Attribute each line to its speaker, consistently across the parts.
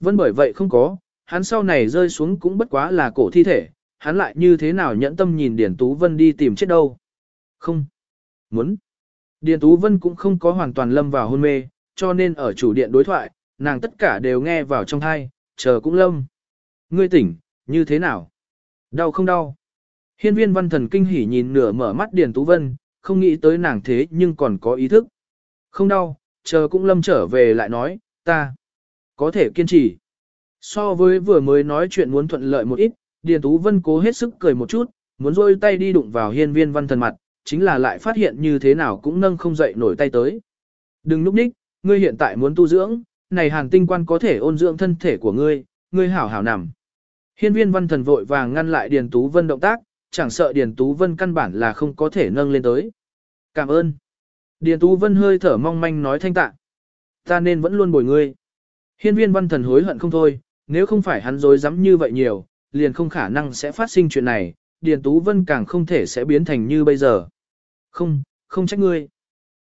Speaker 1: Vân bởi vậy không có, hắn sau này rơi xuống cũng bất quá là cổ thi thể, hắn lại như thế nào nhẫn tâm nhìn Điền Tú Vân đi tìm chết đâu. Không. Muốn. Điền Tú Vân cũng không có hoàn toàn lâm vào hôn mê, cho nên ở chủ điện đối thoại, nàng tất cả đều nghe vào trong thai, chờ cũng lâm. Ngươi tỉnh, như thế nào? Đau không đau? Hiên viên văn thần kinh hỉ nhìn nửa mở mắt Điền Tú Vân, không nghĩ tới nàng thế nhưng còn có ý thức. Không đau, chờ cũng lâm trở về lại nói, ta có thể kiên trì. So với vừa mới nói chuyện muốn thuận lợi một ít, Điền Tú Vân cố hết sức cười một chút, muốn rôi tay đi đụng vào hiên viên văn thần mặt, chính là lại phát hiện như thế nào cũng nâng không dậy nổi tay tới. Đừng núp ních, ngươi hiện tại muốn tu dưỡng, này hàn tinh quan có thể ôn dưỡng thân thể của ngươi, ngươi hảo hảo nằm. Hiên viên văn thần vội vàng ngăn lại Điền Tú Vân động tác, chẳng sợ Điền Tú Vân căn bản là không có thể nâng lên tới. Cảm ơn. Điền Tú Vân hơi thở mong manh nói thanh tạ. Ta nên vẫn luôn bồi ngươi. Hiên viên văn thần hối hận không thôi, nếu không phải hắn dối dám như vậy nhiều, liền không khả năng sẽ phát sinh chuyện này, Điền Tú Vân càng không thể sẽ biến thành như bây giờ. Không, không trách ngươi.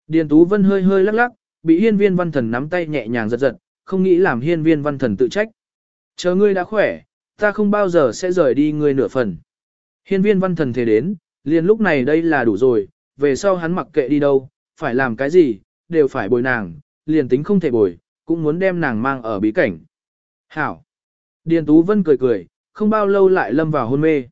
Speaker 1: Điền Tú Vân hơi hơi lắc lắc, bị hiên viên văn thần nắm tay nhẹ nhàng giật giật, không nghĩ làm hiên viên văn thần tự trách. Chờ ngươi đã khỏe, ta không bao giờ sẽ rời đi ngươi nửa phần. Hiên viên văn thần thế đến, liền lúc này đây là đủ rồi, về sau hắn mặc kệ đi đâu, phải làm cái gì, đều phải bồi nàng, liền tính không thể bồi, cũng muốn đem nàng mang ở bí cảnh. Hảo! Điền Tú Vân cười cười, không bao lâu lại lâm vào hôn mê.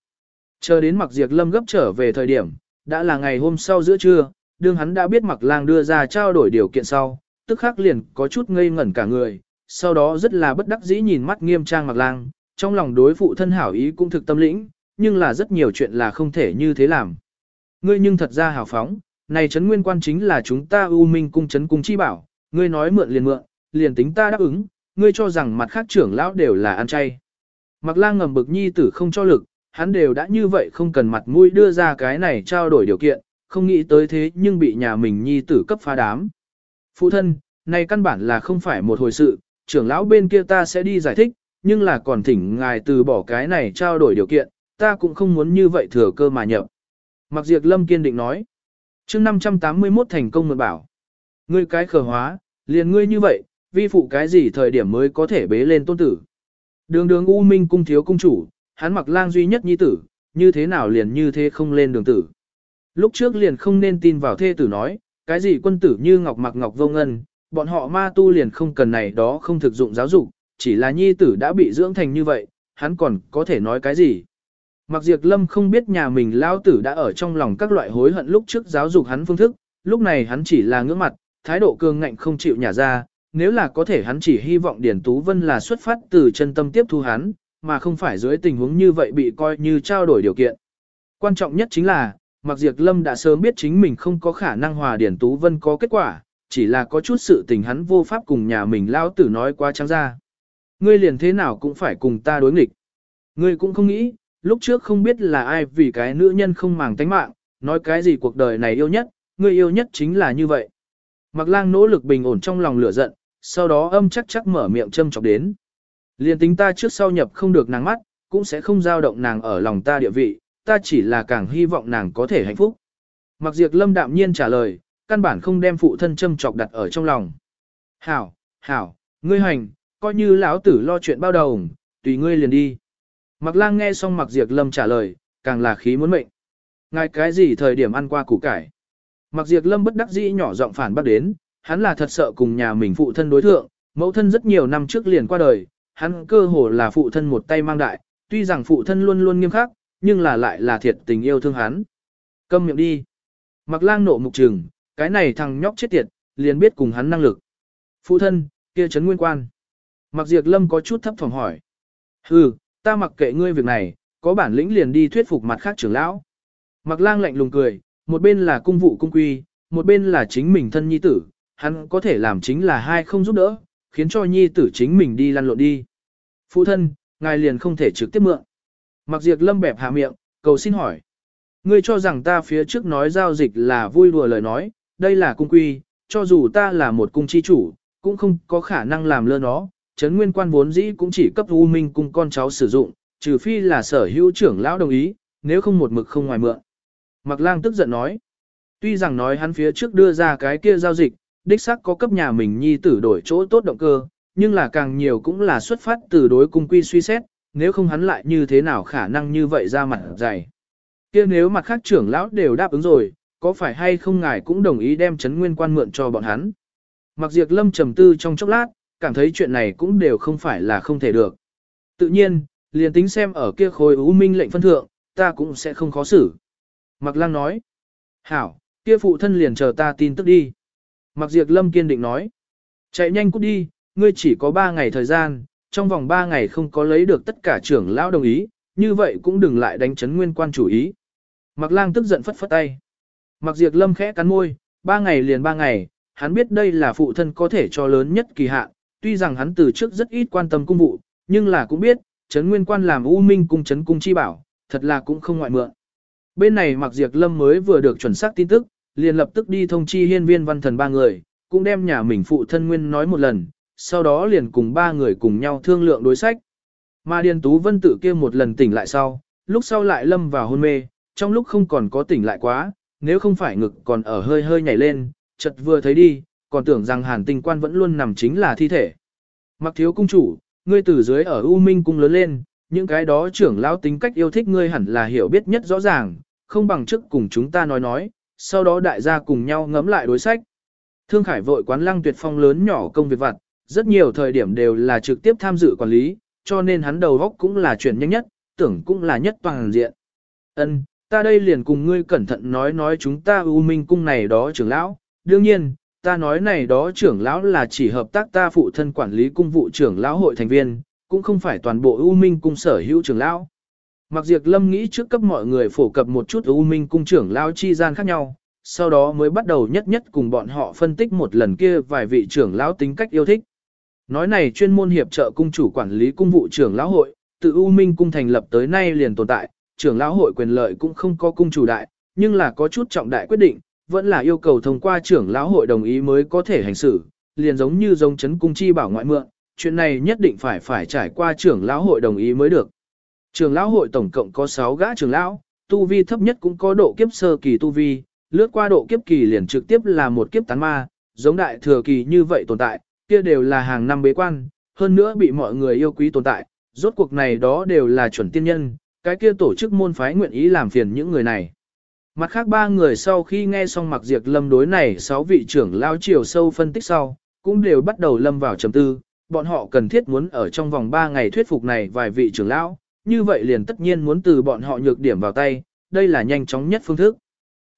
Speaker 1: Chờ đến mặc diệt lâm gấp trở về thời điểm, đã là ngày hôm sau giữa trưa, đương hắn đã biết mặc lang đưa ra trao đổi điều kiện sau, tức khắc liền có chút ngây ngẩn cả người, sau đó rất là bất đắc dĩ nhìn mắt nghiêm trang mặc lang, trong lòng đối phụ thân hảo ý cũng thực tâm lĩnh, nhưng là rất nhiều chuyện là không thể như thế làm. Ngươi nhưng thật ra hảo phóng, này trấn nguyên quan chính là chúng ta ưu minh cung trấn cung chi bảo, ngươi nói mượn liền mượn, liền tính ta đáp ứng, ngươi cho rằng mặt khác trưởng lão đều là ăn chay. Mặc lang ngầm bực nhi tử không cho lực, hắn đều đã như vậy không cần mặt mũi đưa ra cái này trao đổi điều kiện, không nghĩ tới thế nhưng bị nhà mình nhi tử cấp phá đám. Phụ thân, này căn bản là không phải một hồi sự, trưởng lão bên kia ta sẽ đi giải thích, nhưng là còn thỉnh ngài từ bỏ cái này trao đổi điều kiện, ta cũng không muốn như vậy thừa cơ mà nhập. Mặc diệt lâm kiên định nói, chương 581 thành công mượn bảo. Ngươi cái khờ hóa, liền ngươi như vậy, vi phụ cái gì thời điểm mới có thể bế lên tôn tử. Đường đường U Minh cung thiếu cung chủ, hắn mặc lang duy nhất nhi tử, như thế nào liền như thế không lên đường tử. Lúc trước liền không nên tin vào thê tử nói, cái gì quân tử như ngọc mặc ngọc vô ngân, bọn họ ma tu liền không cần này đó không thực dụng giáo dục, chỉ là nhi tử đã bị dưỡng thành như vậy, hắn còn có thể nói cái gì. Mặc diệt lâm không biết nhà mình lao tử đã ở trong lòng các loại hối hận lúc trước giáo dục hắn phương thức, lúc này hắn chỉ là ngưỡng mặt, thái độ cường ngạnh không chịu nhả ra, nếu là có thể hắn chỉ hy vọng Điển Tú Vân là xuất phát từ chân tâm tiếp thu hắn, mà không phải dưới tình huống như vậy bị coi như trao đổi điều kiện. Quan trọng nhất chính là, Mạc Diệp Lâm đã sớm biết chính mình không có khả năng hòa Điển Tú Vân có kết quả, chỉ là có chút sự tình hắn vô pháp cùng nhà mình lao tử nói quá trắng ra. Ngươi liền thế nào cũng phải cùng ta đối nghịch. Ngươi cũng không nghĩ, lúc trước không biết là ai vì cái nữ nhân không màng tánh mạng, nói cái gì cuộc đời này yêu nhất, ngươi yêu nhất chính là như vậy. Mạc lang nỗ lực bình ổn trong lòng lửa giận, sau đó âm chắc chắc mở miệng châm chọc đến. Liên tính ta trước sau nhập không được nàng mắt, cũng sẽ không dao động nàng ở lòng ta địa vị, ta chỉ là càng hy vọng nàng có thể hạnh phúc. Mặc diệt lâm đạm nhiên trả lời, căn bản không đem phụ thân châm chọc đặt ở trong lòng. Hảo, hảo, ngươi hành, coi như lão tử lo chuyện bao đầu, tùy ngươi liền đi. Mặc lang nghe xong mặc diệt lâm trả lời, càng là khí muốn mệnh. Ngài cái gì thời điểm ăn qua củ cải. Mặc diệt lâm bất đắc dĩ nhỏ giọng phản bác đến, hắn là thật sợ cùng nhà mình phụ thân đối thượng, mẫu thân rất nhiều năm trước liền qua đời, hắn cơ hồ là phụ thân một tay mang đại, tuy rằng phụ thân luôn luôn nghiêm khắc, nhưng là lại là thiệt tình yêu thương hắn. Câm miệng đi. Mặc lang nộ mục trừng, cái này thằng nhóc chết tiệt, liền biết cùng hắn năng lực. Phụ thân, kia trấn nguyên quan. Mặc diệt lâm có chút thấp phòng hỏi. Hừ, ta mặc kệ ngươi việc này, có bản lĩnh liền đi thuyết phục mặt khác trưởng lão. Mặc lang lạnh lùng cười, một bên là cung vụ cung quy, một bên là chính mình thân nhi tử, hắn có thể làm chính là hai không giúp đỡ, khiến cho nhi tử chính mình đi lăn lộn đi. Phụ thân, ngài liền không thể trực tiếp mượn. Mặc diệt lâm bẹp hạ miệng, cầu xin hỏi. Ngươi cho rằng ta phía trước nói giao dịch là vui đùa lời nói, đây là cung quy, cho dù ta là một cung chi chủ, cũng không có khả năng làm lơ nó, chấn nguyên quan vốn dĩ cũng chỉ cấp U Minh cung con cháu sử dụng, trừ phi là sở hữu trưởng lão đồng ý, nếu không một mực không ngoài mượn. Mặc lang tức giận nói, tuy rằng nói hắn phía trước đưa ra cái kia giao dịch, đích xác có cấp nhà mình nhi tử đổi chỗ tốt động cơ, nhưng là càng nhiều cũng là xuất phát từ đối cung quy suy xét, nếu không hắn lại như thế nào khả năng như vậy ra mặt dày. kia nếu mặt khác trưởng lão đều đáp ứng rồi, có phải hay không ngài cũng đồng ý đem chấn nguyên quan mượn cho bọn hắn. Mặc diệt lâm trầm tư trong chốc lát, cảm thấy chuyện này cũng đều không phải là không thể được. Tự nhiên, liền tính xem ở kia khối ưu minh lệnh phân thượng, ta cũng sẽ không khó xử. Mặc lang nói, hảo, kia phụ thân liền chờ ta tin tức đi. Mặc diệt lâm kiên định nói, chạy nhanh cút đi, ngươi chỉ có 3 ngày thời gian, trong vòng 3 ngày không có lấy được tất cả trưởng lão đồng ý, như vậy cũng đừng lại đánh chấn nguyên quan chủ ý. Mặc lang tức giận phất phất tay. Mặc diệt lâm khẽ cắn môi, 3 ngày liền 3 ngày, hắn biết đây là phụ thân có thể cho lớn nhất kỳ hạn, tuy rằng hắn từ trước rất ít quan tâm cung vụ, nhưng là cũng biết, chấn nguyên quan làm u minh cung chấn cung chi bảo, thật là cũng không ngoại mượn. Bên này mặc diệt lâm mới vừa được chuẩn xác tin tức, liền lập tức đi thông chi hiên viên văn thần ba người, cũng đem nhà mình phụ thân nguyên nói một lần, sau đó liền cùng ba người cùng nhau thương lượng đối sách. Mà Điền Tú Vân tự kia một lần tỉnh lại sau, lúc sau lại lâm vào hôn mê, trong lúc không còn có tỉnh lại quá, nếu không phải ngực còn ở hơi hơi nhảy lên, chợt vừa thấy đi, còn tưởng rằng hàn tinh quan vẫn luôn nằm chính là thi thể. Mặc thiếu cung chủ, ngươi từ dưới ở U Minh cung lớn lên, những cái đó trưởng lão tính cách yêu thích ngươi hẳn là hiểu biết nhất rõ ràng, không bằng trước cùng chúng ta nói nói, sau đó đại gia cùng nhau ngẫm lại đối sách. Thương Khải vội quán lăng tuyệt phong lớn nhỏ công việc vặt, rất nhiều thời điểm đều là trực tiếp tham dự quản lý, cho nên hắn đầu góc cũng là chuyển nhanh nhất, tưởng cũng là nhất toàn diện. Ân, ta đây liền cùng ngươi cẩn thận nói nói chúng ta U Minh cung này đó trưởng lão, đương nhiên, ta nói này đó trưởng lão là chỉ hợp tác ta phụ thân quản lý cung vụ trưởng lão hội thành viên, cũng không phải toàn bộ U Minh cung sở hữu trưởng lão. Mặc diệt lâm nghĩ trước cấp mọi người phổ cập một chút U Minh cung trưởng lão chi gian khác nhau, sau đó mới bắt đầu nhất nhất cùng bọn họ phân tích một lần kia vài vị trưởng lão tính cách yêu thích. Nói này chuyên môn hiệp trợ cung chủ quản lý cung vụ trưởng lão hội, từ U Minh cung thành lập tới nay liền tồn tại, trưởng lão hội quyền lợi cũng không có cung chủ đại, nhưng là có chút trọng đại quyết định, vẫn là yêu cầu thông qua trưởng lão hội đồng ý mới có thể hành xử, liền giống như giống chấn cung chi bảo ngoại mượn, chuyện này nhất định phải phải trải qua trưởng lão hội đồng ý mới được. Trường lão hội tổng cộng có 6 gã trường lão, tu vi thấp nhất cũng có độ kiếp sơ kỳ tu vi, lướt qua độ kiếp kỳ liền trực tiếp là một kiếp tán ma, giống đại thừa kỳ như vậy tồn tại, kia đều là hàng năm bế quan, hơn nữa bị mọi người yêu quý tồn tại, rốt cuộc này đó đều là chuẩn tiên nhân, cái kia tổ chức môn phái nguyện ý làm phiền những người này. Mặt khác ba người sau khi nghe xong mặc diệt lâm đối này sáu vị trưởng lao chiều sâu phân tích sau, cũng đều bắt đầu lâm vào trầm tư, bọn họ cần thiết muốn ở trong vòng ba ngày thuyết phục này vài vị trưởng lão, như vậy liền tất nhiên muốn từ bọn họ nhược điểm vào tay, đây là nhanh chóng nhất phương thức.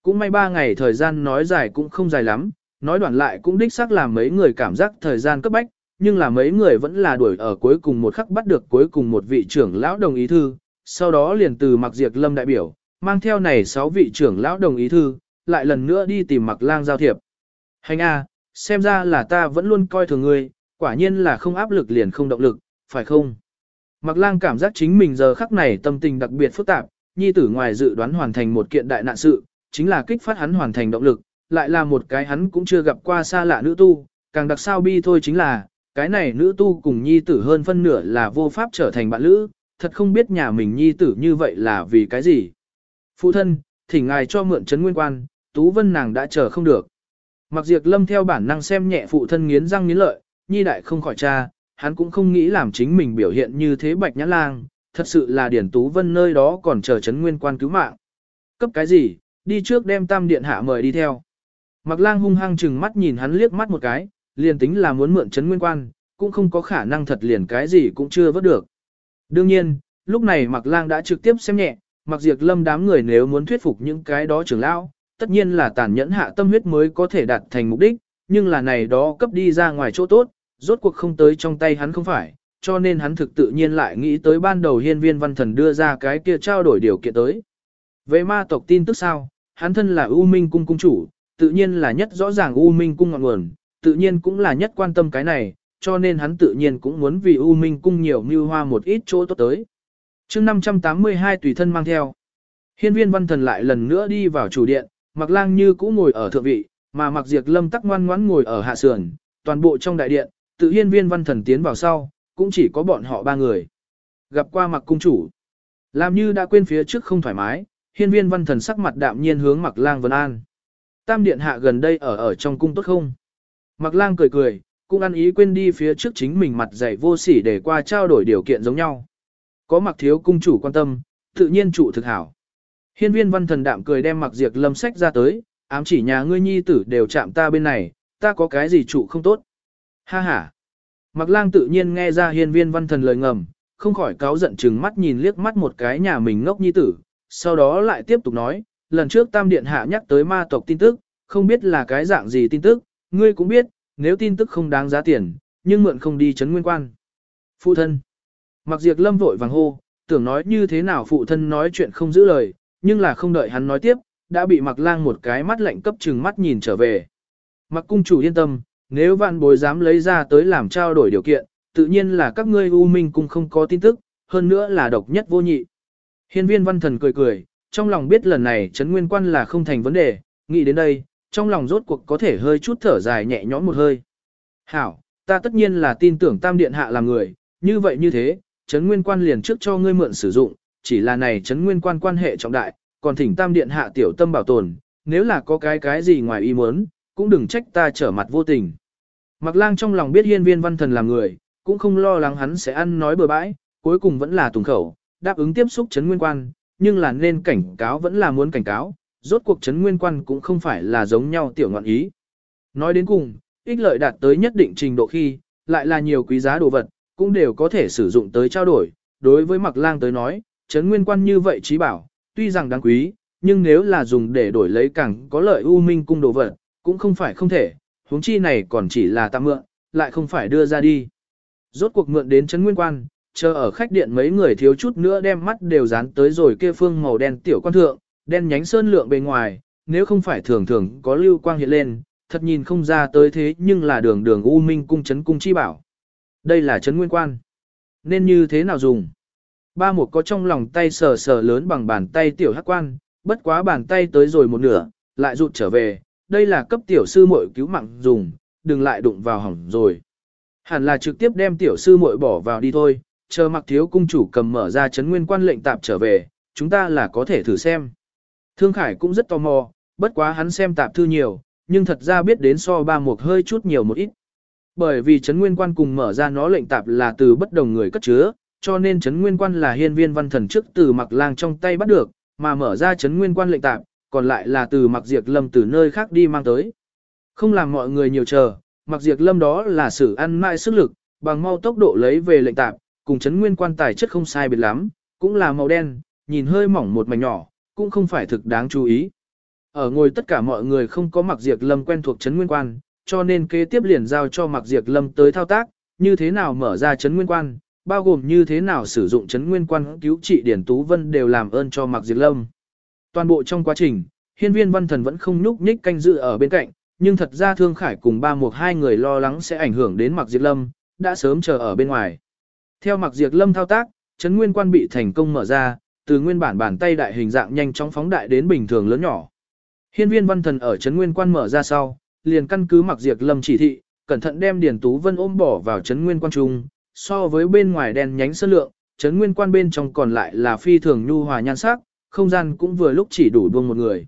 Speaker 1: Cũng may ba ngày thời gian nói dài cũng không dài lắm, nói đoạn lại cũng đích xác làm mấy người cảm giác thời gian cấp bách, nhưng là mấy người vẫn là đuổi ở cuối cùng một khắc bắt được cuối cùng một vị trưởng lão đồng ý thư, sau đó liền từ mặc diệt lâm đại biểu, mang theo này sáu vị trưởng lão đồng ý thư, lại lần nữa đi tìm mặc lang giao thiệp. Hành A, xem ra là ta vẫn luôn coi thường ngươi, quả nhiên là không áp lực liền không động lực, phải không? Mạc lang cảm giác chính mình giờ khắc này tâm tình đặc biệt phức tạp, nhi tử ngoài dự đoán hoàn thành một kiện đại nạn sự, chính là kích phát hắn hoàn thành động lực, lại là một cái hắn cũng chưa gặp qua xa lạ nữ tu, càng đặc sao bi thôi chính là, cái này nữ tu cùng nhi tử hơn phân nửa là vô pháp trở thành bạn lữ, thật không biết nhà mình nhi tử như vậy là vì cái gì. Phụ thân, thỉnh ngài cho mượn chấn nguyên quan, Tú Vân nàng đã chờ không được. Mặc diệt lâm theo bản năng xem nhẹ phụ thân nghiến răng nghiến lợi, nhi đại không khỏi cha, hắn cũng không nghĩ làm chính mình biểu hiện như thế bạch nhã lang, thật sự là điển Tú Vân nơi đó còn chờ chấn nguyên quan cứu mạng. Cấp cái gì, đi trước đem tam điện hạ mời đi theo. Mặc lang hung hăng chừng mắt nhìn hắn liếc mắt một cái, liền tính là muốn mượn chấn nguyên quan, cũng không có khả năng thật liền cái gì cũng chưa vớt được. Đương nhiên, lúc này mặc lang đã trực tiếp xem nhẹ, mặc diệt lâm đám người nếu muốn thuyết phục những cái đó trưởng lão, tất nhiên là tàn nhẫn hạ tâm huyết mới có thể đạt thành mục đích, nhưng là này đó cấp đi ra ngoài chỗ tốt, rốt cuộc không tới trong tay hắn không phải, cho nên hắn thực tự nhiên lại nghĩ tới ban đầu hiên viên văn thần đưa ra cái kia trao đổi điều kiện tới. Về ma tộc tin tức sao, hắn thân là U Minh cung cung chủ, tự nhiên là nhất rõ ràng U Minh cung ngọn nguồn, tự nhiên cũng là nhất quan tâm cái này, cho nên hắn tự nhiên cũng muốn vì U Minh cung nhiều mưu hoa một ít chỗ tốt tới chương 582 tùy thân mang theo. Hiên viên văn thần lại lần nữa đi vào chủ điện, mặc lang như cũ ngồi ở thượng vị, mà mặc diệt lâm tắc ngoan ngoãn ngồi ở hạ sườn, toàn bộ trong đại điện, tự hiên viên văn thần tiến vào sau, cũng chỉ có bọn họ ba người. Gặp qua mặc cung chủ, làm như đã quên phía trước không thoải mái, hiên viên văn thần sắc mặt đạm nhiên hướng mặc lang vân an. Tam điện hạ gần đây ở ở trong cung tốt không? Mặc lang cười cười, cũng ăn ý quên đi phía trước chính mình mặt dày vô sỉ để qua trao đổi điều kiện giống nhau. Có mặc thiếu cung chủ quan tâm, tự nhiên chủ thực hảo. Hiên viên văn thần đạm cười đem mặc diệt lâm sách ra tới, ám chỉ nhà ngươi nhi tử đều chạm ta bên này, ta có cái gì chủ không tốt. Ha ha. Mặc lang tự nhiên nghe ra hiên viên văn thần lời ngầm, không khỏi cáo giận chừng mắt nhìn liếc mắt một cái nhà mình ngốc nhi tử, sau đó lại tiếp tục nói, lần trước tam điện hạ nhắc tới ma tộc tin tức, không biết là cái dạng gì tin tức, ngươi cũng biết, nếu tin tức không đáng giá tiền, nhưng mượn không đi chấn nguyên quan. Phụ thân. Mặc diệt lâm vội vàng hô, tưởng nói như thế nào phụ thân nói chuyện không giữ lời, nhưng là không đợi hắn nói tiếp, đã bị mặc lang một cái mắt lạnh cấp chừng mắt nhìn trở về. Mặc cung chủ yên tâm, nếu vạn bối dám lấy ra tới làm trao đổi điều kiện, tự nhiên là các ngươi U Minh cũng không có tin tức, hơn nữa là độc nhất vô nhị. Hiên viên văn thần cười cười, trong lòng biết lần này Trấn nguyên quan là không thành vấn đề, nghĩ đến đây, trong lòng rốt cuộc có thể hơi chút thở dài nhẹ nhõm một hơi. Hảo, ta tất nhiên là tin tưởng tam điện hạ là người, như vậy như thế, Trấn nguyên quan liền trước cho ngươi mượn sử dụng, chỉ là này Trấn nguyên quan quan hệ trọng đại, còn thỉnh tam điện hạ tiểu tâm bảo tồn, nếu là có cái cái gì ngoài ý muốn, cũng đừng trách ta trở mặt vô tình. Mặc lang trong lòng biết hiên viên văn thần là người, cũng không lo lắng hắn sẽ ăn nói bừa bãi, cuối cùng vẫn là tùng khẩu, đáp ứng tiếp xúc chấn nguyên quan, nhưng là nên cảnh cáo vẫn là muốn cảnh cáo, rốt cuộc chấn nguyên quan cũng không phải là giống nhau tiểu ngọn ý. Nói đến cùng, ích lợi đạt tới nhất định trình độ khi, lại là nhiều quý giá đồ vật, cũng đều có thể sử dụng tới trao đổi. Đối với mặc lang tới nói, chấn nguyên quan như vậy trí bảo, tuy rằng đáng quý, nhưng nếu là dùng để đổi lấy càng có lợi u minh cung đồ vật, cũng không phải không thể, huống chi này còn chỉ là tạm mượn, lại không phải đưa ra đi. Rốt cuộc mượn đến chấn nguyên quan, chờ ở khách điện mấy người thiếu chút nữa đem mắt đều dán tới rồi kia phương màu đen tiểu quan thượng, đen nhánh sơn lượng bề ngoài, nếu không phải thường thường có lưu quang hiện lên, thật nhìn không ra tới thế nhưng là đường đường U Minh cung chấn cung chi bảo. Đây là chấn nguyên quan. Nên như thế nào dùng? Ba một có trong lòng tay sờ sờ lớn bằng bàn tay tiểu hắc quan, bất quá bàn tay tới rồi một nửa, lại rụt trở về, đây là cấp tiểu sư muội cứu mạng dùng, đừng lại đụng vào hỏng rồi. Hẳn là trực tiếp đem tiểu sư muội bỏ vào đi thôi, chờ mặc thiếu cung chủ cầm mở ra chấn nguyên quan lệnh tạp trở về, chúng ta là có thể thử xem. Thương Khải cũng rất tò mò, bất quá hắn xem tạp thư nhiều, nhưng thật ra biết đến so ba mục hơi chút nhiều một ít. Bởi vì chấn nguyên quan cùng mở ra nó lệnh tạp là từ bất đồng người cất chứa, cho nên chấn nguyên quan là hiên viên văn thần trước từ mặc lang trong tay bắt được, mà mở ra chấn nguyên quan lệnh tạp, còn lại là từ mặc diệt lâm từ nơi khác đi mang tới. Không làm mọi người nhiều chờ, mặc diệt lâm đó là sử ăn mãi sức lực, bằng mau tốc độ lấy về lệnh tạp, cùng chấn nguyên quan tài chất không sai biệt lắm, cũng là màu đen, nhìn hơi mỏng một mảnh nhỏ, cũng không phải thực đáng chú ý. Ở ngồi tất cả mọi người không có mặc diệt lâm quen thuộc chấn nguyên quan, cho nên kế tiếp liền giao cho mặc diệt lâm tới thao tác, như thế nào mở ra chấn nguyên quan, bao gồm như thế nào sử dụng chấn nguyên quan cứu trị Điển Tú Vân đều làm ơn cho mặc diệt lâm. Toàn bộ trong quá trình, hiên viên văn thần vẫn không nhúc nhích canh dự ở bên cạnh, nhưng thật ra Thương Khải cùng ba một hai người lo lắng sẽ ảnh hưởng đến mặc diệt lâm, đã sớm chờ ở bên ngoài. Theo mặc diệt lâm thao tác, chấn nguyên quan bị thành công mở ra, từ nguyên bản bàn tay đại hình dạng nhanh chóng phóng đại đến bình thường lớn nhỏ. Hiên viên văn thần ở chấn nguyên quan mở ra sau, liền căn cứ mặc diệt lâm chỉ thị, cẩn thận đem Điền Tú Vân ôm bỏ vào chấn nguyên quan trung, so với bên ngoài đen nhánh sơn lượng, chấn nguyên quan bên trong còn lại là phi thường nhu hòa nhan sắc, không gian cũng vừa lúc chỉ đủ buông một người.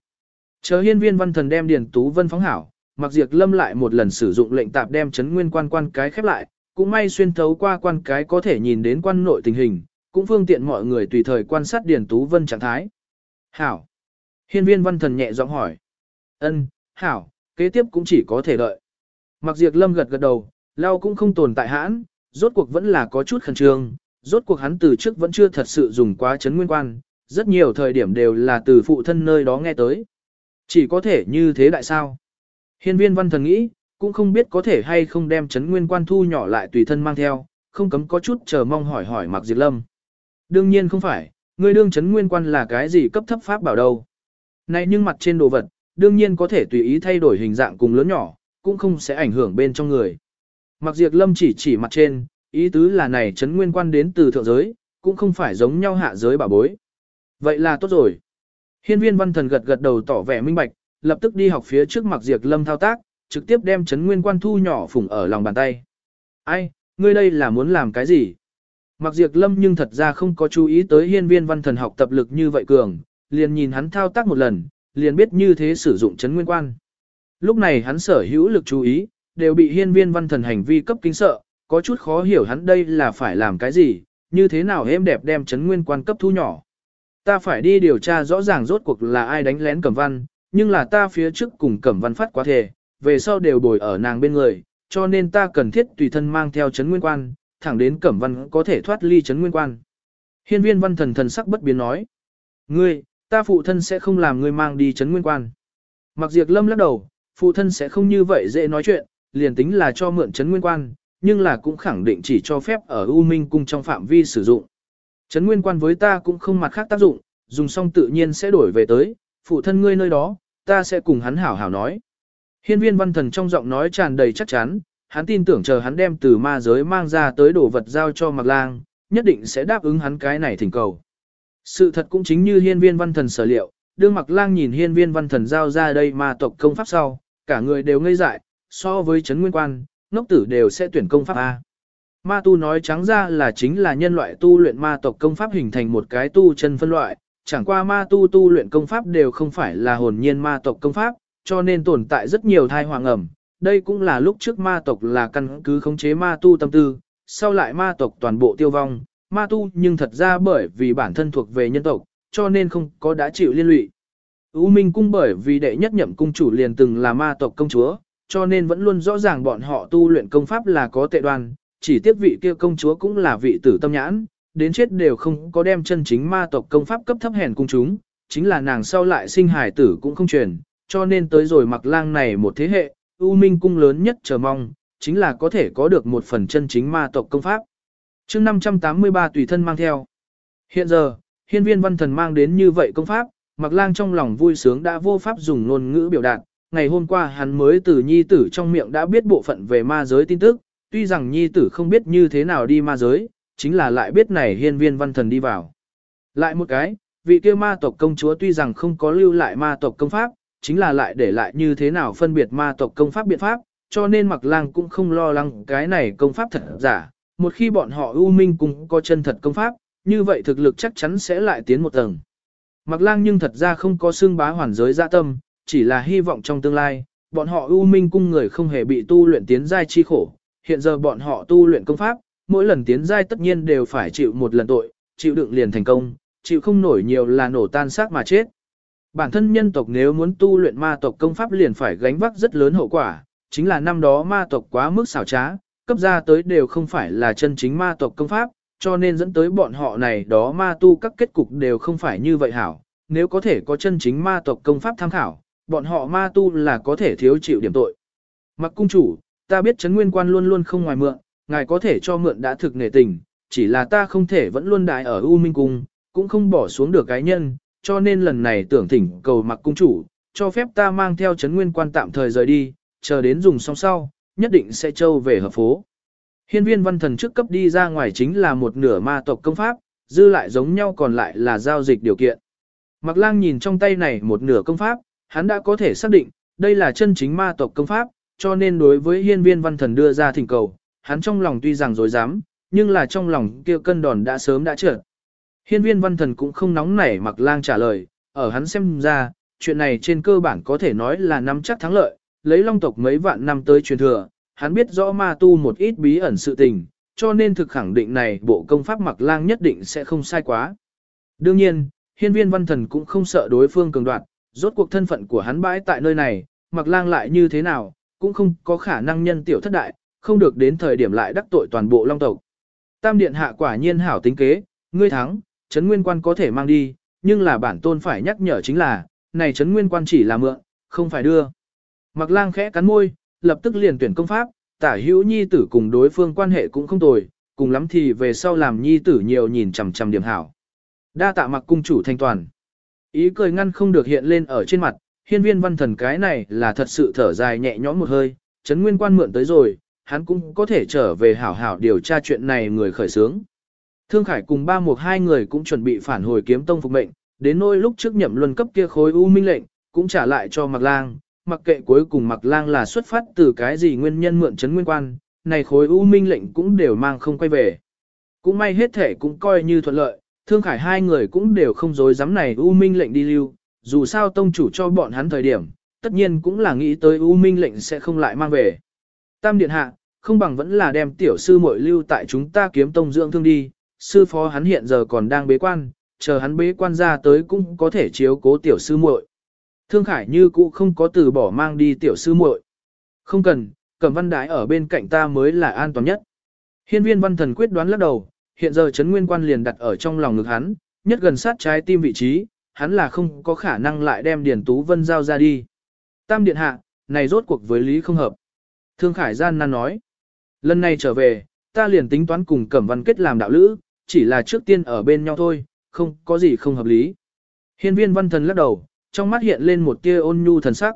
Speaker 1: Chờ hiên viên văn thần đem Điền Tú Vân phóng hảo, mặc diệt lâm lại một lần sử dụng lệnh tạp đem chấn nguyên quan quan cái khép lại, cũng may xuyên thấu qua quan cái có thể nhìn đến quan nội tình hình, cũng phương tiện mọi người tùy thời quan sát Điền Tú Vân trạng thái. Hảo. Hiên viên văn thần nhẹ giọng hỏi. Ân, hảo, kế tiếp cũng chỉ có thể đợi. Mặc diệt lâm gật gật đầu, lao cũng không tồn tại hãn, rốt cuộc vẫn là có chút khẩn trương, rốt cuộc hắn từ trước vẫn chưa thật sự dùng quá chấn nguyên quan, rất nhiều thời điểm đều là từ phụ thân nơi đó nghe tới. Chỉ có thể như thế đại sao? Hiên viên văn thần nghĩ, cũng không biết có thể hay không đem chấn nguyên quan thu nhỏ lại tùy thân mang theo, không cấm có chút chờ mong hỏi hỏi Mạc Diệp Lâm. Đương nhiên không phải, người đương chấn nguyên quan là cái gì cấp thấp pháp bảo đâu. Này nhưng mặt trên đồ vật, đương nhiên có thể tùy ý thay đổi hình dạng cùng lớn nhỏ, cũng không sẽ ảnh hưởng bên trong người. Mặc diệt lâm chỉ chỉ mặt trên, ý tứ là này chấn nguyên quan đến từ thượng giới, cũng không phải giống nhau hạ giới bảo bối. Vậy là tốt rồi. Hiên viên văn thần gật gật đầu tỏ vẻ minh bạch, lập tức đi học phía trước mặc diệt lâm thao tác, trực tiếp đem chấn nguyên quan thu nhỏ phủng ở lòng bàn tay. Ai, ngươi đây là muốn làm cái gì? Mặc diệt lâm nhưng thật ra không có chú ý tới hiên viên văn thần học tập lực như vậy cường, liền nhìn hắn thao tác một lần, liền biết như thế sử dụng chấn nguyên quan. Lúc này hắn sở hữu lực chú ý, đều bị hiên viên văn thần hành vi cấp kinh sợ, có chút khó hiểu hắn đây là phải làm cái gì, như thế nào êm đẹp đem chấn nguyên quan cấp thu nhỏ. Ta phải đi điều tra rõ ràng rốt cuộc là ai đánh lén cẩm văn, nhưng là ta phía trước cùng cẩm văn phát quá thể, về sau đều bồi ở nàng bên người, cho nên ta cần thiết tùy thân mang theo chấn nguyên quan, thẳng đến cẩm văn có thể thoát ly chấn nguyên quan. Hiên viên văn thần thần sắc bất biến nói. Ngươi, ta phụ thân sẽ không làm ngươi mang đi chấn nguyên quan. Mặc diệt lâm lắc đầu, phụ thân sẽ không như vậy dễ nói chuyện, liền tính là cho mượn chấn nguyên quan, nhưng là cũng khẳng định chỉ cho phép ở U Minh cung trong phạm vi sử dụng. Trấn nguyên quan với ta cũng không mặt khác tác dụng, dùng xong tự nhiên sẽ đổi về tới, phụ thân ngươi nơi đó, ta sẽ cùng hắn hảo hảo nói. Hiên viên văn thần trong giọng nói tràn đầy chắc chắn, hắn tin tưởng chờ hắn đem từ ma giới mang ra tới đồ vật giao cho Mạc Lang, nhất định sẽ đáp ứng hắn cái này thỉnh cầu. Sự thật cũng chính như hiên viên văn thần sở liệu, đương Mạc Lang nhìn hiên viên văn thần giao ra đây ma tộc công pháp sau, cả người đều ngây dại, so với chấn nguyên quan, ngốc tử đều sẽ tuyển công pháp A. Ma tu nói trắng ra là chính là nhân loại tu luyện ma tộc công pháp hình thành một cái tu chân phân loại, chẳng qua ma tu tu luyện công pháp đều không phải là hồn nhiên ma tộc công pháp, cho nên tồn tại rất nhiều thai hoàng ẩm. Đây cũng là lúc trước ma tộc là căn cứ khống chế ma tu tâm tư, sau lại ma tộc toàn bộ tiêu vong, ma tu nhưng thật ra bởi vì bản thân thuộc về nhân tộc, cho nên không có đã chịu liên lụy. U Minh cung bởi vì đệ nhất nhậm cung chủ liền từng là ma tộc công chúa, cho nên vẫn luôn rõ ràng bọn họ tu luyện công pháp là có tệ đoan, chỉ tiếc vị kia công chúa cũng là vị tử tâm nhãn, đến chết đều không có đem chân chính ma tộc công pháp cấp thấp hèn cung chúng, chính là nàng sau lại sinh hải tử cũng không truyền, cho nên tới rồi mặc lang này một thế hệ, U Minh cung lớn nhất chờ mong, chính là có thể có được một phần chân chính ma tộc công pháp. chương 583 tùy thân mang theo. Hiện giờ, hiên viên văn thần mang đến như vậy công pháp, mặc lang trong lòng vui sướng đã vô pháp dùng ngôn ngữ biểu đạt. Ngày hôm qua hắn mới từ nhi tử trong miệng đã biết bộ phận về ma giới tin tức, tuy rằng nhi tử không biết như thế nào đi ma giới, chính là lại biết này hiên viên văn thần đi vào. Lại một cái, vị kia ma tộc công chúa tuy rằng không có lưu lại ma tộc công pháp, chính là lại để lại như thế nào phân biệt ma tộc công pháp biện pháp, cho nên mặc lang cũng không lo lắng cái này công pháp thật giả. Một khi bọn họ ưu minh cũng có chân thật công pháp, như vậy thực lực chắc chắn sẽ lại tiến một tầng. Mặc lang nhưng thật ra không có xương bá hoàn giới dạ tâm, chỉ là hy vọng trong tương lai, bọn họ ưu minh cung người không hề bị tu luyện tiến giai chi khổ. Hiện giờ bọn họ tu luyện công pháp, mỗi lần tiến giai tất nhiên đều phải chịu một lần tội, chịu đựng liền thành công, chịu không nổi nhiều là nổ tan xác mà chết. Bản thân nhân tộc nếu muốn tu luyện ma tộc công pháp liền phải gánh vác rất lớn hậu quả, chính là năm đó ma tộc quá mức xảo trá, cấp ra tới đều không phải là chân chính ma tộc công pháp, cho nên dẫn tới bọn họ này đó ma tu các kết cục đều không phải như vậy hảo. Nếu có thể có chân chính ma tộc công pháp tham khảo, bọn họ ma tu là có thể thiếu chịu điểm tội. Mặc cung chủ, ta biết chấn nguyên quan luôn luôn không ngoài mượn, ngài có thể cho mượn đã thực nể tình, chỉ là ta không thể vẫn luôn đại ở U Minh Cung, cũng không bỏ xuống được cái nhân, cho nên lần này tưởng thỉnh cầu mặc cung chủ, cho phép ta mang theo chấn nguyên quan tạm thời rời đi, chờ đến dùng xong sau, nhất định sẽ trâu về hợp phố. Hiên viên văn thần trước cấp đi ra ngoài chính là một nửa ma tộc công pháp, dư lại giống nhau còn lại là giao dịch điều kiện. Mặc lang nhìn trong tay này một nửa công pháp, hắn đã có thể xác định, đây là chân chính ma tộc công pháp, cho nên đối với hiên viên văn thần đưa ra thỉnh cầu, hắn trong lòng tuy rằng dối dám, nhưng là trong lòng kia cân đòn đã sớm đã trượt. Hiên viên văn thần cũng không nóng nảy mặc lang trả lời, ở hắn xem ra, chuyện này trên cơ bản có thể nói là nắm chắc thắng lợi, lấy long tộc mấy vạn năm tới truyền thừa, hắn biết rõ ma tu một ít bí ẩn sự tình, cho nên thực khẳng định này bộ công pháp mặc lang nhất định sẽ không sai quá. Đương nhiên, hiên viên văn thần cũng không sợ đối phương cường đoạt, rốt cuộc thân phận của hắn bãi tại nơi này, mặc lang lại như thế nào, cũng không có khả năng nhân tiểu thất đại, không được đến thời điểm lại đắc tội toàn bộ long tộc. Tam điện hạ quả nhiên hảo tính kế, ngươi thắng, Trấn Nguyên Quan có thể mang đi, nhưng là bản tôn phải nhắc nhở chính là, này Trấn Nguyên Quan chỉ là mượn, không phải đưa. Mặc lang khẽ cắn môi, lập tức liền tuyển công pháp, tả hữu nhi tử cùng đối phương quan hệ cũng không tồi, cùng lắm thì về sau làm nhi tử nhiều nhìn chằm chằm điểm hảo. Đa tạ mặc cung chủ thanh toàn. Ý cười ngăn không được hiện lên ở trên mặt, hiên viên văn thần cái này là thật sự thở dài nhẹ nhõm một hơi, chấn Nguyên Quan mượn tới rồi, hắn cũng có thể trở về hảo hảo điều tra chuyện này người khởi sướng. Thương Khải cùng ba một hai người cũng chuẩn bị phản hồi kiếm tông phục mệnh, đến nỗi lúc trước nhậm luân cấp kia khối u minh lệnh, cũng trả lại cho Mạc Lang, mặc kệ cuối cùng Mạc Lang là xuất phát từ cái gì nguyên nhân mượn chấn nguyên quan, này khối u minh lệnh cũng đều mang không quay về. Cũng may hết thể cũng coi như thuận lợi, Thương Khải hai người cũng đều không dối dám này u minh lệnh đi lưu, dù sao tông chủ cho bọn hắn thời điểm, tất nhiên cũng là nghĩ tới u minh lệnh sẽ không lại mang về. Tam điện hạ, không bằng vẫn là đem tiểu sư muội lưu tại chúng ta kiếm tông dưỡng thương đi, sư phó hắn hiện giờ còn đang bế quan, chờ hắn bế quan ra tới cũng có thể chiếu cố tiểu sư muội. Thương Khải như cũ không có từ bỏ mang đi tiểu sư muội. Không cần, Cẩm Văn Đái ở bên cạnh ta mới là an toàn nhất. Hiên viên văn thần quyết đoán lắc đầu, hiện giờ chấn nguyên quan liền đặt ở trong lòng ngực hắn, nhất gần sát trái tim vị trí, hắn là không có khả năng lại đem Điền Tú Vân giao ra đi. Tam điện hạ, này rốt cuộc với lý không hợp. Thương Khải gian nan nói, lần này trở về, ta liền tính toán cùng Cẩm Văn kết làm đạo lữ, chỉ là trước tiên ở bên nhau thôi, không có gì không hợp lý. Hiên viên văn thần lắc đầu, trong mắt hiện lên một tia ôn nhu thần sắc.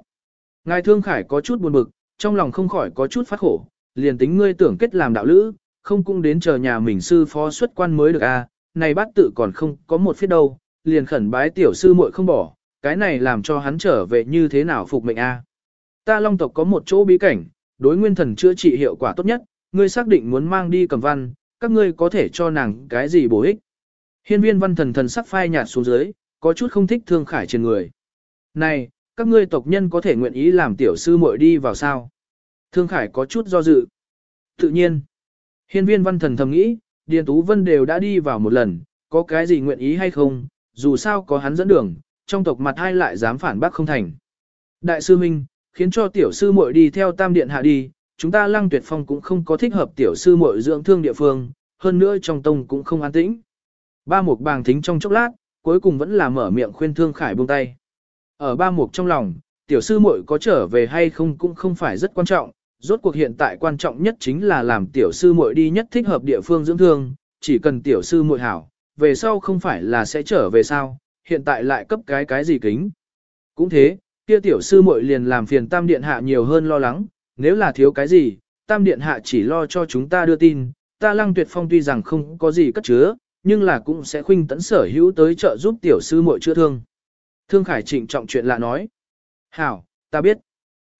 Speaker 1: Ngài Thương Khải có chút buồn bực, trong lòng không khỏi có chút phát khổ, liền tính ngươi tưởng kết làm đạo lữ, không cũng đến chờ nhà mình sư phó xuất quan mới được à, này bát tự còn không có một phía đâu, liền khẩn bái tiểu sư muội không bỏ, cái này làm cho hắn trở về như thế nào phục mệnh a? À. Ta long tộc có một chỗ bí cảnh, đối nguyên thần chữa trị hiệu quả tốt nhất, ngươi xác định muốn mang đi cầm văn, các ngươi có thể cho nàng cái gì bổ ích. Hiên viên văn thần thần sắc phai nhạt xuống dưới, có chút không thích thương khải trên người. Này, các ngươi tộc nhân có thể nguyện ý làm tiểu sư muội đi vào sao? Thương khải có chút do dự. Tự nhiên, hiên viên văn thần thầm nghĩ, Điền Tú Vân đều đã đi vào một lần, có cái gì nguyện ý hay không, dù sao có hắn dẫn đường, trong tộc mặt hai lại dám phản bác không thành. Đại sư Minh, khiến cho tiểu sư muội đi theo tam điện hạ đi, chúng ta lăng tuyệt phong cũng không có thích hợp tiểu sư muội dưỡng thương địa phương, hơn nữa trong tông cũng không an tĩnh. Ba mục bàng thính trong chốc lát, cuối cùng vẫn là mở miệng khuyên thương khải buông tay. Ở ba mục trong lòng, tiểu sư muội có trở về hay không cũng không phải rất quan trọng, rốt cuộc hiện tại quan trọng nhất chính là làm tiểu sư muội đi nhất thích hợp địa phương dưỡng thương, chỉ cần tiểu sư muội hảo, về sau không phải là sẽ trở về sao, hiện tại lại cấp cái cái gì kính. Cũng thế, kia tiểu sư muội liền làm phiền tam điện hạ nhiều hơn lo lắng, nếu là thiếu cái gì, tam điện hạ chỉ lo cho chúng ta đưa tin, ta lăng tuyệt phong tuy rằng không có gì cất chứa, nhưng là cũng sẽ khuynh tấn sở hữu tới trợ giúp tiểu sư muội chữa thương. Thương Khải trịnh trọng chuyện lạ nói. Hảo, ta biết.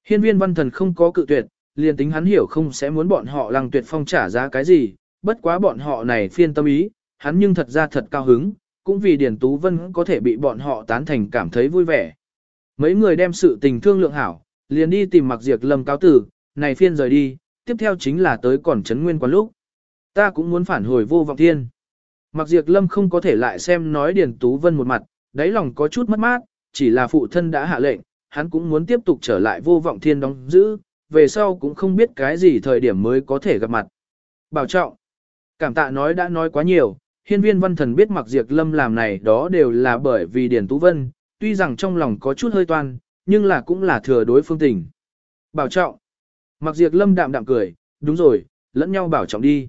Speaker 1: Hiên viên văn thần không có cự tuyệt, liền tính hắn hiểu không sẽ muốn bọn họ lăng tuyệt phong trả giá cái gì, bất quá bọn họ này phiên tâm ý, hắn nhưng thật ra thật cao hứng, cũng vì Điền Tú Vân có thể bị bọn họ tán thành cảm thấy vui vẻ. Mấy người đem sự tình thương lượng hảo, liền đi tìm mặc diệt lâm cáo tử, này phiên rời đi, tiếp theo chính là tới còn Trấn nguyên quán lúc. Ta cũng muốn phản hồi vô vọng thiên. Mặc diệt lâm không có thể lại xem nói Điền Tú Vân một mặt, đáy lòng có chút mất mát, chỉ là phụ thân đã hạ lệnh, hắn cũng muốn tiếp tục trở lại vô vọng thiên đóng giữ, về sau cũng không biết cái gì thời điểm mới có thể gặp mặt. Bảo trọng. Cảm tạ nói đã nói quá nhiều, hiên viên văn thần biết mặc diệt lâm làm này đó đều là bởi vì Điền Tú Vân, tuy rằng trong lòng có chút hơi toan, nhưng là cũng là thừa đối phương tình. Bảo trọng. Mặc diệt lâm đạm đạm cười, đúng rồi, lẫn nhau bảo trọng đi.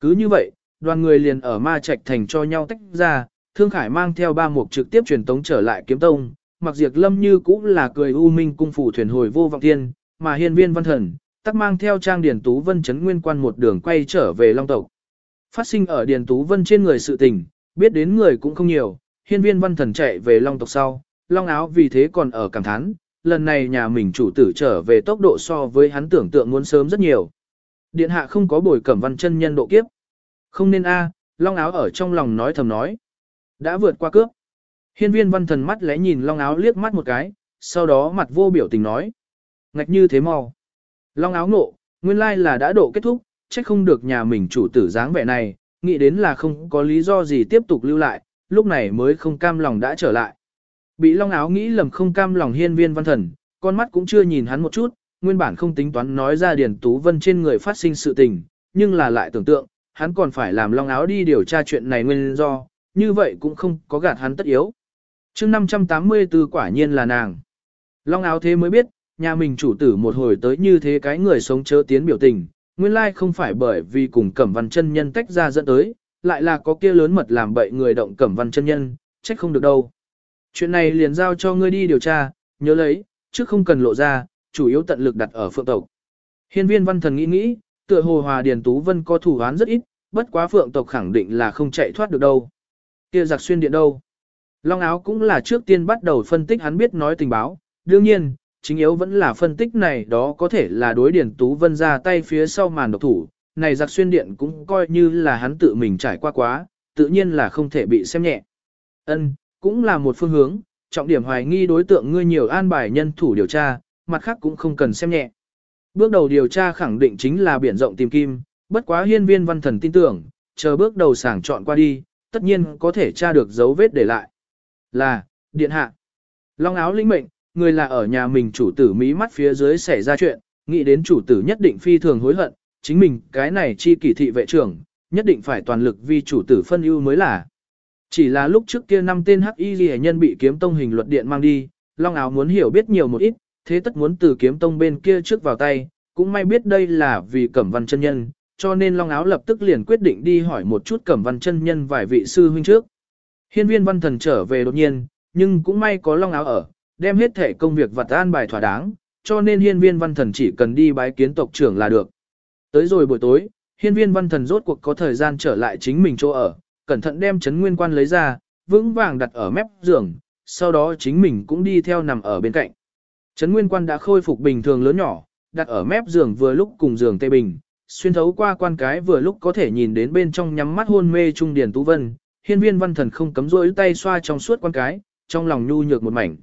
Speaker 1: Cứ như vậy, đoàn người liền ở ma trạch thành cho nhau tách ra, Thương Khải mang theo ba mục trực tiếp truyền tống trở lại kiếm tông, mặc diệt lâm như cũng là cười u minh cung phủ thuyền hồi vô vọng thiên, mà hiên viên văn thần, tắc mang theo trang điển tú vân chấn nguyên quan một đường quay trở về long tộc. Phát sinh ở Điền tú vân trên người sự tình, biết đến người cũng không nhiều, hiên viên văn thần chạy về long tộc sau, long áo vì thế còn ở cảm thán, lần này nhà mình chủ tử trở về tốc độ so với hắn tưởng tượng muốn sớm rất nhiều. Điện hạ không có bồi cẩm văn chân nhân độ kiếp. Không nên a, long áo ở trong lòng nói thầm nói. Đã vượt qua cướp. Hiên viên văn thần mắt lẽ nhìn long áo liếc mắt một cái, sau đó mặt vô biểu tình nói. Ngạch như thế mau. Long áo ngộ, nguyên lai là đã độ kết thúc, trách không được nhà mình chủ tử dáng vẻ này, nghĩ đến là không có lý do gì tiếp tục lưu lại, lúc này mới không cam lòng đã trở lại. Bị long áo nghĩ lầm không cam lòng hiên viên văn thần, con mắt cũng chưa nhìn hắn một chút, nguyên bản không tính toán nói ra Điền Tú Vân trên người phát sinh sự tình, nhưng là lại tưởng tượng, hắn còn phải làm long áo đi điều tra chuyện này nguyên do, như vậy cũng không có gạt hắn tất yếu. chương 584 quả nhiên là nàng. Long áo thế mới biết, nhà mình chủ tử một hồi tới như thế cái người sống chớ tiến biểu tình, nguyên lai không phải bởi vì cùng cẩm văn chân nhân tách ra dẫn tới, lại là có kia lớn mật làm bậy người động cẩm văn chân nhân, trách không được đâu. Chuyện này liền giao cho ngươi đi điều tra, nhớ lấy, chứ không cần lộ ra, chủ yếu tận lực đặt ở phượng tộc. Hiên viên văn thần nghĩ nghĩ, tựa hồ hòa điền tú vân có thủ án rất ít, bất quá phượng tộc khẳng định là không chạy thoát được đâu. Kia giặc xuyên điện đâu? Long áo cũng là trước tiên bắt đầu phân tích hắn biết nói tình báo, đương nhiên, chính yếu vẫn là phân tích này đó có thể là đối điển tú vân ra tay phía sau màn độc thủ, này giặc xuyên điện cũng coi như là hắn tự mình trải qua quá, tự nhiên là không thể bị xem nhẹ. Ân, cũng là một phương hướng, trọng điểm hoài nghi đối tượng ngươi nhiều an bài nhân thủ điều tra, mặt khác cũng không cần xem nhẹ. Bước đầu điều tra khẳng định chính là biển rộng tìm kim, bất quá hiên viên văn thần tin tưởng, chờ bước đầu sàng chọn qua đi, tất nhiên có thể tra được dấu vết để lại. Là, điện hạ. Long áo linh mệnh, người là ở nhà mình chủ tử mỹ mắt phía dưới xảy ra chuyện, nghĩ đến chủ tử nhất định phi thường hối hận, chính mình cái này chi kỳ thị vệ trưởng, nhất định phải toàn lực vì chủ tử phân ưu mới là. Chỉ là lúc trước kia năm tên hắc y ghi nhân bị kiếm tông hình luật điện mang đi, Long áo muốn hiểu biết nhiều một ít, thế tất muốn từ kiếm tông bên kia trước vào tay, cũng may biết đây là vì cẩm văn chân nhân, cho nên Long áo lập tức liền quyết định đi hỏi một chút cẩm văn chân nhân vài vị sư huynh trước. Hiên viên văn thần trở về đột nhiên, nhưng cũng may có Long áo ở, đem hết thể công việc vặt an bài thỏa đáng, cho nên hiên viên văn thần chỉ cần đi bái kiến tộc trưởng là được. Tới rồi buổi tối, hiên viên văn thần rốt cuộc có thời gian trở lại chính mình chỗ ở, cẩn thận đem chấn nguyên quan lấy ra, vững vàng đặt ở mép giường, sau đó chính mình cũng đi theo nằm ở bên cạnh. Chấn nguyên quan đã khôi phục bình thường lớn nhỏ, đặt ở mép giường vừa lúc cùng giường tây bình, xuyên thấu qua quan cái vừa lúc có thể nhìn đến bên trong nhắm mắt hôn mê trung điển tú vân, hiên viên văn thần không cấm rỗi tay xoa trong suốt quan cái, trong lòng nhu nhược một mảnh.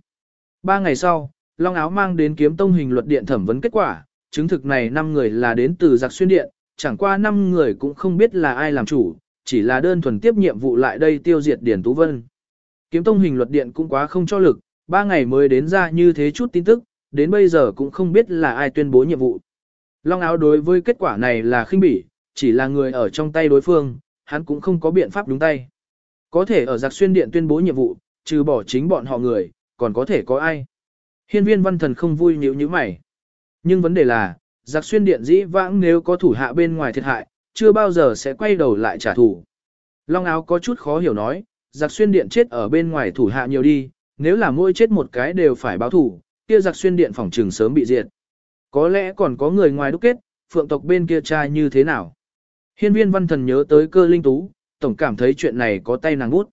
Speaker 1: Ba ngày sau, Long Áo mang đến kiếm tông hình luật điện thẩm vấn kết quả, chứng thực này năm người là đến từ giặc xuyên điện, chẳng qua năm người cũng không biết là ai làm chủ, chỉ là đơn thuần tiếp nhiệm vụ lại đây tiêu diệt Điển Tú Vân. Kiếm tông hình luật điện cũng quá không cho lực, ba ngày mới đến ra như thế chút tin tức, đến bây giờ cũng không biết là ai tuyên bố nhiệm vụ. Long áo đối với kết quả này là khinh bỉ, chỉ là người ở trong tay đối phương, hắn cũng không có biện pháp đúng tay. Có thể ở giặc xuyên điện tuyên bố nhiệm vụ, trừ bỏ chính bọn họ người, còn có thể có ai. Hiên viên văn thần không vui nhíu như mày. Nhưng vấn đề là, giặc xuyên điện dĩ vãng nếu có thủ hạ bên ngoài thiệt hại, chưa bao giờ sẽ quay đầu lại trả thù. Long áo có chút khó hiểu nói, giặc xuyên điện chết ở bên ngoài thủ hạ nhiều đi, nếu là mỗi chết một cái đều phải báo thủ, kia giặc xuyên điện phòng trường sớm bị diệt. Có lẽ còn có người ngoài đúc kết, phượng tộc bên kia trai như thế nào. Hiên viên văn thần nhớ tới cơ linh tú, tổng cảm thấy chuyện này có tay nàng bút.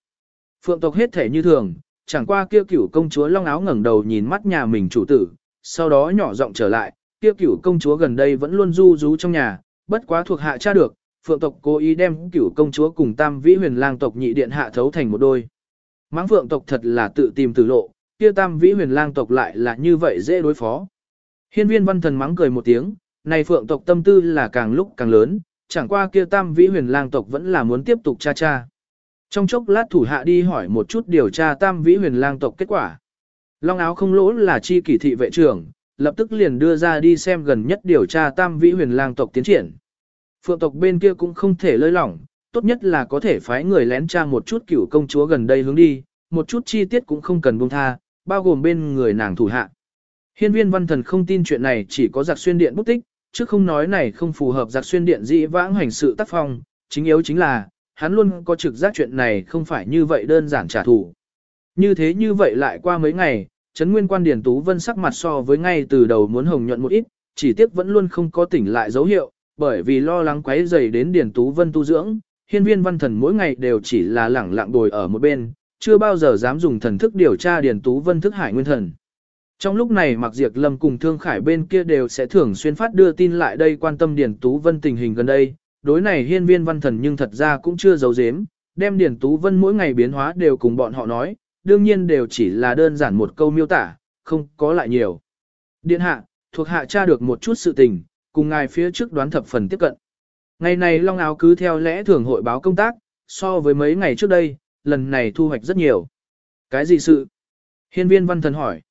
Speaker 1: Phượng tộc hết thể như thường, chẳng qua kia cửu công chúa long áo ngẩng đầu nhìn mắt nhà mình chủ tử, sau đó nhỏ giọng trở lại, kia cửu công chúa gần đây vẫn luôn du rú trong nhà, bất quá thuộc hạ cha được, phượng tộc cố ý đem cửu công chúa cùng tam vĩ huyền lang tộc nhị điện hạ thấu thành một đôi. Mãng phượng tộc thật là tự tìm tử lộ, kia tam vĩ huyền lang tộc lại là như vậy dễ đối phó. Hiên viên văn thần mắng cười một tiếng, này phượng tộc tâm tư là càng lúc càng lớn, chẳng qua kia tam vĩ huyền lang tộc vẫn là muốn tiếp tục cha cha. Trong chốc lát thủ hạ đi hỏi một chút điều tra tam vĩ huyền lang tộc kết quả. Long áo không lỗ là chi kỷ thị vệ trưởng, lập tức liền đưa ra đi xem gần nhất điều tra tam vĩ huyền lang tộc tiến triển. Phượng tộc bên kia cũng không thể lơi lỏng, tốt nhất là có thể phái người lén tra một chút cửu công chúa gần đây hướng đi, một chút chi tiết cũng không cần buông tha, bao gồm bên người nàng thủ hạ. Hiên viên văn thần không tin chuyện này chỉ có giặc xuyên điện bút tích, chứ không nói này không phù hợp giặc xuyên điện dĩ vãng hành sự tác phong, chính yếu chính là, hắn luôn có trực giác chuyện này không phải như vậy đơn giản trả thù. Như thế như vậy lại qua mấy ngày, Trấn Nguyên quan Điền Tú Vân sắc mặt so với ngay từ đầu muốn hồng nhuận một ít, chỉ tiếc vẫn luôn không có tỉnh lại dấu hiệu, bởi vì lo lắng quấy rầy đến Điền Tú Vân tu dưỡng, hiên viên văn thần mỗi ngày đều chỉ là lẳng lặng đồi ở một bên, chưa bao giờ dám dùng thần thức điều tra Điền Tú Vân thức hải nguyên thần. Trong lúc này Mạc Diệp Lâm cùng Thương Khải bên kia đều sẽ thường xuyên phát đưa tin lại đây quan tâm Điền Tú Vân tình hình gần đây, đối này hiên viên văn thần nhưng thật ra cũng chưa giấu giếm, đem Điển Tú Vân mỗi ngày biến hóa đều cùng bọn họ nói, đương nhiên đều chỉ là đơn giản một câu miêu tả, không có lại nhiều. Điện hạ, thuộc hạ tra được một chút sự tình, cùng ngài phía trước đoán thập phần tiếp cận. Ngày này Long Áo cứ theo lẽ thường hội báo công tác, so với mấy ngày trước đây, lần này thu hoạch rất nhiều. Cái gì sự? Hiên viên văn thần hỏi.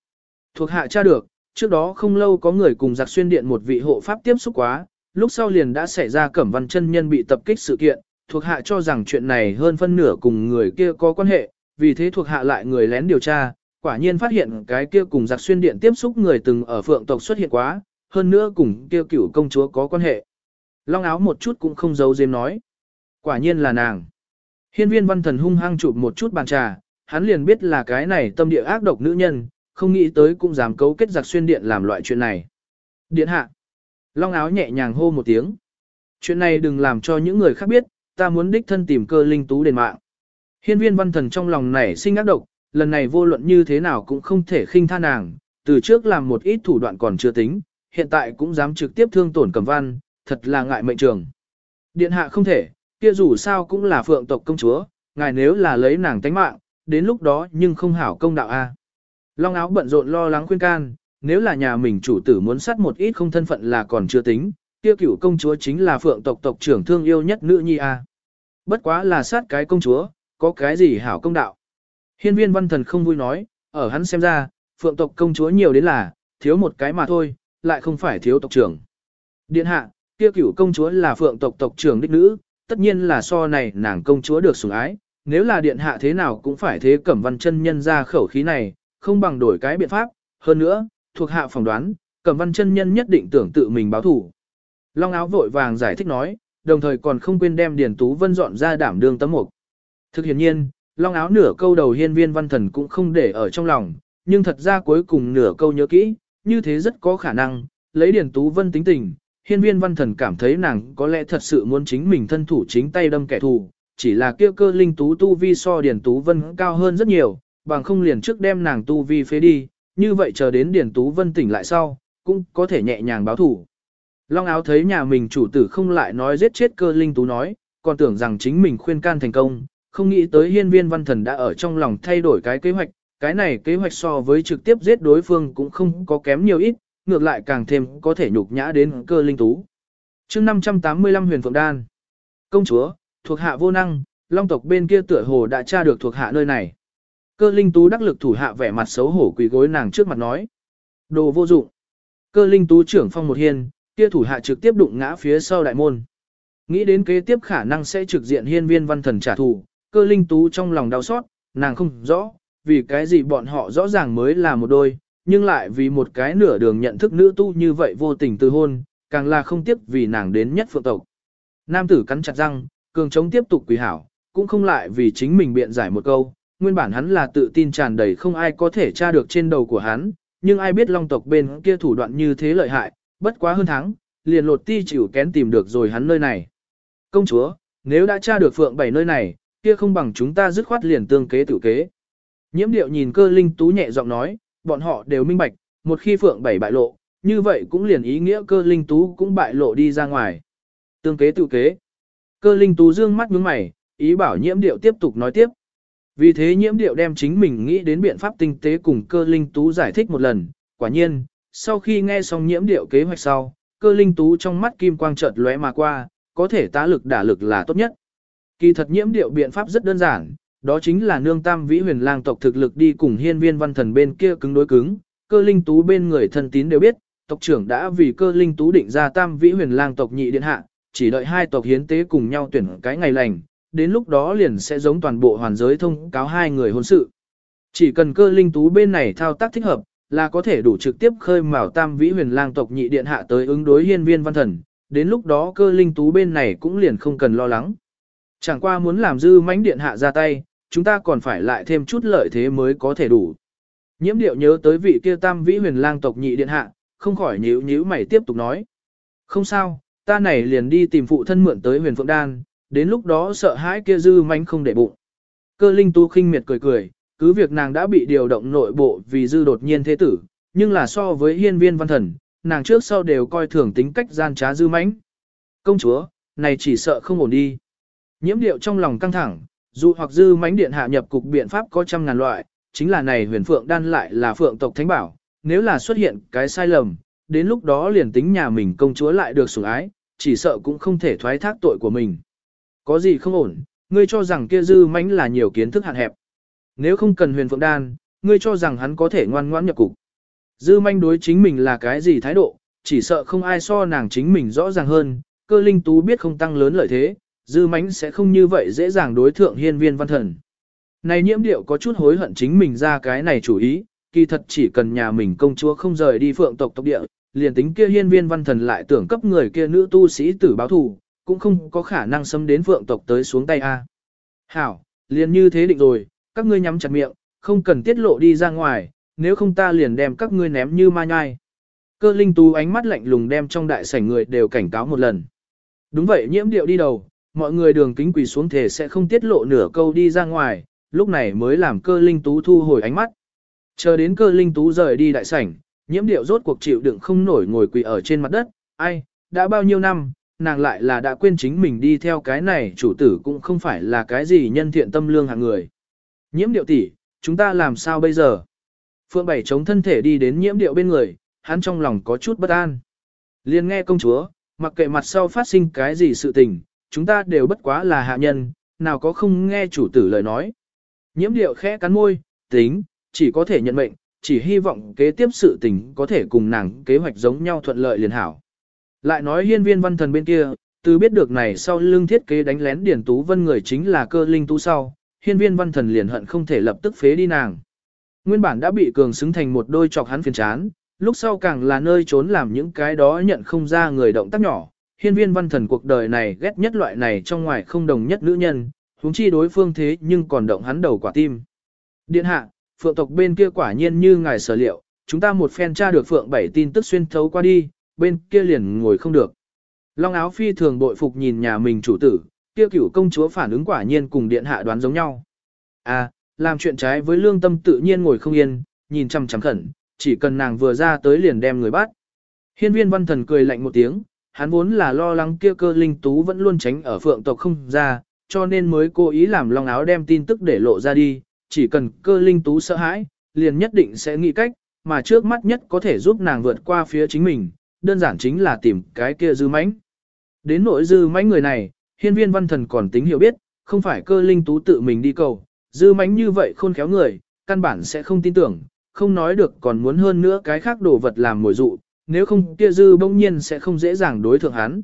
Speaker 1: Thuộc hạ tra được, trước đó không lâu có người cùng giặc xuyên điện một vị hộ pháp tiếp xúc quá, lúc sau liền đã xảy ra cẩm văn chân nhân bị tập kích sự kiện, thuộc hạ cho rằng chuyện này hơn phân nửa cùng người kia có quan hệ, vì thế thuộc hạ lại người lén điều tra, quả nhiên phát hiện cái kia cùng giặc xuyên điện tiếp xúc người từng ở phượng tộc xuất hiện quá, hơn nữa cùng kia cửu công chúa có quan hệ. Long áo một chút cũng không giấu giếm nói. Quả nhiên là nàng. Hiên viên văn thần hung hăng chụp một chút bàn trà, hắn liền biết là cái này tâm địa ác độc nữ nhân, không nghĩ tới cũng dám cấu kết giặc xuyên điện làm loại chuyện này. Điện hạ. Long áo nhẹ nhàng hô một tiếng. Chuyện này đừng làm cho những người khác biết, ta muốn đích thân tìm cơ linh tú đền mạng. Hiên viên văn thần trong lòng nảy sinh ác độc, lần này vô luận như thế nào cũng không thể khinh tha nàng, từ trước làm một ít thủ đoạn còn chưa tính, hiện tại cũng dám trực tiếp thương tổn cầm văn, thật là ngại mệnh trường. Điện hạ không thể, kia dù sao cũng là phượng tộc công chúa, ngài nếu là lấy nàng tánh mạng, đến lúc đó nhưng không hảo công đạo a. Long áo bận rộn lo lắng khuyên can, nếu là nhà mình chủ tử muốn sát một ít không thân phận là còn chưa tính, kia cửu công chúa chính là phượng tộc tộc trưởng thương yêu nhất nữ nhi a. Bất quá là sát cái công chúa, có cái gì hảo công đạo. Hiên viên văn thần không vui nói, ở hắn xem ra, phượng tộc công chúa nhiều đến là, thiếu một cái mà thôi, lại không phải thiếu tộc trưởng. Điện hạ, kia cửu công chúa là phượng tộc tộc trưởng đích nữ, tất nhiên là so này nàng công chúa được sủng ái, nếu là điện hạ thế nào cũng phải thế cẩm văn chân nhân ra khẩu khí này, không bằng đổi cái biện pháp, hơn nữa, thuộc hạ phỏng đoán, cẩm văn chân nhân nhất định tưởng tự mình báo thủ. Long áo vội vàng giải thích nói, đồng thời còn không quên đem Điền Tú Vân dọn ra đảm đương tấm mục. Thực hiện nhiên, Long áo nửa câu đầu hiên viên văn thần cũng không để ở trong lòng, nhưng thật ra cuối cùng nửa câu nhớ kỹ, như thế rất có khả năng, lấy Điền Tú Vân tính tình, hiên viên văn thần cảm thấy nàng có lẽ thật sự muốn chính mình thân thủ chính tay đâm kẻ thù, chỉ là kia cơ linh tú tu vi so Điền Tú Vân cao hơn rất nhiều, bằng không liền trước đem nàng tu vi phế đi, như vậy chờ đến Điền Tú Vân tỉnh lại sau, cũng có thể nhẹ nhàng báo thủ. Long áo thấy nhà mình chủ tử không lại nói giết chết cơ linh tú nói, còn tưởng rằng chính mình khuyên can thành công, không nghĩ tới hiên viên văn thần đã ở trong lòng thay đổi cái kế hoạch, cái này kế hoạch so với trực tiếp giết đối phương cũng không có kém nhiều ít, ngược lại càng thêm có thể nhục nhã đến cơ linh tú. chương 585 huyền phượng đan. Công chúa, thuộc hạ vô năng, long tộc bên kia tựa hồ đã tra được thuộc hạ nơi này. Cơ linh tú đắc lực thủ hạ vẻ mặt xấu hổ quỳ gối nàng trước mặt nói. Đồ vô dụng. Cơ linh tú trưởng phong một hiên, kia thủ hạ trực tiếp đụng ngã phía sau đại môn. Nghĩ đến kế tiếp khả năng sẽ trực diện hiên viên văn thần trả thù, cơ linh tú trong lòng đau xót, nàng không rõ, vì cái gì bọn họ rõ ràng mới là một đôi, nhưng lại vì một cái nửa đường nhận thức nữ tu như vậy vô tình từ hôn, càng là không tiếc vì nàng đến nhất phượng tộc. Nam tử cắn chặt răng, cường chống tiếp tục quỳ hảo, cũng không lại vì chính mình biện giải một câu, nguyên bản hắn là tự tin tràn đầy không ai có thể tra được trên đầu của hắn, nhưng ai biết long tộc bên kia thủ đoạn như thế lợi hại, bất quá hơn tháng, liền lột ti chịu kén tìm được rồi hắn nơi này. Công chúa, nếu đã tra được phượng bảy nơi này, kia không bằng chúng ta dứt khoát liền tương kế tự kế. Nhiễm điệu nhìn cơ linh tú nhẹ giọng nói, bọn họ đều minh bạch, một khi phượng bảy bại lộ, như vậy cũng liền ý nghĩa cơ linh tú cũng bại lộ đi ra ngoài. Tương kế tự kế. Cơ linh tú dương mắt nhướng mày, ý bảo nhiễm điệu tiếp tục nói tiếp. Vì thế nhiễm điệu đem chính mình nghĩ đến biện pháp tinh tế cùng cơ linh tú giải thích một lần, quả nhiên, sau khi nghe xong nhiễm điệu kế hoạch sau, cơ linh tú trong mắt kim quang chợt lóe mà qua, có thể tá lực đả lực là tốt nhất. Kỳ thật nhiễm điệu biện pháp rất đơn giản, đó chính là nương tam vĩ huyền lang tộc thực lực đi cùng hiên viên văn thần bên kia cứng đối cứng, cơ linh tú bên người thân tín đều biết, tộc trưởng đã vì cơ linh tú định ra tam vĩ huyền lang tộc nhị điện hạ, chỉ đợi hai tộc hiến tế cùng nhau tuyển cái ngày lành, đến lúc đó liền sẽ giống toàn bộ hoàn giới thông cáo hai người hôn sự. Chỉ cần cơ linh tú bên này thao tác thích hợp, là có thể đủ trực tiếp khơi mào tam vĩ huyền lang tộc nhị điện hạ tới ứng đối hiên viên văn thần, đến lúc đó cơ linh tú bên này cũng liền không cần lo lắng. Chẳng qua muốn làm dư mãnh điện hạ ra tay, chúng ta còn phải lại thêm chút lợi thế mới có thể đủ. Nhiễm điệu nhớ tới vị kia tam vĩ huyền lang tộc nhị điện hạ, không khỏi nhíu nhíu mày tiếp tục nói. Không sao, ta này liền đi tìm phụ thân mượn tới huyền phượng đan, đến lúc đó sợ hãi kia dư manh không để bụng. Cơ linh tu khinh miệt cười cười, cứ việc nàng đã bị điều động nội bộ vì dư đột nhiên thế tử, nhưng là so với hiên viên văn thần, nàng trước sau đều coi thường tính cách gian trá dư mãnh. Công chúa, này chỉ sợ không ổn đi. Nhiễm điệu trong lòng căng thẳng, dù hoặc dư mãnh điện hạ nhập cục biện pháp có trăm ngàn loại, chính là này huyền phượng đan lại là phượng tộc thánh bảo, nếu là xuất hiện cái sai lầm, đến lúc đó liền tính nhà mình công chúa lại được sủng ái, chỉ sợ cũng không thể thoái thác tội của mình. Có gì không ổn, ngươi cho rằng kia dư mãnh là nhiều kiến thức hạn hẹp. Nếu không cần huyền phượng đan, ngươi cho rằng hắn có thể ngoan ngoãn nhập cục. Dư manh đối chính mình là cái gì thái độ, chỉ sợ không ai so nàng chính mình rõ ràng hơn, cơ linh tú biết không tăng lớn lợi thế, dư mánh sẽ không như vậy dễ dàng đối thượng hiên viên văn thần. Này nhiễm điệu có chút hối hận chính mình ra cái này chủ ý, kỳ thật chỉ cần nhà mình công chúa không rời đi phượng tộc tộc địa, liền tính kia hiên viên văn thần lại tưởng cấp người kia nữ tu sĩ tử báo thù, cũng không có khả năng xâm đến vượng tộc tới xuống tay a. Hảo, liền như thế định rồi, các ngươi nhắm chặt miệng, không cần tiết lộ đi ra ngoài, nếu không ta liền đem các ngươi ném như ma nhai. Cơ linh tú ánh mắt lạnh lùng đem trong đại sảnh người đều cảnh cáo một lần. Đúng vậy nhiễm điệu đi đầu, mọi người đường kính quỳ xuống thể sẽ không tiết lộ nửa câu đi ra ngoài, lúc này mới làm cơ linh tú thu hồi ánh mắt. Chờ đến cơ linh tú rời đi đại sảnh, nhiễm điệu rốt cuộc chịu đựng không nổi ngồi quỳ ở trên mặt đất, ai, đã bao nhiêu năm, nàng lại là đã quên chính mình đi theo cái này chủ tử cũng không phải là cái gì nhân thiện tâm lương hạng người. Nhiễm điệu tỷ, chúng ta làm sao bây giờ? Phượng Bảy chống thân thể đi đến nhiễm điệu bên người, hắn trong lòng có chút bất an. Liên nghe công chúa, mặc kệ mặt sau phát sinh cái gì sự tình, chúng ta đều bất quá là hạ nhân, nào có không nghe chủ tử lời nói. Nhiễm điệu khẽ cắn môi, tính, chỉ có thể nhận mệnh, chỉ hy vọng kế tiếp sự tình có thể cùng nàng kế hoạch giống nhau thuận lợi liền hảo. Lại nói hiên viên văn thần bên kia, từ biết được này sau lưng thiết kế đánh lén Điển Tú Vân người chính là cơ linh tú sau, hiên viên văn thần liền hận không thể lập tức phế đi nàng. Nguyên bản đã bị cường xứng thành một đôi chọc hắn phiền chán, lúc sau càng là nơi trốn làm những cái đó nhận không ra người động tác nhỏ. Hiên viên văn thần cuộc đời này ghét nhất loại này trong ngoài không đồng nhất nữ nhân, huống chi đối phương thế nhưng còn động hắn đầu quả tim. Điện hạ, phượng tộc bên kia quả nhiên như ngài sở liệu, chúng ta một phen tra được phượng bảy tin tức xuyên thấu qua đi, bên kia liền ngồi không được. Long áo phi thường bội phục nhìn nhà mình chủ tử, kia cửu công chúa phản ứng quả nhiên cùng điện hạ đoán giống nhau. À, làm chuyện trái với lương tâm tự nhiên ngồi không yên, nhìn chăm chăm khẩn, chỉ cần nàng vừa ra tới liền đem người bắt. Hiên viên văn thần cười lạnh một tiếng, hắn vốn là lo lắng kia cơ linh tú vẫn luôn tránh ở phượng tộc không ra, cho nên mới cố ý làm long áo đem tin tức để lộ ra đi, chỉ cần cơ linh tú sợ hãi, liền nhất định sẽ nghĩ cách, mà trước mắt nhất có thể giúp nàng vượt qua phía chính mình, đơn giản chính là tìm cái kia dư mãnh. Đến nội dư mãnh người này, hiên viên văn thần còn tính hiểu biết, không phải cơ linh tú tự mình đi cầu, dư mãnh như vậy khôn khéo người, căn bản sẽ không tin tưởng, không nói được còn muốn hơn nữa cái khác đồ vật làm mồi dụ, nếu không kia dư bỗng nhiên sẽ không dễ dàng đối thượng hắn.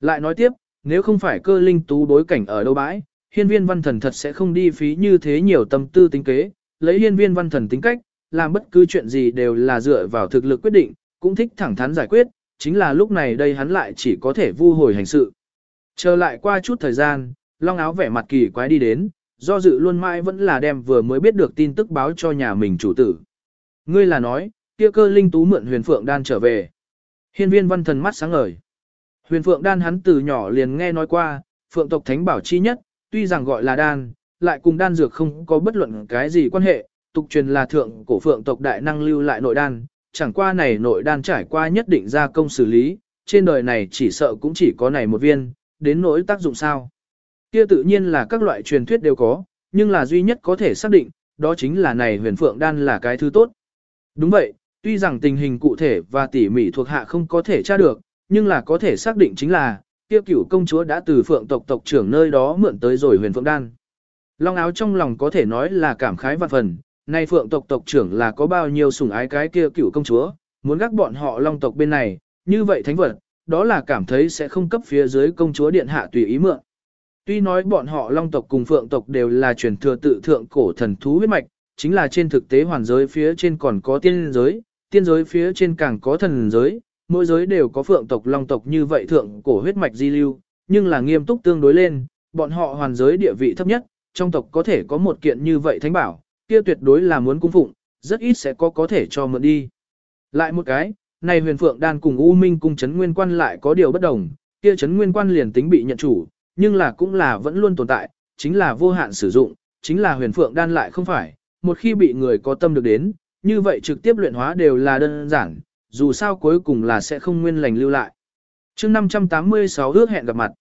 Speaker 1: Lại nói tiếp, nếu không phải cơ linh tú đối cảnh ở đâu bãi, hiên viên văn thần thật sẽ không đi phí như thế nhiều tâm tư tính kế, lấy hiên viên văn thần tính cách, làm bất cứ chuyện gì đều là dựa vào thực lực quyết định, cũng thích thẳng thắn giải quyết, chính là lúc này đây hắn lại chỉ có thể vu hồi hành sự. Trở lại qua chút thời gian, long áo vẻ mặt kỳ quái đi đến, do dự luôn mãi vẫn là đem vừa mới biết được tin tức báo cho nhà mình chủ tử. Ngươi là nói, kia cơ linh tú mượn huyền phượng đan trở về. Hiên viên văn thần mắt sáng ngời. Huyền phượng đan hắn từ nhỏ liền nghe nói qua, phượng tộc thánh bảo chi nhất, tuy rằng gọi là đan, lại cùng đan dược không có bất luận cái gì quan hệ, tục truyền là thượng cổ phượng tộc đại năng lưu lại nội đan, chẳng qua này nội đan trải qua nhất định gia công xử lý, trên đời này chỉ sợ cũng chỉ có này một viên, đến nỗi tác dụng sao. Kia tự nhiên là các loại truyền thuyết đều có, nhưng là duy nhất có thể xác định, đó chính là này huyền phượng đan là cái thứ tốt. Đúng vậy, tuy rằng tình hình cụ thể và tỉ mỉ thuộc hạ không có thể tra được, nhưng là có thể xác định chính là, kia cửu công chúa đã từ phượng tộc tộc trưởng nơi đó mượn tới rồi huyền phượng đan. Long áo trong lòng có thể nói là cảm khái vạn phần, nay phượng tộc tộc trưởng là có bao nhiêu sủng ái cái kia cựu công chúa, muốn gác bọn họ long tộc bên này, như vậy thánh vật, đó là cảm thấy sẽ không cấp phía dưới công chúa điện hạ tùy ý mượn. Tuy nói bọn họ long tộc cùng phượng tộc đều là truyền thừa tự thượng cổ thần thú huyết mạch, chính là trên thực tế hoàn giới phía trên còn có tiên giới, tiên giới phía trên càng có thần giới, mỗi giới đều có phượng tộc long tộc như vậy thượng cổ huyết mạch di lưu, nhưng là nghiêm túc tương đối lên, bọn họ hoàn giới địa vị thấp nhất, trong tộc có thể có một kiện như vậy thánh bảo, kia tuyệt đối là muốn cung phụng, rất ít sẽ có có thể cho mượn đi. Lại một cái, này huyền phượng đan cùng U Minh cung chấn nguyên quan lại có điều bất đồng, kia chấn nguyên quan liền tính bị nhận chủ, nhưng là cũng là vẫn luôn tồn tại, chính là vô hạn sử dụng, chính là huyền phượng đan lại không phải, một khi bị người có tâm được đến, như vậy trực tiếp luyện hóa đều là đơn giản, dù sao cuối cùng là sẽ không nguyên lành lưu lại. chương 586 ước hẹn gặp mặt.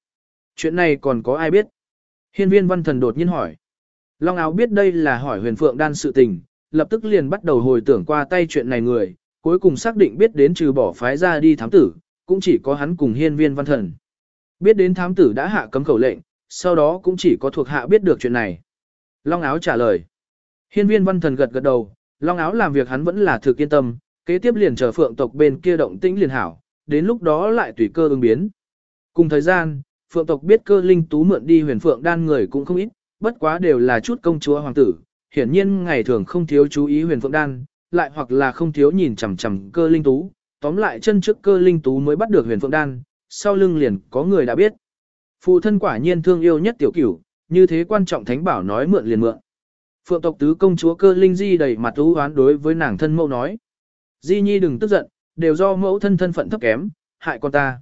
Speaker 1: Chuyện này còn có ai biết? Hiên viên văn thần đột nhiên hỏi. Long áo biết đây là hỏi huyền phượng đan sự tình, lập tức liền bắt đầu hồi tưởng qua tay chuyện này người, cuối cùng xác định biết đến trừ bỏ phái ra đi thám tử, cũng chỉ có hắn cùng hiên viên văn thần. Biết đến thám tử đã hạ cấm khẩu lệnh, sau đó cũng chỉ có thuộc hạ biết được chuyện này. Long áo trả lời. Hiên viên văn thần gật gật đầu, long áo làm việc hắn vẫn là thực yên tâm, kế tiếp liền chờ phượng tộc bên kia động tĩnh liền hảo, đến lúc đó lại tùy cơ ứng biến. Cùng thời gian, phượng tộc biết cơ linh tú mượn đi huyền phượng đan người cũng không ít, bất quá đều là chút công chúa hoàng tử, hiển nhiên ngày thường không thiếu chú ý huyền phượng đan, lại hoặc là không thiếu nhìn chằm chằm cơ linh tú, tóm lại chân trước cơ linh tú mới bắt được huyền phượng đan, sau lưng liền có người đã biết. Phụ thân quả nhiên thương yêu nhất tiểu cửu, như thế quan trọng thánh bảo nói mượn liền mượn. Phượng tộc tứ công chúa cơ linh di đầy mặt ưu hoán đối với nàng thân mẫu nói. Di nhi đừng tức giận, đều do mẫu thân thân phận thấp kém, hại con ta.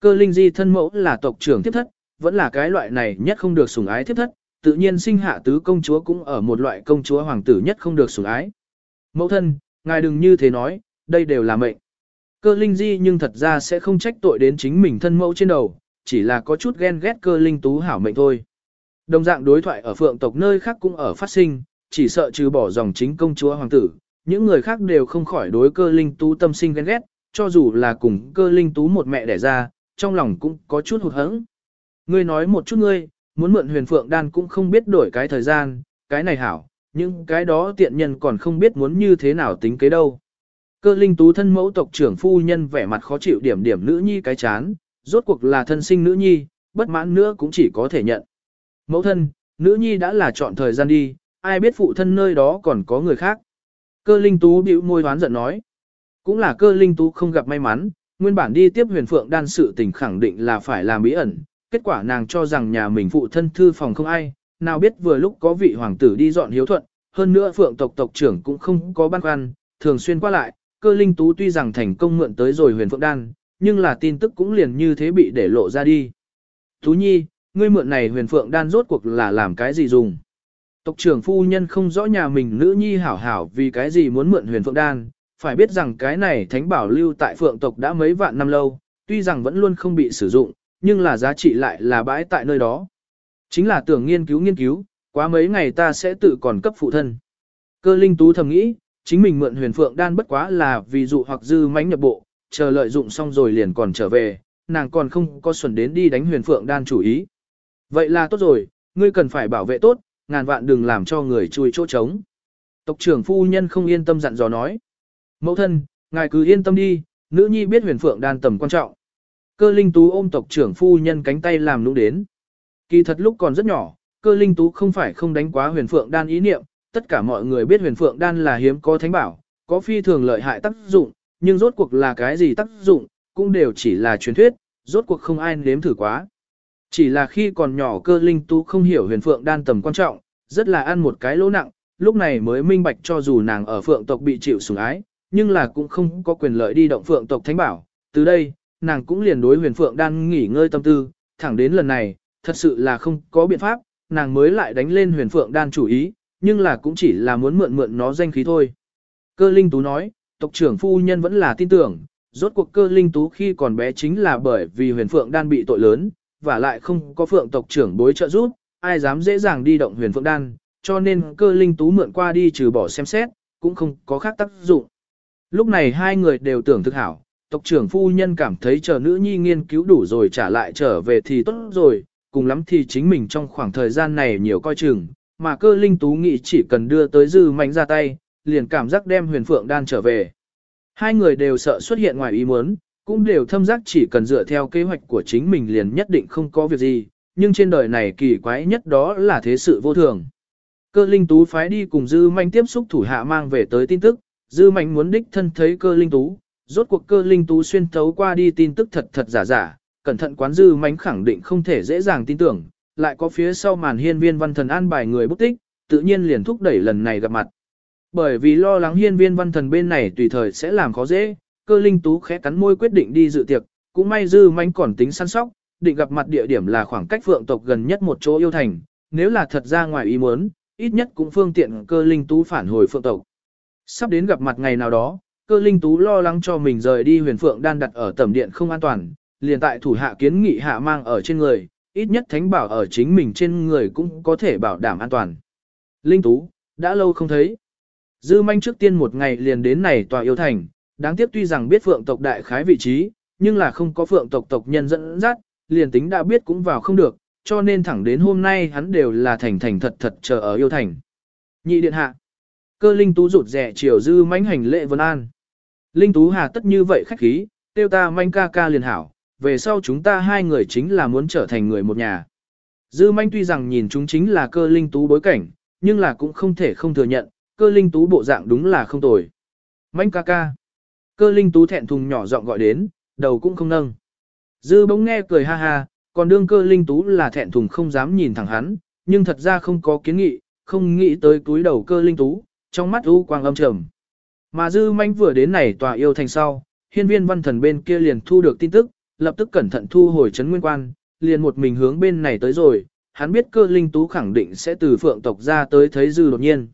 Speaker 1: Cơ linh di thân mẫu là tộc trưởng thiếp thất, vẫn là cái loại này nhất không được sủng ái thiếp thất, tự nhiên sinh hạ tứ công chúa cũng ở một loại công chúa hoàng tử nhất không được sủng ái. Mẫu thân, ngài đừng như thế nói, đây đều là mệnh. Cơ linh di nhưng thật ra sẽ không trách tội đến chính mình thân mẫu trên đầu, chỉ là có chút ghen ghét cơ linh tú hảo mệnh thôi. Đồng dạng đối thoại ở phượng tộc nơi khác cũng ở phát sinh, chỉ sợ trừ bỏ dòng chính công chúa hoàng tử, những người khác đều không khỏi đối cơ linh tú tâm sinh ghen ghét, cho dù là cùng cơ linh tú một mẹ đẻ ra, trong lòng cũng có chút hụt hẫng. Ngươi nói một chút ngươi, muốn mượn huyền phượng đan cũng không biết đổi cái thời gian, cái này hảo, nhưng cái đó tiện nhân còn không biết muốn như thế nào tính kế đâu. Cơ linh tú thân mẫu tộc trưởng phu nhân vẻ mặt khó chịu điểm điểm nữ nhi cái chán, rốt cuộc là thân sinh nữ nhi, bất mãn nữa cũng chỉ có thể nhận. Mẫu thân, nữ nhi đã là chọn thời gian đi, ai biết phụ thân nơi đó còn có người khác. Cơ linh tú bĩu môi hoán giận nói. Cũng là cơ linh tú không gặp may mắn, nguyên bản đi tiếp huyền phượng đan sự tình khẳng định là phải làm bí ẩn. Kết quả nàng cho rằng nhà mình phụ thân thư phòng không ai, nào biết vừa lúc có vị hoàng tử đi dọn hiếu thuận, hơn nữa phượng tộc tộc trưởng cũng không có băn khoăn, thường xuyên qua lại, cơ linh tú tuy rằng thành công mượn tới rồi huyền phượng đan, nhưng là tin tức cũng liền như thế bị để lộ ra đi. Tú nhi, ngươi mượn này huyền phượng đan rốt cuộc là làm cái gì dùng? Tộc trưởng phu nhân không rõ nhà mình nữ nhi hảo hảo vì cái gì muốn mượn huyền phượng đan, phải biết rằng cái này thánh bảo lưu tại phượng tộc đã mấy vạn năm lâu, tuy rằng vẫn luôn không bị sử dụng, nhưng là giá trị lại là bãi tại nơi đó. Chính là tưởng nghiên cứu nghiên cứu, quá mấy ngày ta sẽ tự còn cấp phụ thân. Cơ linh tú thầm nghĩ, chính mình mượn huyền phượng đan bất quá là vì dụ hoặc dư mánh nhập bộ, chờ lợi dụng xong rồi liền còn trở về, nàng còn không có xuẩn đến đi đánh huyền phượng đan chủ ý. Vậy là tốt rồi, ngươi cần phải bảo vệ tốt, ngàn vạn đừng làm cho người chui chỗ trống. Tộc trưởng phu nhân không yên tâm dặn dò nói. Mẫu thân, ngài cứ yên tâm đi, nữ nhi biết huyền phượng đan tầm quan trọng. Cơ linh tú ôm tộc trưởng phu nhân cánh tay làm nũng đến. Kỳ thật lúc còn rất nhỏ, cơ linh tú không phải không đánh quá huyền phượng đan ý niệm, tất cả mọi người biết huyền phượng đan là hiếm có thánh bảo, có phi thường lợi hại tác dụng, nhưng rốt cuộc là cái gì tác dụng, cũng đều chỉ là truyền thuyết, rốt cuộc không ai nếm thử quá. Chỉ là khi còn nhỏ cơ linh tú không hiểu huyền phượng đan tầm quan trọng, rất là ăn một cái lỗ nặng, lúc này mới minh bạch cho dù nàng ở phượng tộc bị chịu sủng ái, nhưng là cũng không có quyền lợi đi động phượng tộc thánh bảo. Từ đây, nàng cũng liền đối huyền phượng đan nghỉ ngơi tâm tư, thẳng đến lần này, thật sự là không có biện pháp, nàng mới lại đánh lên huyền phượng đan chủ ý, nhưng là cũng chỉ là muốn mượn mượn nó danh khí thôi. Cơ linh tú nói, tộc trưởng phu nhân vẫn là tin tưởng, rốt cuộc cơ linh tú khi còn bé chính là bởi vì huyền phượng đan bị tội lớn, và lại không có phượng tộc trưởng bối trợ giúp, ai dám dễ dàng đi động huyền phượng đan, cho nên cơ linh tú mượn qua đi trừ bỏ xem xét, cũng không có khác tác dụng. Lúc này hai người đều tưởng thực hảo, tộc trưởng phu nhân cảm thấy chờ nữ nhi nghiên cứu đủ rồi trả lại trở về thì tốt rồi, cùng lắm thì chính mình trong khoảng thời gian này nhiều coi chừng, mà cơ linh tú nghĩ chỉ cần đưa tới dư mạnh ra tay, liền cảm giác đem huyền phượng đan trở về. Hai người đều sợ xuất hiện ngoài ý muốn, cũng đều thâm giác chỉ cần dựa theo kế hoạch của chính mình liền nhất định không có việc gì, nhưng trên đời này kỳ quái nhất đó là thế sự vô thường. Cơ linh tú phái đi cùng dư mạnh tiếp xúc thủ hạ mang về tới tin tức, dư mạnh muốn đích thân thấy cơ linh tú, rốt cuộc cơ linh tú xuyên thấu qua đi tin tức thật thật giả giả, cẩn thận quán dư Mánh khẳng định không thể dễ dàng tin tưởng, lại có phía sau màn hiên viên văn thần an bài người bút tích, tự nhiên liền thúc đẩy lần này gặp mặt. Bởi vì lo lắng hiên viên văn thần bên này tùy thời sẽ làm khó dễ, cơ linh tú khẽ cắn môi quyết định đi dự tiệc, cũng may dư Mánh còn tính săn sóc, định gặp mặt địa điểm là khoảng cách phượng tộc gần nhất một chỗ yêu thành, nếu là thật ra ngoài ý muốn, ít nhất cũng phương tiện cơ linh tú phản hồi phượng tộc. Sắp đến gặp mặt ngày nào đó, cơ linh tú lo lắng cho mình rời đi huyền phượng đan đặt ở tầm điện không an toàn, liền tại thủ hạ kiến nghị hạ mang ở trên người, ít nhất thánh bảo ở chính mình trên người cũng có thể bảo đảm an toàn. Linh tú, đã lâu không thấy. Dư manh trước tiên một ngày liền đến này tòa yêu thành, đáng tiếc tuy rằng biết phượng tộc đại khái vị trí, nhưng là không có phượng tộc tộc nhân dẫn dắt, liền tính đã biết cũng vào không được, cho nên thẳng đến hôm nay hắn đều là thành thành thật thật chờ ở yêu thành. Nhị điện hạ. Cơ linh tú rụt rẻ chiều dư mãnh hành lệ vân an. Linh tú hà tất như vậy khách khí, tiêu ta manh ca ca liền hảo, về sau chúng ta hai người chính là muốn trở thành người một nhà. Dư manh tuy rằng nhìn chúng chính là cơ linh tú bối cảnh, nhưng là cũng không thể không thừa nhận, cơ linh tú bộ dạng đúng là không tồi. Manh ca ca. Cơ linh tú thẹn thùng nhỏ giọng gọi đến, đầu cũng không nâng. Dư bỗng nghe cười ha ha, còn đương cơ linh tú là thẹn thùng không dám nhìn thẳng hắn, nhưng thật ra không có kiến nghị, không nghĩ tới túi đầu cơ linh tú, trong mắt u quang âm trầm. Mà dư manh vừa đến này tòa yêu thành sau, hiên viên văn thần bên kia liền thu được tin tức, lập tức cẩn thận thu hồi chấn nguyên quan, liền một mình hướng bên này tới rồi, hắn biết cơ linh tú khẳng định sẽ từ phượng tộc ra tới thấy dư đột nhiên.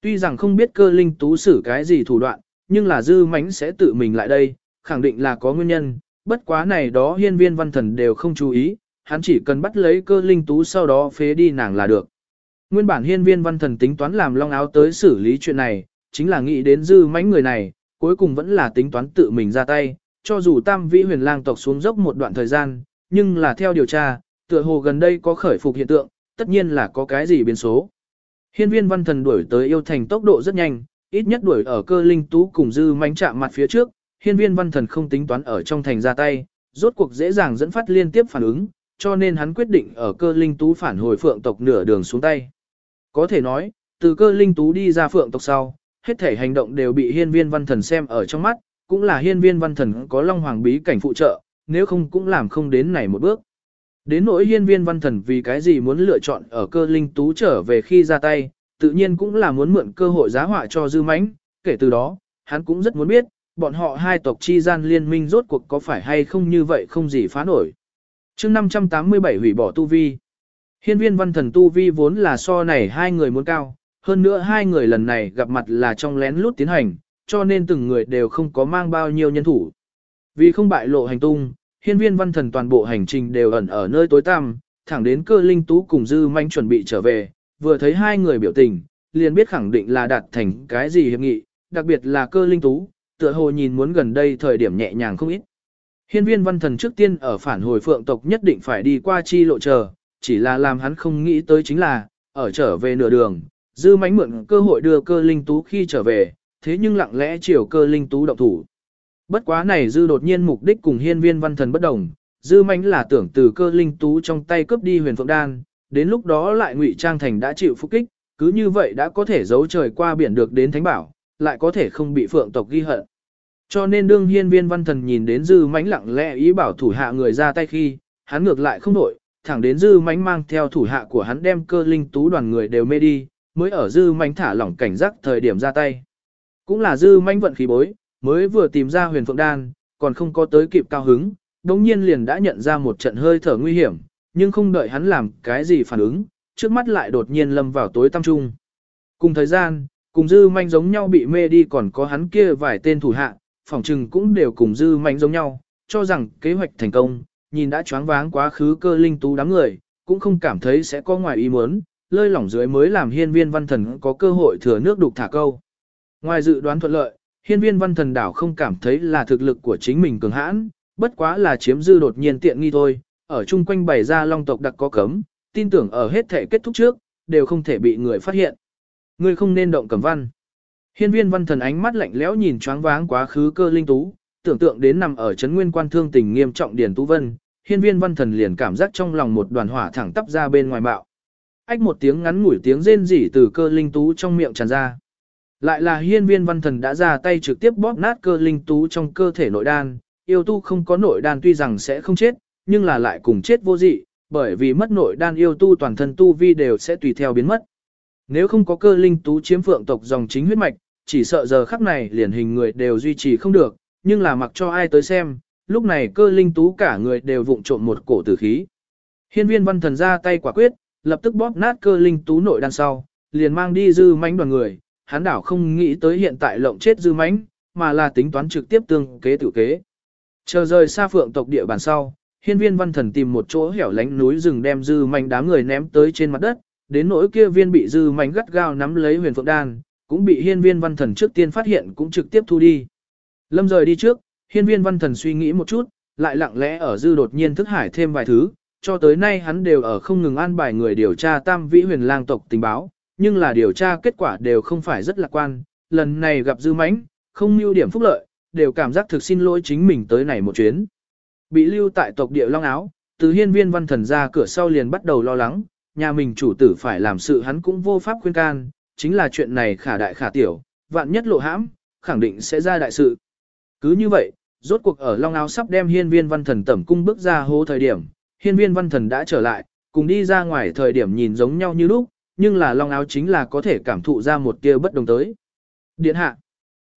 Speaker 1: Tuy rằng không biết cơ linh tú xử cái gì thủ đoạn, nhưng là dư mánh sẽ tự mình lại đây, khẳng định là có nguyên nhân, bất quá này đó hiên viên văn thần đều không chú ý, hắn chỉ cần bắt lấy cơ linh tú sau đó phế đi nàng là được. Nguyên bản hiên viên văn thần tính toán làm long áo tới xử lý chuyện này, chính là nghĩ đến dư mãnh người này, cuối cùng vẫn là tính toán tự mình ra tay, cho dù tam vĩ huyền lang tộc xuống dốc một đoạn thời gian, nhưng là theo điều tra, tựa hồ gần đây có khởi phục hiện tượng, tất nhiên là có cái gì biến số. Hiên viên văn thần đuổi tới yêu thành tốc độ rất nhanh, ít nhất đuổi ở cơ linh tú cùng dư mãnh chạm mặt phía trước, hiên viên văn thần không tính toán ở trong thành ra tay, rốt cuộc dễ dàng dẫn phát liên tiếp phản ứng, cho nên hắn quyết định ở cơ linh tú phản hồi phượng tộc nửa đường xuống tay. Có thể nói, từ cơ linh tú đi ra phượng tộc sau, hết thể hành động đều bị hiên viên văn thần xem ở trong mắt, cũng là hiên viên văn thần có long hoàng bí cảnh phụ trợ, nếu không cũng làm không đến này một bước. Đến nỗi hiên viên văn thần vì cái gì muốn lựa chọn ở cơ linh tú trở về khi ra tay, tự nhiên cũng là muốn mượn cơ hội giá họa cho dư mãnh, kể từ đó, hắn cũng rất muốn biết, bọn họ hai tộc chi gian liên minh rốt cuộc có phải hay không như vậy không gì phá nổi. chương 587 hủy bỏ tu vi. Hiên viên văn thần tu vi vốn là so này hai người muốn cao, hơn nữa hai người lần này gặp mặt là trong lén lút tiến hành, cho nên từng người đều không có mang bao nhiêu nhân thủ. Vì không bại lộ hành tung, hiên viên văn thần toàn bộ hành trình đều ẩn ở nơi tối tăm, thẳng đến cơ linh tú cùng dư manh chuẩn bị trở về, vừa thấy hai người biểu tình, liền biết khẳng định là đạt thành cái gì hiệp nghị, đặc biệt là cơ linh tú, tựa hồ nhìn muốn gần đây thời điểm nhẹ nhàng không ít. Hiên viên văn thần trước tiên ở phản hồi phượng tộc nhất định phải đi qua chi lộ chờ, chỉ là làm hắn không nghĩ tới chính là, ở trở về nửa đường, dư mánh mượn cơ hội đưa cơ linh tú khi trở về, thế nhưng lặng lẽ chiều cơ linh tú động thủ. Bất quá này dư đột nhiên mục đích cùng hiên viên văn thần bất đồng, dư mánh là tưởng từ cơ linh tú trong tay cướp đi huyền phượng đan, đến lúc đó lại ngụy trang thành đã chịu phục kích, cứ như vậy đã có thể giấu trời qua biển được đến thánh bảo, lại có thể không bị phượng tộc ghi hận. Cho nên đương hiên viên văn thần nhìn đến dư mánh lặng lẽ ý bảo thủ hạ người ra tay khi, hắn ngược lại không đổi, thẳng đến dư mánh mang theo thủ hạ của hắn đem cơ linh tú đoàn người đều mê đi, mới ở dư manh thả lỏng cảnh giác thời điểm ra tay. Cũng là dư manh vận khí bối, mới vừa tìm ra huyền phượng đan, còn không có tới kịp cao hứng, đồng nhiên liền đã nhận ra một trận hơi thở nguy hiểm, nhưng không đợi hắn làm cái gì phản ứng, trước mắt lại đột nhiên lâm vào tối tăm trung. Cùng thời gian, cùng dư manh giống nhau bị mê đi còn có hắn kia vài tên thủ hạ, phỏng trừng cũng đều cùng dư manh giống nhau, cho rằng kế hoạch thành công, nhìn đã choáng váng quá khứ cơ linh tú đám người, cũng không cảm thấy sẽ có ngoài ý muốn, lơi lỏng dưới mới làm hiên viên văn thần có cơ hội thừa nước đục thả câu. Ngoài dự đoán thuận lợi, hiên viên văn thần đảo không cảm thấy là thực lực của chính mình cường hãn, bất quá là chiếm dư đột nhiên tiện nghi thôi, ở chung quanh bày ra long tộc đặc có cấm, tin tưởng ở hết thể kết thúc trước, đều không thể bị người phát hiện. Người không nên động cầm văn. Hiên viên văn thần ánh mắt lạnh lẽo nhìn choáng váng quá khứ cơ linh tú, tưởng tượng đến nằm ở chấn nguyên quan thương tình nghiêm trọng điển tú vân, hiên viên văn thần liền cảm giác trong lòng một đoàn hỏa thẳng tắp ra bên ngoài bạo. Ách một tiếng ngắn ngủi tiếng rên rỉ từ cơ linh tú trong miệng tràn ra. Lại là hiên viên văn thần đã ra tay trực tiếp bóp nát cơ linh tú trong cơ thể nội đan, yêu tu không có nội đan tuy rằng sẽ không chết, nhưng là lại cùng chết vô dị, bởi vì mất nội đan yêu tu toàn thân tu vi đều sẽ tùy theo biến mất. Nếu không có cơ linh tú chiếm phượng tộc dòng chính huyết mạch, chỉ sợ giờ khắc này liền hình người đều duy trì không được, nhưng là mặc cho ai tới xem, lúc này cơ linh tú cả người đều vụng trộm một cổ tử khí. Hiên viên văn thần ra tay quả quyết, lập tức bóp nát cơ linh tú nội đan sau, liền mang đi dư mánh đoàn người, hắn đảo không nghĩ tới hiện tại lộng chết dư mánh, mà là tính toán trực tiếp tương kế tự kế. Chờ rời xa phượng tộc địa bàn sau, hiên viên văn thần tìm một chỗ hẻo lánh núi rừng đem dư mánh đám người ném tới trên mặt đất, đến nỗi kia viên bị dư mánh gắt gao nắm lấy huyền phượng đan, cũng bị hiên viên văn thần trước tiên phát hiện cũng trực tiếp thu đi. Lâm rời đi trước, hiên viên văn thần suy nghĩ một chút, lại lặng lẽ ở dư đột nhiên thức hải thêm vài thứ, cho tới nay hắn đều ở không ngừng an bài người điều tra tam vĩ huyền lang tộc tình báo, nhưng là điều tra kết quả đều không phải rất lạc quan, lần này gặp dư mãnh, không mưu điểm phúc lợi, đều cảm giác thực xin lỗi chính mình tới này một chuyến. Bị lưu tại tộc địa long áo, từ hiên viên văn thần ra cửa sau liền bắt đầu lo lắng, nhà mình chủ tử phải làm sự hắn cũng vô pháp khuyên can, chính là chuyện này khả đại khả tiểu, vạn nhất lộ hãm, khẳng định sẽ ra đại sự. Cứ như vậy, rốt cuộc ở Long Áo sắp đem hiên viên văn thần tẩm cung bước ra hố thời điểm, hiên viên văn thần đã trở lại, cùng đi ra ngoài thời điểm nhìn giống nhau như lúc, nhưng là Long Áo chính là có thể cảm thụ ra một tia bất đồng tới. Điện hạ.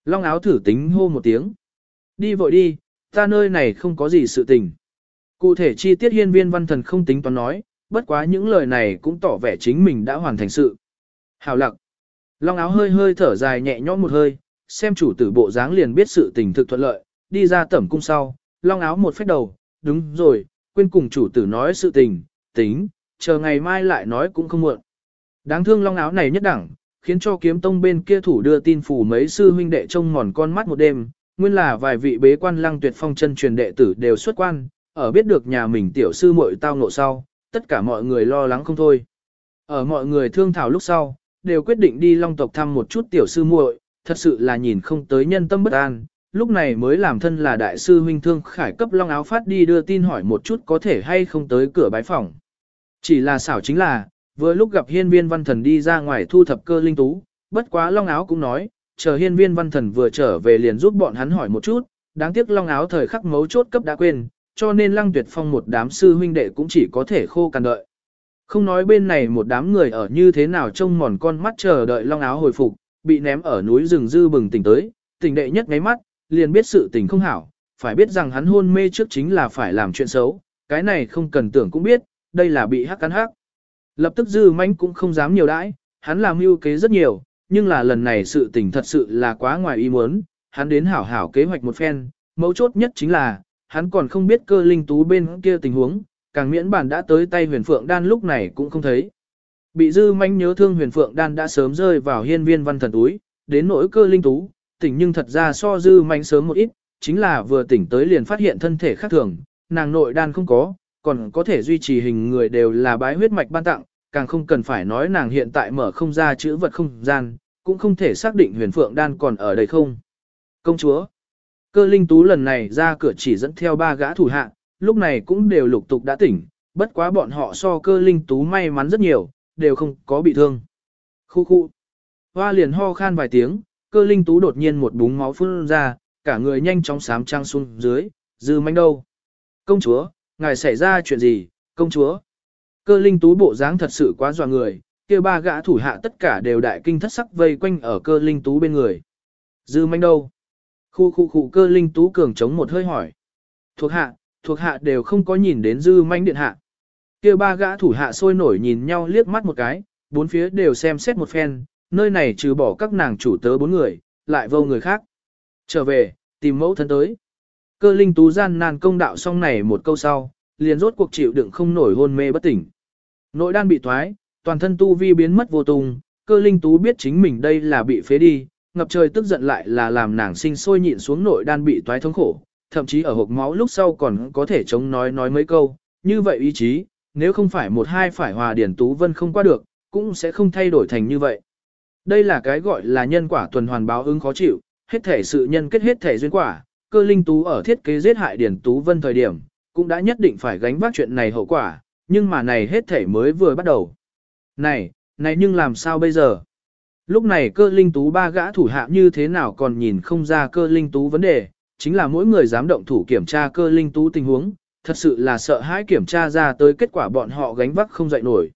Speaker 1: Long Áo thử tính hô một tiếng. Đi vội đi, ta nơi này không có gì sự tình. Cụ thể chi tiết hiên viên văn thần không tính toán nói, bất quá những lời này cũng tỏ vẻ chính mình đã hoàn thành sự. Hào lặc. Long áo hơi hơi thở dài nhẹ nhõm một hơi, xem chủ tử bộ dáng liền biết sự tình thực thuận lợi, đi ra tẩm cung sau, long áo một phép đầu, đúng rồi, quên cùng chủ tử nói sự tình, tính, chờ ngày mai lại nói cũng không muộn. Đáng thương long áo này nhất đẳng, khiến cho kiếm tông bên kia thủ đưa tin phủ mấy sư huynh đệ trông mòn con mắt một đêm, nguyên là vài vị bế quan lăng tuyệt phong chân truyền đệ tử đều xuất quan, ở biết được nhà mình tiểu sư muội tao ngộ sau, tất cả mọi người lo lắng không thôi. Ở mọi người thương thảo lúc sau, đều quyết định đi long tộc thăm một chút tiểu sư muội, thật sự là nhìn không tới nhân tâm bất an, lúc này mới làm thân là đại sư huynh thương khải cấp long áo phát đi đưa tin hỏi một chút có thể hay không tới cửa bái phòng. Chỉ là xảo chính là, vừa lúc gặp hiên viên văn thần đi ra ngoài thu thập cơ linh tú, bất quá long áo cũng nói, chờ hiên viên văn thần vừa trở về liền giúp bọn hắn hỏi một chút, đáng tiếc long áo thời khắc mấu chốt cấp đã quên, cho nên lăng tuyệt phong một đám sư huynh đệ cũng chỉ có thể khô cằn đợi. Không nói bên này một đám người ở như thế nào trông mòn con mắt chờ đợi long áo hồi phục, bị ném ở núi rừng dư bừng tỉnh tới, tỉnh đệ nhất ngáy mắt, liền biết sự tình không hảo, phải biết rằng hắn hôn mê trước chính là phải làm chuyện xấu, cái này không cần tưởng cũng biết, đây là bị hắc cắn hắc. Lập tức dư manh cũng không dám nhiều đãi, hắn làm mưu kế rất nhiều, nhưng là lần này sự tình thật sự là quá ngoài ý muốn, hắn đến hảo hảo kế hoạch một phen, mấu chốt nhất chính là, hắn còn không biết cơ linh tú bên kia tình huống, càng miễn bản đã tới tay huyền phượng đan lúc này cũng không thấy. Bị dư manh nhớ thương huyền phượng đan đã sớm rơi vào hiên viên văn thần túi, đến nỗi cơ linh tú, tỉnh nhưng thật ra so dư manh sớm một ít, chính là vừa tỉnh tới liền phát hiện thân thể khác thường, nàng nội đan không có, còn có thể duy trì hình người đều là bái huyết mạch ban tặng, càng không cần phải nói nàng hiện tại mở không ra chữ vật không gian, cũng không thể xác định huyền phượng đan còn ở đây không. Công chúa, cơ linh tú lần này ra cửa chỉ dẫn theo ba gã thủ hạ, lúc này cũng đều lục tục đã tỉnh, bất quá bọn họ so cơ linh tú may mắn rất nhiều, đều không có bị thương. Khu khu. Hoa liền ho khan vài tiếng, cơ linh tú đột nhiên một búng máu phun ra, cả người nhanh chóng sám trang xuống dưới, dư manh đâu. Công chúa, ngài xảy ra chuyện gì, công chúa? Cơ linh tú bộ dáng thật sự quá dọa người, kia ba gã thủ hạ tất cả đều đại kinh thất sắc vây quanh ở cơ linh tú bên người. Dư manh đâu? Khu khu khu cơ linh tú cường chống một hơi hỏi. Thuộc hạ, thuộc hạ đều không có nhìn đến dư manh điện hạ. Kia ba gã thủ hạ sôi nổi nhìn nhau liếc mắt một cái, bốn phía đều xem xét một phen, nơi này trừ bỏ các nàng chủ tớ bốn người, lại vô người khác. Trở về, tìm mẫu thân tới. Cơ linh tú gian nan công đạo xong này một câu sau, liền rốt cuộc chịu đựng không nổi hôn mê bất tỉnh. Nội đan bị thoái, toàn thân tu vi biến mất vô tung, cơ linh tú biết chính mình đây là bị phế đi, ngập trời tức giận lại là làm nàng sinh sôi nhịn xuống nội đan bị thoái thống khổ, thậm chí ở hộp máu lúc sau còn có thể chống nói nói mấy câu, như vậy ý chí, nếu không phải một hai phải hòa điển tú vân không qua được, cũng sẽ không thay đổi thành như vậy. Đây là cái gọi là nhân quả tuần hoàn báo ứng khó chịu, hết thể sự nhân kết hết thể duyên quả, cơ linh tú ở thiết kế giết hại điển tú vân thời điểm, cũng đã nhất định phải gánh vác chuyện này hậu quả, nhưng mà này hết thể mới vừa bắt đầu. Này, này nhưng làm sao bây giờ? Lúc này cơ linh tú ba gã thủ hạ như thế nào còn nhìn không ra cơ linh tú vấn đề, chính là mỗi người dám động thủ kiểm tra cơ linh tú tình huống, thật sự là sợ hãi kiểm tra ra tới kết quả bọn họ gánh vác không dậy nổi.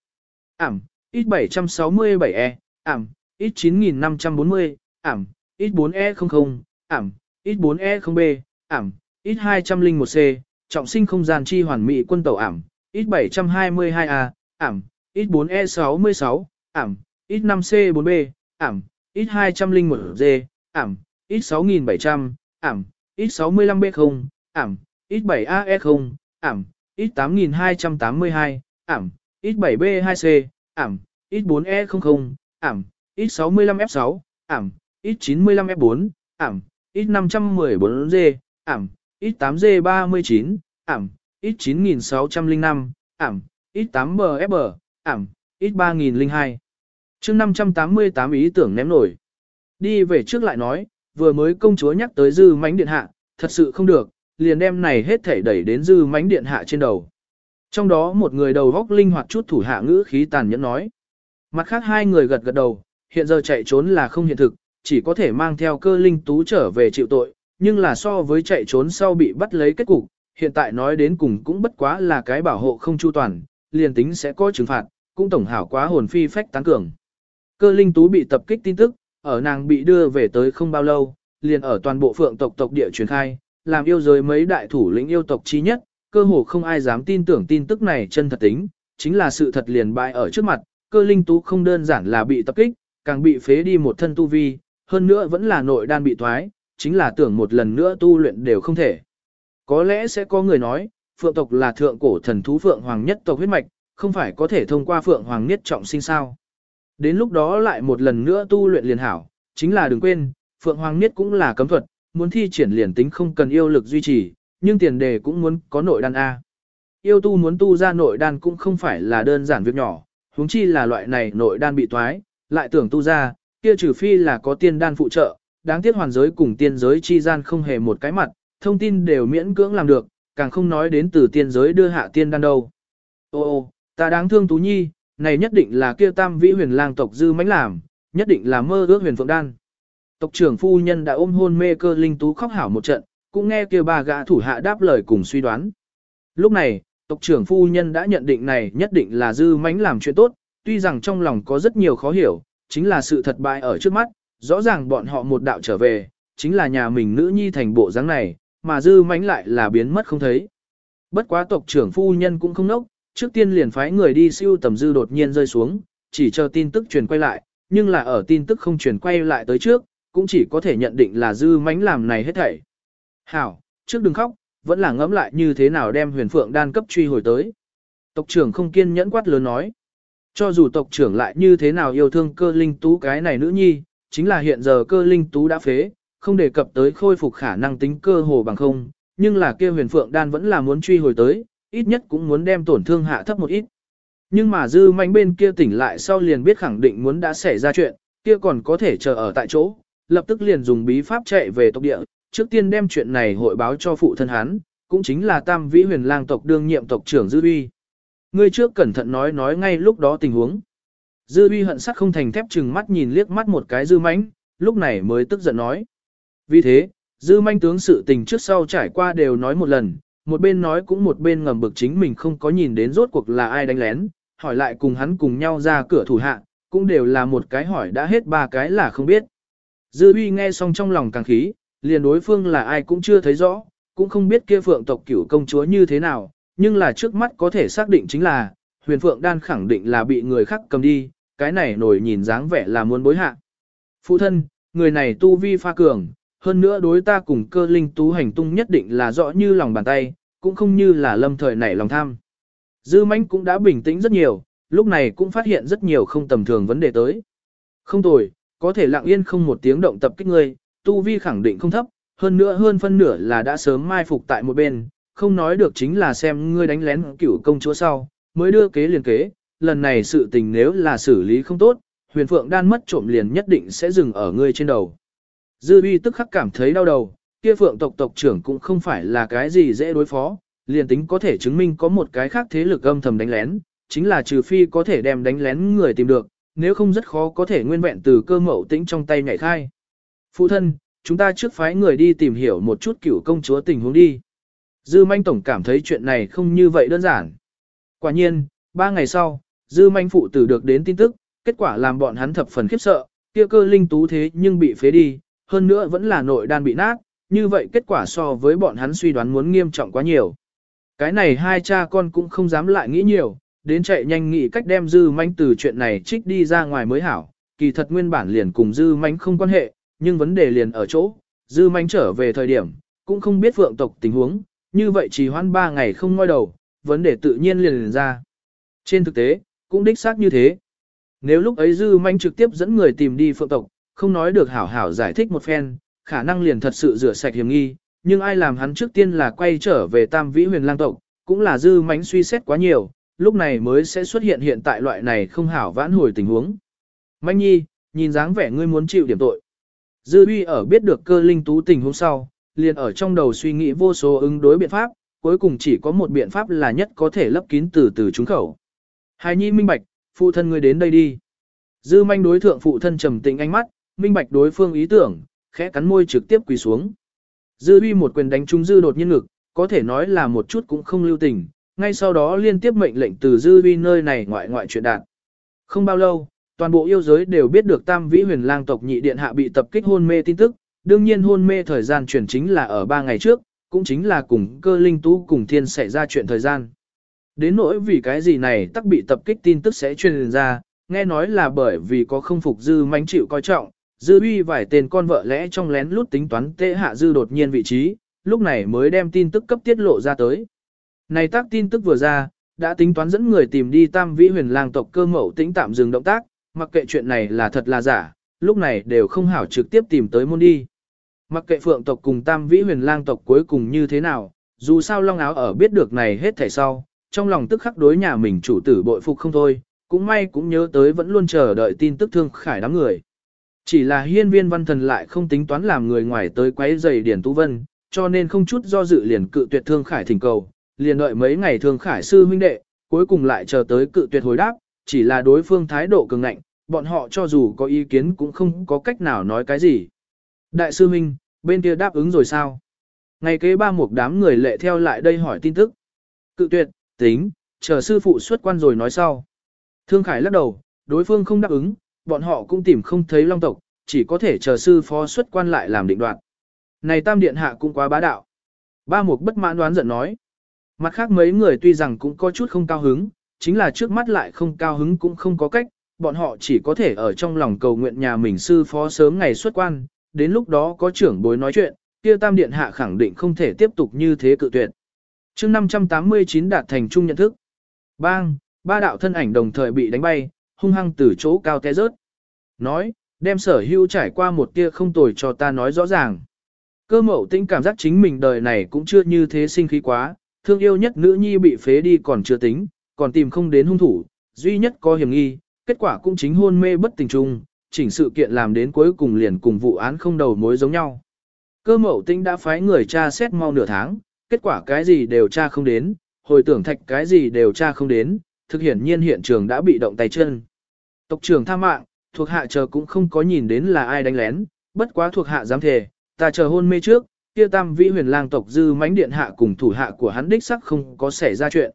Speaker 1: Ảm, ít 767E, ảm, ít 9540, ảm, ít 4E00, ảm, ít 4E0B, ảm, ít 201C, trọng sinh không gian chi hoàn mỹ quân tàu ảm, ít 722A, ảm, ít 4E66, ảm, ít 5C4B, ảm, ít 201G, ảm, ít 6700, ảm, ít 65B0, ảm, ít 7AE0, ảm, ít 8282, ảm, ít 7B2C, ảm, ít 4E00, ảm, ít 65F6, ảm, ít 95F4, ảm, ít 514G, ảm, ít 8G39, ảm, ít 9605, ảm, ít 8BFB, ảm, ít 3002. chương 588 ý tưởng ném nổi. Đi về trước lại nói, vừa mới công chúa nhắc tới dư mánh điện hạ, thật sự không được, liền đem này hết thể đẩy đến dư mánh điện hạ trên đầu. Trong đó một người đầu góc linh hoạt chút thủ hạ ngữ khí tàn nhẫn nói. Mặt khác hai người gật gật đầu, hiện giờ chạy trốn là không hiện thực, chỉ có thể mang theo cơ linh tú trở về chịu tội, nhưng là so với chạy trốn sau bị bắt lấy kết cục, hiện tại nói đến cùng cũng bất quá là cái bảo hộ không chu toàn, liền tính sẽ có trừng phạt, cũng tổng hảo quá hồn phi phách tán cường. Cơ linh tú bị tập kích tin tức, ở nàng bị đưa về tới không bao lâu, liền ở toàn bộ phượng tộc tộc địa truyền khai, làm yêu giới mấy đại thủ lĩnh yêu tộc chi nhất, cơ hồ không ai dám tin tưởng tin tức này chân thật tính, chính là sự thật liền bại ở trước mặt, cơ linh tú không đơn giản là bị tập kích, càng bị phế đi một thân tu vi, hơn nữa vẫn là nội đan bị thoái, chính là tưởng một lần nữa tu luyện đều không thể. Có lẽ sẽ có người nói, phượng tộc là thượng cổ thần thú phượng hoàng nhất tộc huyết mạch, không phải có thể thông qua phượng hoàng nhất trọng sinh sao. Đến lúc đó lại một lần nữa tu luyện liền hảo, chính là đừng quên, Phượng Hoàng Niết cũng là cấm thuật, muốn thi triển liền tính không cần yêu lực duy trì, nhưng tiền đề cũng muốn có nội đan A. Yêu tu muốn tu ra nội đan cũng không phải là đơn giản việc nhỏ, huống chi là loại này nội đan bị toái, lại tưởng tu ra, kia trừ phi là có tiên đan phụ trợ, đáng tiếc hoàn giới cùng tiên giới chi gian không hề một cái mặt, thông tin đều miễn cưỡng làm được, càng không nói đến từ tiên giới đưa hạ tiên đan đâu. Ô ô, ta đáng thương Tú Nhi, này nhất định là kia tam vĩ huyền lang tộc dư mãnh làm, nhất định là mơ ước huyền phượng đan. Tộc trưởng phu nhân đã ôm hôn mê cơ linh tú khóc hảo một trận, cũng nghe kia bà gã thủ hạ đáp lời cùng suy đoán. Lúc này, tộc trưởng phu nhân đã nhận định này nhất định là dư mãnh làm chuyện tốt, tuy rằng trong lòng có rất nhiều khó hiểu, chính là sự thật bại ở trước mắt, rõ ràng bọn họ một đạo trở về, chính là nhà mình nữ nhi thành bộ dáng này, mà dư mánh lại là biến mất không thấy. Bất quá tộc trưởng phu nhân cũng không nốc, trước tiên liền phái người đi siêu tầm dư đột nhiên rơi xuống, chỉ chờ tin tức truyền quay lại, nhưng là ở tin tức không truyền quay lại tới trước, cũng chỉ có thể nhận định là dư mánh làm này hết thảy. Hảo, trước đừng khóc, vẫn là ngẫm lại như thế nào đem huyền phượng đan cấp truy hồi tới. Tộc trưởng không kiên nhẫn quát lớn nói. Cho dù tộc trưởng lại như thế nào yêu thương cơ linh tú cái này nữ nhi, chính là hiện giờ cơ linh tú đã phế, không đề cập tới khôi phục khả năng tính cơ hồ bằng không, nhưng là kia huyền phượng đan vẫn là muốn truy hồi tới, ít nhất cũng muốn đem tổn thương hạ thấp một ít. Nhưng mà dư manh bên kia tỉnh lại sau liền biết khẳng định muốn đã xảy ra chuyện, kia còn có thể chờ ở tại chỗ, lập tức liền dùng bí pháp chạy về tộc địa, trước tiên đem chuyện này hội báo cho phụ thân hắn, cũng chính là tam vĩ huyền lang tộc đương nhiệm tộc trưởng dư uy. Ngươi trước cẩn thận nói nói ngay lúc đó tình huống. Dư uy hận sắc không thành thép chừng mắt nhìn liếc mắt một cái dư mãnh, lúc này mới tức giận nói. Vì thế, dư manh tướng sự tình trước sau trải qua đều nói một lần, một bên nói cũng một bên ngầm bực chính mình không có nhìn đến rốt cuộc là ai đánh lén, hỏi lại cùng hắn cùng nhau ra cửa thủ hạ, cũng đều là một cái hỏi đã hết ba cái là không biết. Dư uy nghe xong trong lòng càng khí, liền đối phương là ai cũng chưa thấy rõ, cũng không biết kia phượng tộc cửu công chúa như thế nào, nhưng là trước mắt có thể xác định chính là, huyền phượng đan khẳng định là bị người khác cầm đi, cái này nổi nhìn dáng vẻ là muốn bối hạ. Phụ thân, người này tu vi pha cường, hơn nữa đối ta cùng cơ linh tú hành tung nhất định là rõ như lòng bàn tay, cũng không như là lâm thời nảy lòng tham. Dư mãnh cũng đã bình tĩnh rất nhiều, lúc này cũng phát hiện rất nhiều không tầm thường vấn đề tới. Không tồi, có thể lặng yên không một tiếng động tập kích ngươi, tu vi khẳng định không thấp, hơn nữa hơn phân nửa là đã sớm mai phục tại một bên, không nói được chính là xem ngươi đánh lén cửu công chúa sau, mới đưa kế liền kế, lần này sự tình nếu là xử lý không tốt, huyền phượng đan mất trộm liền nhất định sẽ dừng ở ngươi trên đầu. Dư uy tức khắc cảm thấy đau đầu, kia phượng tộc tộc trưởng cũng không phải là cái gì dễ đối phó, liền tính có thể chứng minh có một cái khác thế lực âm thầm đánh lén, chính là trừ phi có thể đem đánh lén người tìm được, nếu không rất khó có thể nguyên vẹn từ cơ mậu tĩnh trong tay nhảy khai. Phụ thân, chúng ta trước phái người đi tìm hiểu một chút cửu công chúa tình huống đi. Dư manh tổng cảm thấy chuyện này không như vậy đơn giản. Quả nhiên, ba ngày sau, dư manh phụ tử được đến tin tức, kết quả làm bọn hắn thập phần khiếp sợ, kia cơ linh tú thế nhưng bị phế đi, hơn nữa vẫn là nội đan bị nát, như vậy kết quả so với bọn hắn suy đoán muốn nghiêm trọng quá nhiều. Cái này hai cha con cũng không dám lại nghĩ nhiều, đến chạy nhanh nghĩ cách đem dư manh từ chuyện này trích đi ra ngoài mới hảo, kỳ thật nguyên bản liền cùng dư manh không quan hệ, nhưng vấn đề liền ở chỗ, dư manh trở về thời điểm, cũng không biết vượng tộc tình huống, như vậy chỉ hoãn ba ngày không ngoi đầu, vấn đề tự nhiên liền liền ra. Trên thực tế, cũng đích xác như thế. Nếu lúc ấy dư manh trực tiếp dẫn người tìm đi phượng tộc, không nói được hảo hảo giải thích một phen, khả năng liền thật sự rửa sạch hiểm nghi, nhưng ai làm hắn trước tiên là quay trở về tam vĩ huyền lang tộc, cũng là dư mánh suy xét quá nhiều, lúc này mới sẽ xuất hiện hiện tại loại này không hảo vãn hồi tình huống. Manh nhi, nhìn dáng vẻ ngươi muốn chịu điểm tội. Dư uy ở biết được cơ linh tú tình huống sau, liền ở trong đầu suy nghĩ vô số ứng đối biện pháp, cuối cùng chỉ có một biện pháp là nhất có thể lấp kín từ từ trúng khẩu. Hài nhi minh bạch, phụ thân ngươi đến đây đi. Dư manh đối thượng phụ thân trầm tĩnh ánh mắt, minh bạch đối phương ý tưởng, khẽ cắn môi trực tiếp quỳ xuống. Dư uy một quyền đánh trúng dư đột nhiên ngực, có thể nói là một chút cũng không lưu tình, ngay sau đó liên tiếp mệnh lệnh từ dư uy nơi này ngoại ngoại chuyện đạt. Không bao lâu, toàn bộ yêu giới đều biết được tam vĩ huyền lang tộc nhị điện hạ bị tập kích hôn mê tin tức, đương nhiên hôn mê thời gian chuyển chính là ở 3 ngày trước, cũng chính là cùng cơ linh tú cùng thiên xảy ra chuyện thời gian. Đến nỗi vì cái gì này tắc bị tập kích tin tức sẽ truyền ra, nghe nói là bởi vì có không phục dư mánh chịu coi trọng, dư uy vài tên con vợ lẽ trong lén lút tính toán tệ hạ dư đột nhiên vị trí, lúc này mới đem tin tức cấp tiết lộ ra tới. Này tác tin tức vừa ra, đã tính toán dẫn người tìm đi tam vĩ huyền lang tộc cơ mẫu tính tạm dừng động tác, mặc kệ chuyện này là thật là giả, lúc này đều không hảo trực tiếp tìm tới môn đi. Mặc kệ phượng tộc cùng tam vĩ huyền lang tộc cuối cùng như thế nào, dù sao long áo ở biết được này hết thảy sau, trong lòng tức khắc đối nhà mình chủ tử bội phục không thôi, cũng may cũng nhớ tới vẫn luôn chờ đợi tin tức thương khải đám người. Chỉ là hiên viên văn thần lại không tính toán làm người ngoài tới quấy giày điển tú vân, cho nên không chút do dự liền cự tuyệt thương khải thỉnh cầu, liền đợi mấy ngày thương khải sư huynh đệ, cuối cùng lại chờ tới cự tuyệt hồi đáp, chỉ là đối phương thái độ cường ngạnh, bọn họ cho dù có ý kiến cũng không có cách nào nói cái gì. Đại sư Minh, bên kia đáp ứng rồi sao? Ngày kế ba một đám người lệ theo lại đây hỏi tin tức. Cự tuyệt, tính, chờ sư phụ xuất quan rồi nói sau. Thương Khải lắc đầu, đối phương không đáp ứng, bọn họ cũng tìm không thấy long tộc, chỉ có thể chờ sư phó xuất quan lại làm định đoạn. Này tam điện hạ cũng quá bá đạo. Ba mục bất mãn đoán giận nói. Mặt khác mấy người tuy rằng cũng có chút không cao hứng, chính là trước mắt lại không cao hứng cũng không có cách, bọn họ chỉ có thể ở trong lòng cầu nguyện nhà mình sư phó sớm ngày xuất quan, đến lúc đó có trưởng bối nói chuyện, kia tam điện hạ khẳng định không thể tiếp tục như thế cự tuyệt. chương 589 đạt thành trung nhận thức. Bang, ba đạo thân ảnh đồng thời bị đánh bay, hung hăng từ chỗ cao té rớt. Nói, đem sở hưu trải qua một tia không tồi cho ta nói rõ ràng. Cơ mậu tĩnh cảm giác chính mình đời này cũng chưa như thế sinh khí quá, thương yêu nhất nữ nhi bị phế đi còn chưa tính, còn tìm không đến hung thủ, duy nhất có hiểm nghi, kết quả cũng chính hôn mê bất tình trung, chỉnh sự kiện làm đến cuối cùng liền cùng vụ án không đầu mối giống nhau. Cơ mậu Tinh đã phái người tra xét mau nửa tháng, kết quả cái gì đều tra không đến, hồi tưởng thạch cái gì đều tra không đến, thực hiển nhiên hiện trường đã bị động tay chân. Tộc trưởng tha mạng, thuộc hạ chờ cũng không có nhìn đến là ai đánh lén, bất quá thuộc hạ dám thề, ta chờ hôn mê trước, kia tam vĩ huyền lang tộc dư mãnh điện hạ cùng thủ hạ của hắn đích sắc không có xảy ra chuyện.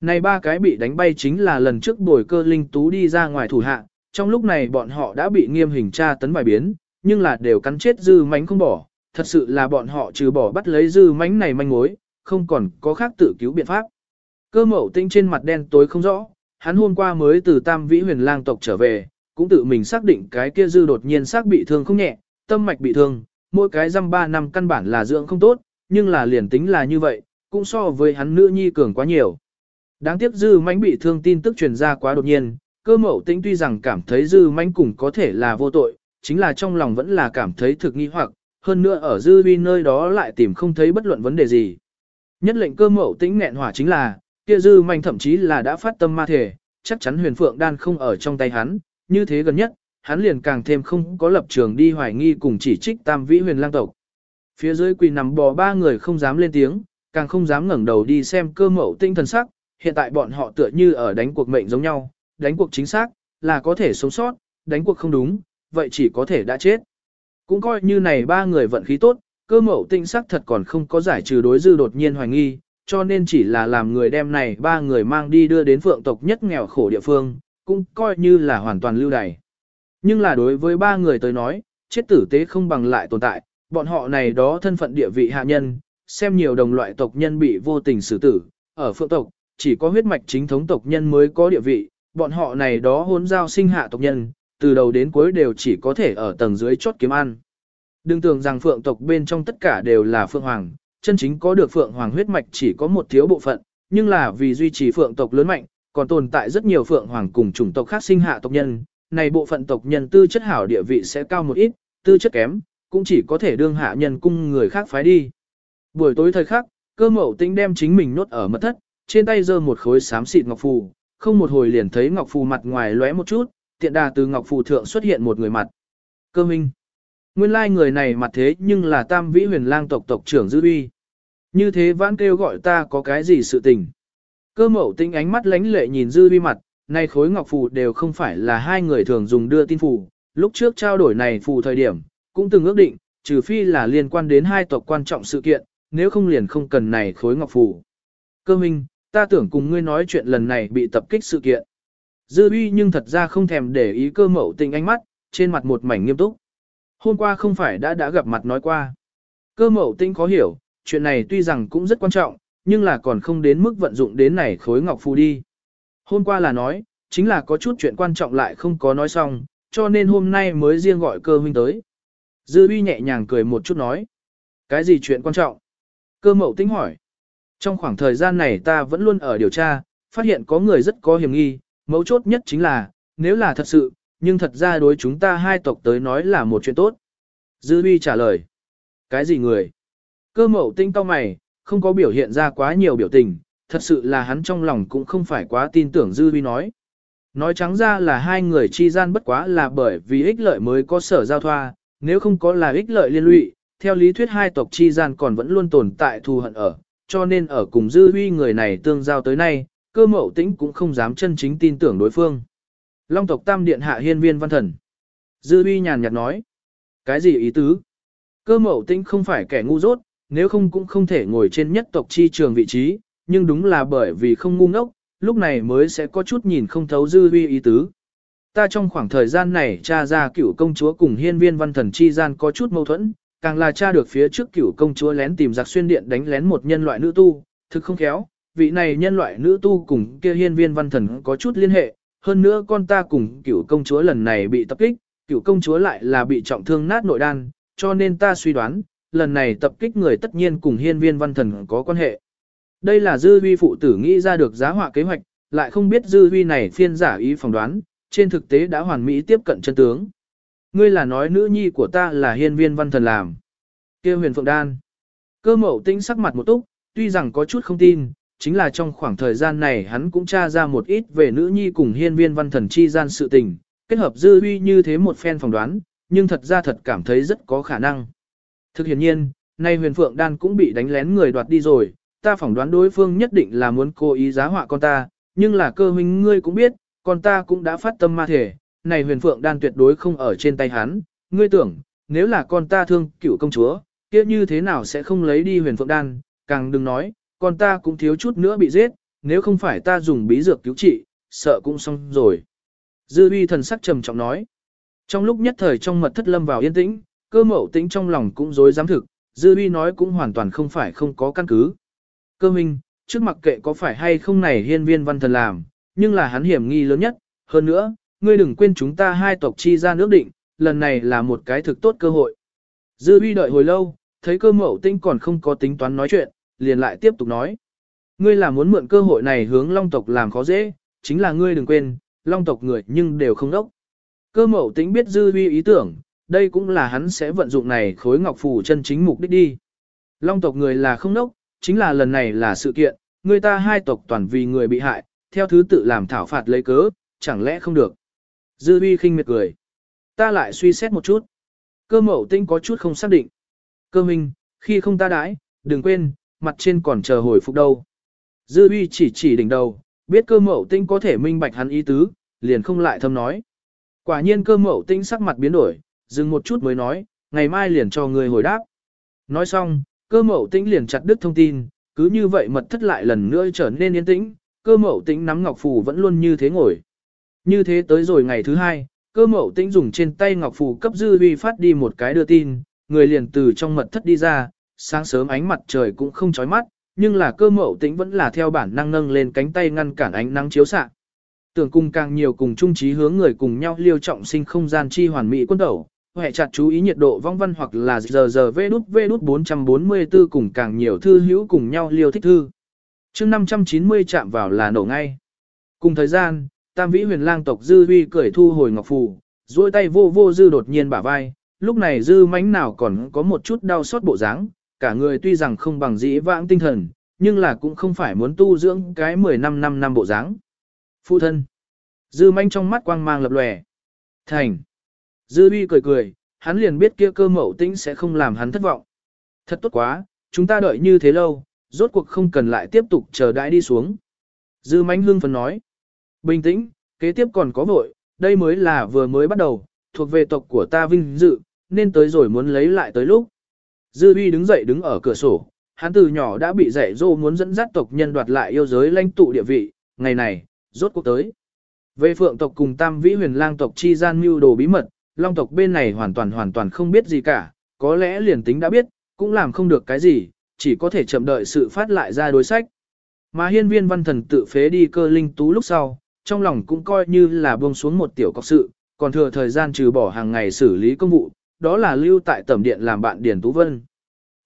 Speaker 1: Này ba cái bị đánh bay chính là lần trước bồi cơ linh tú đi ra ngoài thủ hạ, trong lúc này bọn họ đã bị nghiêm hình tra tấn bài biến, nhưng là đều cắn chết dư mánh không bỏ, thật sự là bọn họ trừ bỏ bắt lấy dư mánh này manh mối, không còn có khác tự cứu biện pháp. Cơ mậu tinh trên mặt đen tối không rõ, hắn hôm qua mới từ tam vĩ huyền lang tộc trở về, cũng tự mình xác định cái kia dư đột nhiên xác bị thương không nhẹ, tâm mạch bị thương, mỗi cái răm ba năm căn bản là dưỡng không tốt, nhưng là liền tính là như vậy, cũng so với hắn nữ nhi cường quá nhiều. Đáng tiếc dư mánh bị thương tin tức truyền ra quá đột nhiên, cơ mậu tĩnh tuy rằng cảm thấy dư manh cùng có thể là vô tội, chính là trong lòng vẫn là cảm thấy thực nghi hoặc, hơn nữa ở dư vi nơi đó lại tìm không thấy bất luận vấn đề gì. Nhất lệnh cơ mậu tĩnh nghẹn hỏa chính là, kia dư manh thậm chí là đã phát tâm ma thể, chắc chắn huyền phượng đan không ở trong tay hắn, như thế gần nhất, hắn liền càng thêm không có lập trường đi hoài nghi cùng chỉ trích tam vĩ huyền lang tộc. Phía dưới quỳ nằm bò ba người không dám lên tiếng, càng không dám ngẩng đầu đi xem cơ Mậu tinh thần sắc, hiện tại bọn họ tựa như ở đánh cuộc mệnh giống nhau, đánh cuộc chính xác, là có thể sống sót, đánh cuộc không đúng, vậy chỉ có thể đã chết. Cũng coi như này ba người vận khí tốt, cơ mẫu tinh sắc thật còn không có giải trừ đối dư đột nhiên hoài nghi, cho nên chỉ là làm người đem này ba người mang đi đưa đến phượng tộc nhất nghèo khổ địa phương, cũng coi như là hoàn toàn lưu đày. Nhưng là đối với ba người tới nói, chết tử tế không bằng lại tồn tại, bọn họ này đó thân phận địa vị hạ nhân, xem nhiều đồng loại tộc nhân bị vô tình xử tử, ở phượng tộc, chỉ có huyết mạch chính thống tộc nhân mới có địa vị, bọn họ này đó hôn giao sinh hạ tộc nhân, từ đầu đến cuối đều chỉ có thể ở tầng dưới chốt kiếm ăn. Đừng tưởng rằng phượng tộc bên trong tất cả đều là phượng hoàng, chân chính có được phượng hoàng huyết mạch chỉ có một thiếu bộ phận, nhưng là vì duy trì phượng tộc lớn mạnh, còn tồn tại rất nhiều phượng hoàng cùng chủng tộc khác sinh hạ tộc nhân, này bộ phận tộc nhân tư chất hảo địa vị sẽ cao một ít, tư chất kém, cũng chỉ có thể đương hạ nhân cung người khác phái đi. Buổi tối thời khắc, cơ mẫu tinh đem chính mình nốt ở mật thất, trên tay giơ một khối xám xịt ngọc phù, không một hồi liền thấy ngọc phù mặt ngoài lóe một chút, tiện đà từ ngọc phù thượng xuất hiện một người mặt. Cơ minh. Nguyên lai like người này mặt thế nhưng là tam vĩ huyền lang tộc tộc trưởng dư uy. Như thế vãn kêu gọi ta có cái gì sự tình. Cơ mẫu tinh ánh mắt lánh lệ nhìn dư uy mặt, nay khối ngọc phù đều không phải là hai người thường dùng đưa tin phù, lúc trước trao đổi này phù thời điểm, cũng từng ước định, trừ phi là liên quan đến hai tộc quan trọng sự kiện, nếu không liền không cần này khối ngọc phù. Cơ minh, ta tưởng cùng ngươi nói chuyện lần này bị tập kích sự kiện. Dư uy nhưng thật ra không thèm để ý cơ mẫu tình ánh mắt, trên mặt một mảnh nghiêm túc. Hôm qua không phải đã đã gặp mặt nói qua. Cơ mẫu tinh khó hiểu, chuyện này tuy rằng cũng rất quan trọng, nhưng là còn không đến mức vận dụng đến này khối ngọc phù đi. Hôm qua là nói, chính là có chút chuyện quan trọng lại không có nói xong, cho nên hôm nay mới riêng gọi cơ huynh tới. Dư uy nhẹ nhàng cười một chút nói. Cái gì chuyện quan trọng? Cơ mậu tính hỏi. Trong khoảng thời gian này ta vẫn luôn ở điều tra, phát hiện có người rất có hiểm nghi, mấu chốt nhất chính là, nếu là thật sự, nhưng thật ra đối chúng ta hai tộc tới nói là một chuyện tốt. Dư Huy trả lời. Cái gì người? Cơ mậu tinh cao mày, không có biểu hiện ra quá nhiều biểu tình, thật sự là hắn trong lòng cũng không phải quá tin tưởng Dư Huy nói. Nói trắng ra là hai người chi gian bất quá là bởi vì ích lợi mới có sở giao thoa, nếu không có là ích lợi liên lụy, theo lý thuyết hai tộc chi gian còn vẫn luôn tồn tại thù hận ở, cho nên ở cùng Dư Huy người này tương giao tới nay, cơ mậu tĩnh cũng không dám chân chính tin tưởng đối phương. Long tộc tam điện hạ hiên viên văn thần. Dư Huy nhàn nhạt nói. Cái gì ý tứ? Cơ mậu tĩnh không phải kẻ ngu dốt, nếu không cũng không thể ngồi trên nhất tộc chi trường vị trí, nhưng đúng là bởi vì không ngu ngốc, lúc này mới sẽ có chút nhìn không thấu Dư Huy ý tứ. Ta trong khoảng thời gian này tra ra cửu công chúa cùng hiên viên văn thần chi gian có chút mâu thuẫn, càng là tra được phía trước cửu công chúa lén tìm giặc xuyên điện đánh lén một nhân loại nữ tu, thực không khéo, vị này nhân loại nữ tu cùng kia hiên viên văn thần có chút liên hệ, hơn nữa con ta cùng cửu công chúa lần này bị tập kích, cửu công chúa lại là bị trọng thương nát nội đan, cho nên ta suy đoán, lần này tập kích người tất nhiên cùng hiên viên văn thần có quan hệ. Đây là dư huy phụ tử nghĩ ra được giá họa kế hoạch, lại không biết dư huy này phiên giả ý phỏng đoán, trên thực tế đã hoàn mỹ tiếp cận chân tướng. Ngươi là nói nữ nhi của ta là hiên viên văn thần làm. kia huyền phượng đan. Cơ mậu tinh sắc mặt một túc, tuy rằng có chút không tin, chính là trong khoảng thời gian này hắn cũng tra ra một ít về nữ nhi cùng hiên viên văn thần chi gian sự tình, kết hợp dư huy như thế một phen phỏng đoán, nhưng thật ra thật cảm thấy rất có khả năng. Thực hiện nhiên, nay huyền phượng đan cũng bị đánh lén người đoạt đi rồi, ta phỏng đoán đối phương nhất định là muốn cố ý giá họa con ta, nhưng là cơ huynh ngươi cũng biết, con ta cũng đã phát tâm ma thể, này huyền phượng đan tuyệt đối không ở trên tay hắn, ngươi tưởng, nếu là con ta thương cựu công chúa, kia như thế nào sẽ không lấy đi huyền phượng đan, càng đừng nói, con ta cũng thiếu chút nữa bị giết, nếu không phải ta dùng bí dược cứu trị, sợ cũng xong rồi. Dư uy thần sắc trầm trọng nói. Trong lúc nhất thời trong mật thất lâm vào yên tĩnh, cơ mậu tĩnh trong lòng cũng dối dám thực, dư uy nói cũng hoàn toàn không phải không có căn cứ. Cơ minh, trước mặc kệ có phải hay không này hiên viên văn thần làm, nhưng là hắn hiểm nghi lớn nhất, hơn nữa, ngươi đừng quên chúng ta hai tộc chi ra nước định, lần này là một cái thực tốt cơ hội. Dư uy đợi hồi lâu, thấy cơ mậu tinh còn không có tính toán nói chuyện, liền lại tiếp tục nói. Ngươi là muốn mượn cơ hội này hướng long tộc làm khó dễ, chính là ngươi đừng quên, long tộc người nhưng đều không đốc. Cơ mậu tính biết dư uy ý tưởng, đây cũng là hắn sẽ vận dụng này khối ngọc phù chân chính mục đích đi. Long tộc người là không đốc, chính là lần này là sự kiện, người ta hai tộc toàn vì người bị hại, theo thứ tự làm thảo phạt lấy cớ, chẳng lẽ không được. Dư uy khinh miệt cười. Ta lại suy xét một chút. Cơ mậu tinh có chút không xác định. Cơ minh, khi không ta đãi, đừng quên, mặt trên còn chờ hồi phục đâu. Dư uy chỉ chỉ đỉnh đầu, biết cơ mậu tinh có thể minh bạch hắn ý tứ, liền không lại thâm nói. Quả nhiên cơ mậu tinh sắc mặt biến đổi, dừng một chút mới nói, ngày mai liền cho người hồi đáp. Nói xong, cơ mậu tinh liền chặt đứt thông tin, cứ như vậy mật thất lại lần nữa trở nên yên tĩnh, cơ mậu tinh nắm ngọc phù vẫn luôn như thế ngồi. Như thế tới rồi ngày thứ hai, cơ mậu tinh dùng trên tay ngọc phù cấp dư huy phát đi một cái đưa tin, người liền từ trong mật thất đi ra, sáng sớm ánh mặt trời cũng không chói mắt, nhưng là cơ mậu tĩnh vẫn là theo bản năng nâng lên cánh tay ngăn cản ánh nắng chiếu xạ. Tưởng cùng càng nhiều cùng chung trí hướng người cùng nhau liêu trọng sinh không gian chi hoàn mỹ quân đầu, hệ chặt chú ý nhiệt độ vong văn hoặc là giờ giờ vê đút vê đút 444 cùng càng nhiều thư hữu cùng nhau liêu thích thư. chương 590 chạm vào là nổ ngay. Cùng thời gian, tam vĩ huyền lang tộc dư huy cởi thu hồi ngọc phù, duỗi tay vô vô dư đột nhiên bả vai, lúc này dư mánh nào còn có một chút đau xót bộ dáng, cả người tuy rằng không bằng dĩ vãng tinh thần, nhưng là cũng không phải muốn tu dưỡng cái 15 năm năm năm bộ dáng. Phụ thân. Dư manh trong mắt quang mang lập lòe. Thành. Dư uy cười cười, hắn liền biết kia cơ mậu tĩnh sẽ không làm hắn thất vọng. Thật tốt quá, chúng ta đợi như thế lâu, rốt cuộc không cần lại tiếp tục chờ đãi đi xuống. Dư manh hương phấn nói. Bình tĩnh, kế tiếp còn có vội, đây mới là vừa mới bắt đầu, thuộc về tộc của ta vinh dự, nên tới rồi muốn lấy lại tới lúc. Dư uy đứng dậy đứng ở cửa sổ, hắn từ nhỏ đã bị dạy dỗ muốn dẫn dắt tộc nhân đoạt lại yêu giới lãnh tụ địa vị, ngày này, rốt cuộc tới. Về phượng tộc cùng tam vĩ huyền lang tộc chi gian mưu đồ bí mật, long tộc bên này hoàn toàn hoàn toàn không biết gì cả, có lẽ liền tính đã biết, cũng làm không được cái gì, chỉ có thể chậm đợi sự phát lại ra đối sách. Mà hiên viên văn thần tự phế đi cơ linh tú lúc sau, trong lòng cũng coi như là buông xuống một tiểu cọc sự, còn thừa thời gian trừ bỏ hàng ngày xử lý công vụ, đó là lưu tại tẩm điện làm bạn Điền Tú Vân.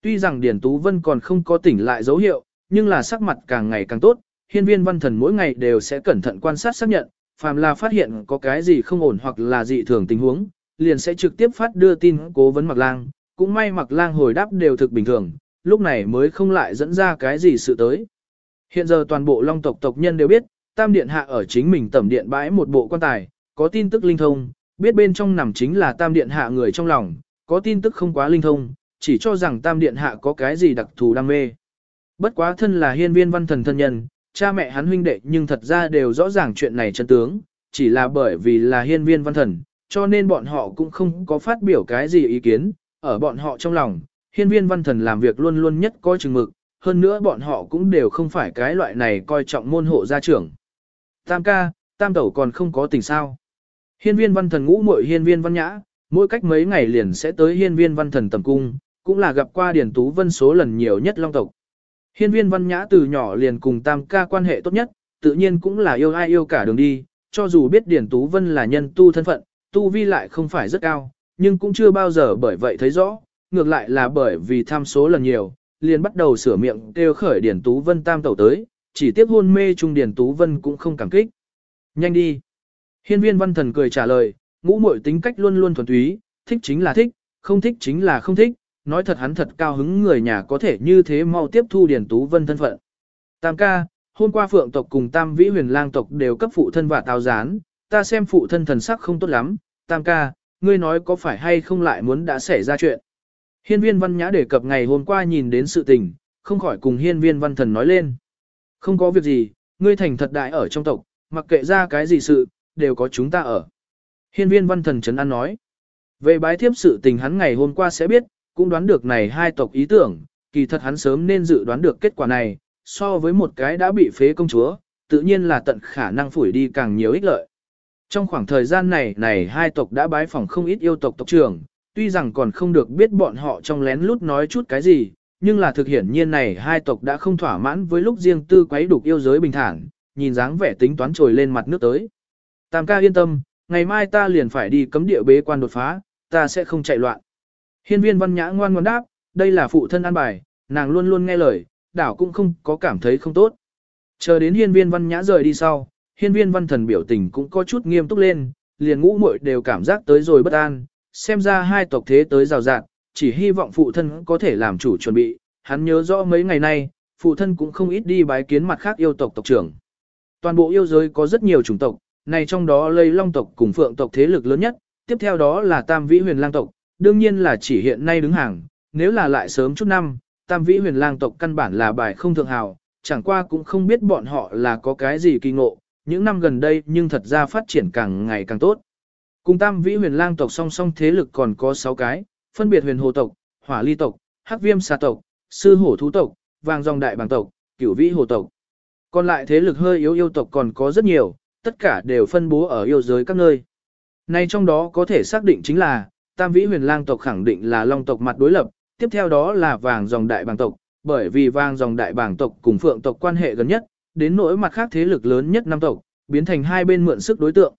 Speaker 1: Tuy rằng Điền Tú Vân còn không có tỉnh lại dấu hiệu, nhưng là sắc mặt càng ngày càng tốt, hiên viên văn thần mỗi ngày đều sẽ cẩn thận quan sát xác nhận, phàm là phát hiện có cái gì không ổn hoặc là dị thường tình huống, liền sẽ trực tiếp phát đưa tin cố vấn Mạc Lang, cũng may Mạc Lang hồi đáp đều thực bình thường, lúc này mới không lại dẫn ra cái gì sự tới. Hiện giờ toàn bộ Long tộc tộc nhân đều biết, Tam Điện Hạ ở chính mình tẩm điện bãi một bộ quan tài, có tin tức linh thông, biết bên trong nằm chính là Tam Điện Hạ người trong lòng, có tin tức không quá linh thông, chỉ cho rằng Tam Điện Hạ có cái gì đặc thù đam mê. Bất quá thân là hiên viên văn thần thân nhân, cha mẹ hắn huynh đệ nhưng thật ra đều rõ ràng chuyện này chân tướng, chỉ là bởi vì là hiên viên văn thần, cho nên bọn họ cũng không có phát biểu cái gì ý kiến, ở bọn họ trong lòng, hiên viên văn thần làm việc luôn luôn nhất coi chừng mực, hơn nữa bọn họ cũng đều không phải cái loại này coi trọng môn hộ gia trưởng. Tam ca, tam tẩu còn không có tình sao. Hiên viên văn thần ngũ muội hiên viên văn nhã, mỗi cách mấy ngày liền sẽ tới hiên viên văn thần tầm cung, cũng là gặp qua điển tú vân số lần nhiều nhất long tộc. Hiên viên văn nhã từ nhỏ liền cùng tam ca quan hệ tốt nhất, tự nhiên cũng là yêu ai yêu cả đường đi, cho dù biết điển tú vân là nhân tu thân phận, tu vi lại không phải rất cao, nhưng cũng chưa bao giờ bởi vậy thấy rõ, ngược lại là bởi vì tham số lần nhiều, liền bắt đầu sửa miệng kêu khởi điển tú vân tam tẩu tới, chỉ tiếp hôn mê trung điển tú vân cũng không cảm kích. Nhanh đi. Hiên viên văn thần cười trả lời, ngũ muội tính cách luôn luôn thuần túy, thích chính là thích, không thích chính là không thích, nói thật hắn thật cao hứng người nhà có thể như thế mau tiếp thu Điền Tú Vân thân phận. Tam ca, hôm qua phượng tộc cùng tam vĩ huyền lang tộc đều cấp phụ thân và tào gián, ta xem phụ thân thần sắc không tốt lắm, tam ca, ngươi nói có phải hay không lại muốn đã xảy ra chuyện. Hiên viên văn nhã đề cập ngày hôm qua nhìn đến sự tình, không khỏi cùng hiên viên văn thần nói lên. Không có việc gì, ngươi thành thật đại ở trong tộc, mặc kệ ra cái gì sự, đều có chúng ta ở. Hiên viên văn thần trấn an nói. Về bái thiếp sự tình hắn ngày hôm qua sẽ biết, cũng đoán được này hai tộc ý tưởng, kỳ thật hắn sớm nên dự đoán được kết quả này, so với một cái đã bị phế công chúa, tự nhiên là tận khả năng phủi đi càng nhiều ích lợi. Trong khoảng thời gian này, này hai tộc đã bái phỏng không ít yêu tộc tộc trưởng, tuy rằng còn không được biết bọn họ trong lén lút nói chút cái gì, nhưng là thực hiện nhiên này hai tộc đã không thỏa mãn với lúc riêng tư quấy đục yêu giới bình thản, nhìn dáng vẻ tính toán trồi lên mặt nước tới. Tam ca yên tâm, ngày mai ta liền phải đi cấm địa bế quan đột phá, ta sẽ không chạy loạn. Hiên viên văn nhã ngoan ngoan đáp, đây là phụ thân an bài, nàng luôn luôn nghe lời, đảo cũng không có cảm thấy không tốt. Chờ đến hiên viên văn nhã rời đi sau, hiên viên văn thần biểu tình cũng có chút nghiêm túc lên, liền ngũ muội đều cảm giác tới rồi bất an, xem ra hai tộc thế tới rào rạt, chỉ hy vọng phụ thân có thể làm chủ chuẩn bị, hắn nhớ rõ mấy ngày nay, phụ thân cũng không ít đi bái kiến mặt khác yêu tộc tộc trưởng. Toàn bộ yêu giới có rất nhiều chủng tộc, này trong đó lây long tộc cùng phượng tộc thế lực lớn nhất, tiếp theo đó là tam vĩ huyền lang tộc, đương nhiên là chỉ hiện nay đứng hàng, nếu là lại sớm chút năm, tam vĩ huyền lang tộc căn bản là bài không thượng hào, chẳng qua cũng không biết bọn họ là có cái gì kỳ ngộ, những năm gần đây nhưng thật ra phát triển càng ngày càng tốt. Cùng tam vĩ huyền lang tộc song song thế lực còn có 6 cái, phân biệt huyền hồ tộc, hỏa ly tộc, hắc viêm xà tộc, sư hổ thú tộc, vàng dòng đại bàng tộc, cửu vĩ hồ tộc. Còn lại thế lực hơi yếu yêu tộc còn có rất nhiều, tất cả đều phân bố ở yêu giới các nơi. Nay trong đó có thể xác định chính là, tam vĩ huyền lang tộc khẳng định là long tộc mặt đối lập, tiếp theo đó là vàng dòng đại bàng tộc, bởi vì vàng dòng đại bàng tộc cùng phượng tộc quan hệ gần nhất, đến nỗi mặt khác thế lực lớn nhất năm tộc, biến thành hai bên mượn sức đối tượng.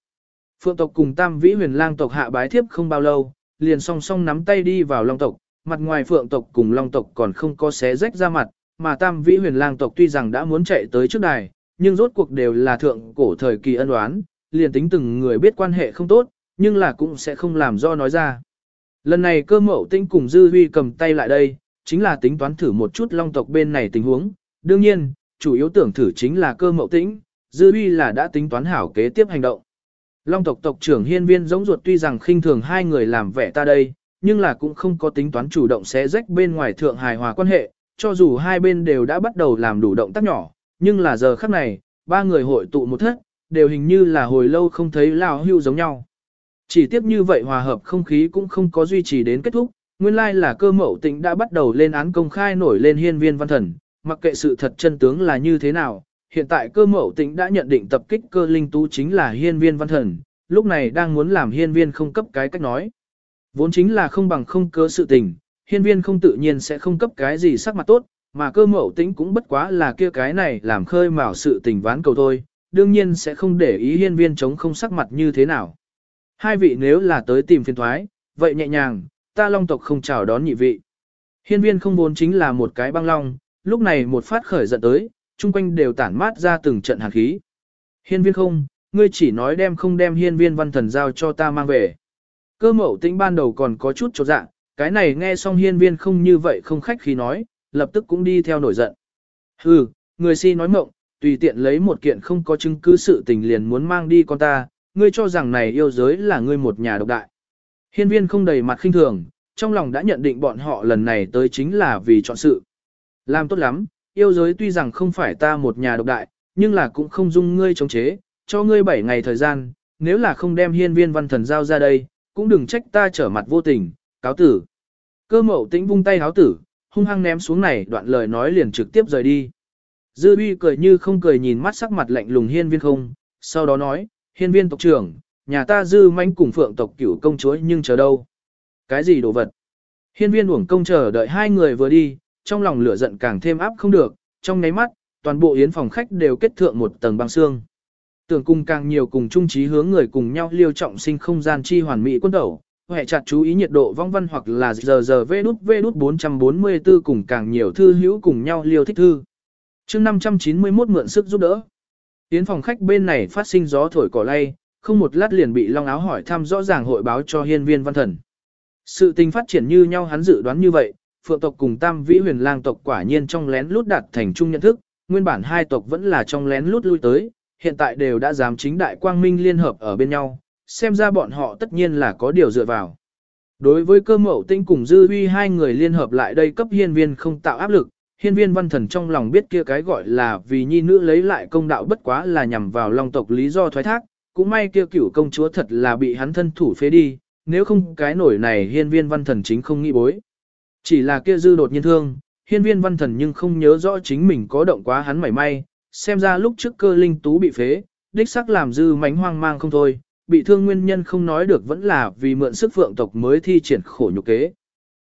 Speaker 1: Phượng tộc cùng tam vĩ huyền lang tộc hạ bái thiếp không bao lâu, liền song song nắm tay đi vào long tộc, mặt ngoài phượng tộc cùng long tộc còn không có xé rách ra mặt, mà tam vĩ huyền lang tộc tuy rằng đã muốn chạy tới trước đài, nhưng rốt cuộc đều là thượng cổ thời kỳ ân oán, liền tính từng người biết quan hệ không tốt, nhưng là cũng sẽ không làm do nói ra. Lần này cơ mậu tinh cùng Dư Huy cầm tay lại đây, chính là tính toán thử một chút long tộc bên này tình huống. Đương nhiên, chủ yếu tưởng thử chính là cơ mậu tĩnh, Dư Huy là đã tính toán hảo kế tiếp hành động. Long tộc tộc trưởng hiên viên giống ruột tuy rằng khinh thường hai người làm vẻ ta đây, nhưng là cũng không có tính toán chủ động xé rách bên ngoài thượng hài hòa quan hệ, cho dù hai bên đều đã bắt đầu làm đủ động tác nhỏ, nhưng là giờ khắc này, ba người hội tụ một thất, đều hình như là hồi lâu không thấy lao hưu giống nhau. Chỉ tiếp như vậy hòa hợp không khí cũng không có duy trì đến kết thúc, nguyên lai là cơ mậu tĩnh đã bắt đầu lên án công khai nổi lên hiên viên văn thần, mặc kệ sự thật chân tướng là như thế nào, hiện tại cơ mậu tĩnh đã nhận định tập kích cơ linh tú chính là hiên viên văn thần, lúc này đang muốn làm hiên viên không cấp cái cách nói. Vốn chính là không bằng không cơ sự tình, hiên viên không tự nhiên sẽ không cấp cái gì sắc mặt tốt, mà cơ mậu tĩnh cũng bất quá là kia cái này làm khơi mào sự tình ván cầu thôi, đương nhiên sẽ không để ý hiên viên chống không sắc mặt như thế nào. Hai vị nếu là tới tìm phiên thoái, vậy nhẹ nhàng, ta long tộc không chào đón nhị vị. Hiên viên không vốn chính là một cái băng long, lúc này một phát khởi giận tới, chung quanh đều tản mát ra từng trận hàn khí. Hiên viên không, ngươi chỉ nói đem không đem hiên viên văn thần giao cho ta mang về. Cơ mậu tính ban đầu còn có chút chột dạ, cái này nghe xong hiên viên không như vậy không khách khí nói, lập tức cũng đi theo nổi giận. Hừ, người si nói mộng, tùy tiện lấy một kiện không có chứng cứ sự tình liền muốn mang đi con ta, ngươi cho rằng này yêu giới là ngươi một nhà độc đại. Hiên viên không đầy mặt khinh thường, trong lòng đã nhận định bọn họ lần này tới chính là vì chọn sự. Làm tốt lắm, yêu giới tuy rằng không phải ta một nhà độc đại, nhưng là cũng không dung ngươi chống chế, cho ngươi 7 ngày thời gian, nếu là không đem hiên viên văn thần giao ra đây, cũng đừng trách ta trở mặt vô tình, cáo tử. Cơ mậu tĩnh vung tay háo tử, hung hăng ném xuống này đoạn lời nói liền trực tiếp rời đi. Dư uy cười như không cười nhìn mắt sắc mặt lạnh lùng hiên viên không, sau đó nói, hiên viên tộc trưởng, nhà ta dư manh cùng phượng tộc cửu công chúa nhưng chờ đâu. Cái gì đồ vật? Hiên viên uổng công chờ đợi hai người vừa đi, trong lòng lửa giận càng thêm áp không được, trong nháy mắt, toàn bộ yến phòng khách đều kết thượng một tầng băng xương. Tưởng cùng càng nhiều cùng chung trí hướng người cùng nhau liêu trọng sinh không gian chi hoàn mỹ quân đầu, hệ chặt chú ý nhiệt độ vong văn hoặc là giờ giờ vê đút vê đút 444 cùng càng nhiều thư hữu cùng nhau liêu thích thư. chương 591 mượn sức giúp đỡ. Yến phòng khách bên này phát sinh gió thổi cỏ lay, không một lát liền bị long áo hỏi thăm rõ ràng hội báo cho hiên viên văn thần. Sự tình phát triển như nhau hắn dự đoán như vậy, phượng tộc cùng tam vĩ huyền lang tộc quả nhiên trong lén lút đạt thành chung nhận thức, nguyên bản hai tộc vẫn là trong lén lút lui tới, hiện tại đều đã dám chính đại quang minh liên hợp ở bên nhau, xem ra bọn họ tất nhiên là có điều dựa vào. Đối với cơ mậu tinh cùng dư huy hai người liên hợp lại đây cấp hiên viên không tạo áp lực, hiên viên văn thần trong lòng biết kia cái gọi là vì nhi nữ lấy lại công đạo bất quá là nhằm vào long tộc lý do thoái thác, cũng may kia cửu công chúa thật là bị hắn thân thủ phế đi, nếu không cái nổi này hiên viên văn thần chính không nghĩ bối. Chỉ là kia dư đột nhiên thương, hiên viên văn thần nhưng không nhớ rõ chính mình có động quá hắn mảy may, xem ra lúc trước cơ linh tú bị phế, đích sắc làm dư mánh hoang mang không thôi, bị thương nguyên nhân không nói được vẫn là vì mượn sức phượng tộc mới thi triển khổ nhục kế.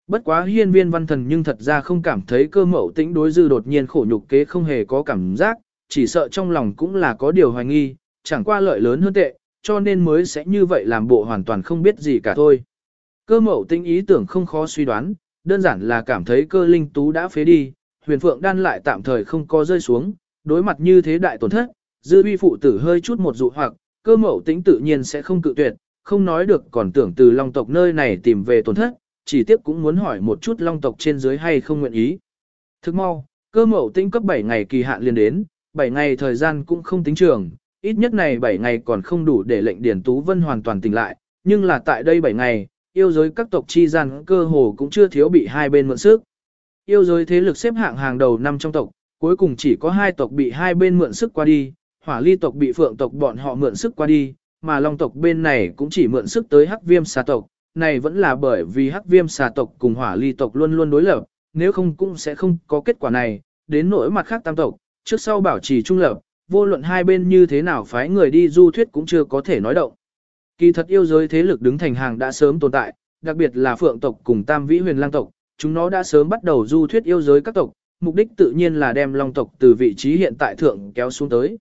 Speaker 1: Bất quá hiên viên văn thần nhưng thật ra không cảm thấy cơ mẫu tĩnh đối dư đột nhiên khổ nhục kế không hề có cảm giác, chỉ sợ trong lòng cũng là có điều hoài nghi, chẳng qua lợi lớn hơn tệ, cho nên mới sẽ như vậy làm bộ hoàn toàn không biết gì cả thôi. Cơ mẫu tĩnh ý tưởng không khó suy đoán, đơn giản là cảm thấy cơ linh tú đã phế đi, huyền phượng đan lại tạm thời không có rơi xuống, đối mặt như thế đại tổn thất, dư uy phụ tử hơi chút một dụ hoặc, cơ mẫu tính tự nhiên sẽ không cự tuyệt, không nói được còn tưởng từ long tộc nơi này tìm về tổn thất, chỉ tiếp cũng muốn hỏi một chút long tộc trên dưới hay không nguyện ý. Thức mau, cơ mẫu tính cấp 7 ngày kỳ hạn liền đến, 7 ngày thời gian cũng không tính trường, ít nhất này 7 ngày còn không đủ để lệnh Điển Tú Vân hoàn toàn tỉnh lại, nhưng là tại đây 7 ngày, yêu giới các tộc chi gian cơ hồ cũng chưa thiếu bị hai bên mượn sức. Yêu giới thế lực xếp hạng hàng đầu năm trong tộc, cuối cùng chỉ có hai tộc bị hai bên mượn sức qua đi, hỏa ly tộc bị phượng tộc bọn họ mượn sức qua đi, mà long tộc bên này cũng chỉ mượn sức tới hắc viêm xà tộc, này vẫn là bởi vì hắc viêm xà tộc cùng hỏa ly tộc luôn luôn đối lập, nếu không cũng sẽ không có kết quả này, đến nỗi mặt khác tam tộc, trước sau bảo trì trung lập, vô luận hai bên như thế nào phái người đi du thuyết cũng chưa có thể nói động. Kỳ thật yêu giới thế lực đứng thành hàng đã sớm tồn tại, đặc biệt là phượng tộc cùng tam vĩ huyền lang tộc, chúng nó đã sớm bắt đầu du thuyết yêu giới các tộc, mục đích tự nhiên là đem long tộc từ vị trí hiện tại thượng kéo xuống tới.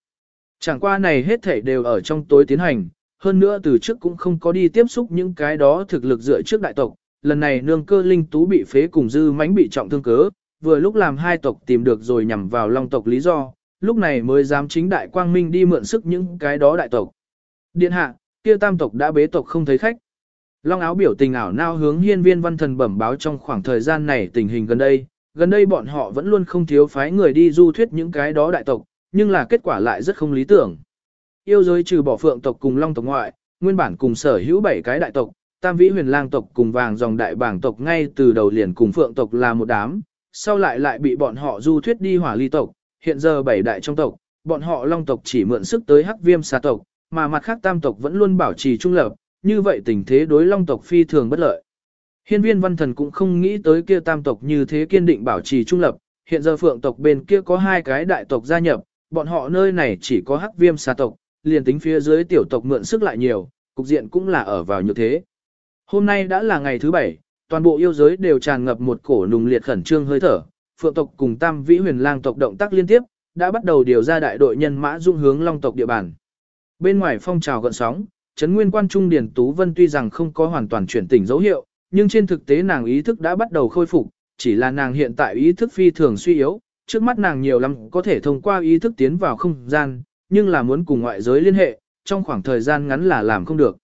Speaker 1: Chẳng qua này hết thảy đều ở trong tối tiến hành, hơn nữa từ trước cũng không có đi tiếp xúc những cái đó thực lực dựa trước đại tộc, lần này nương cơ linh tú bị phế cùng dư mãnh bị trọng thương cớ, vừa lúc làm hai tộc tìm được rồi nhằm vào long tộc lý do, lúc này mới dám chính đại quang minh đi mượn sức những cái đó đại tộc. Điện hạ, kia tam tộc đã bế tộc không thấy khách. Long áo biểu tình ảo nao hướng hiên viên văn thần bẩm báo trong khoảng thời gian này tình hình gần đây, gần đây bọn họ vẫn luôn không thiếu phái người đi du thuyết những cái đó đại tộc, nhưng là kết quả lại rất không lý tưởng. Yêu giới trừ bỏ phượng tộc cùng long tộc ngoại, nguyên bản cùng sở hữu bảy cái đại tộc, tam vĩ huyền lang tộc cùng vàng dòng đại bảng tộc ngay từ đầu liền cùng phượng tộc là một đám, sau lại lại bị bọn họ du thuyết đi hỏa ly tộc, hiện giờ bảy đại trong tộc, bọn họ long tộc chỉ mượn sức tới hắc viêm xà tộc, mà mặt khác tam tộc vẫn luôn bảo trì trung lập, như vậy tình thế đối long tộc phi thường bất lợi. Hiên viên văn thần cũng không nghĩ tới kia tam tộc như thế kiên định bảo trì trung lập, hiện giờ phượng tộc bên kia có hai cái đại tộc gia nhập, bọn họ nơi này chỉ có hắc viêm xà tộc, liền tính phía dưới tiểu tộc mượn sức lại nhiều, cục diện cũng là ở vào như thế. Hôm nay đã là ngày thứ bảy, toàn bộ yêu giới đều tràn ngập một cổ nùng liệt khẩn trương hơi thở, phượng tộc cùng tam vĩ huyền lang tộc động tác liên tiếp, đã bắt đầu điều ra đại đội nhân mã dung hướng long tộc địa bàn. Bên ngoài phong trào gợn sóng, Trấn Nguyên Quan Trung Điền Tú Vân tuy rằng không có hoàn toàn chuyển tỉnh dấu hiệu, nhưng trên thực tế nàng ý thức đã bắt đầu khôi phục, chỉ là nàng hiện tại ý thức phi thường suy yếu, trước mắt nàng nhiều lắm có thể thông qua ý thức tiến vào không gian, nhưng là muốn cùng ngoại giới liên hệ, trong khoảng thời gian ngắn là làm không được.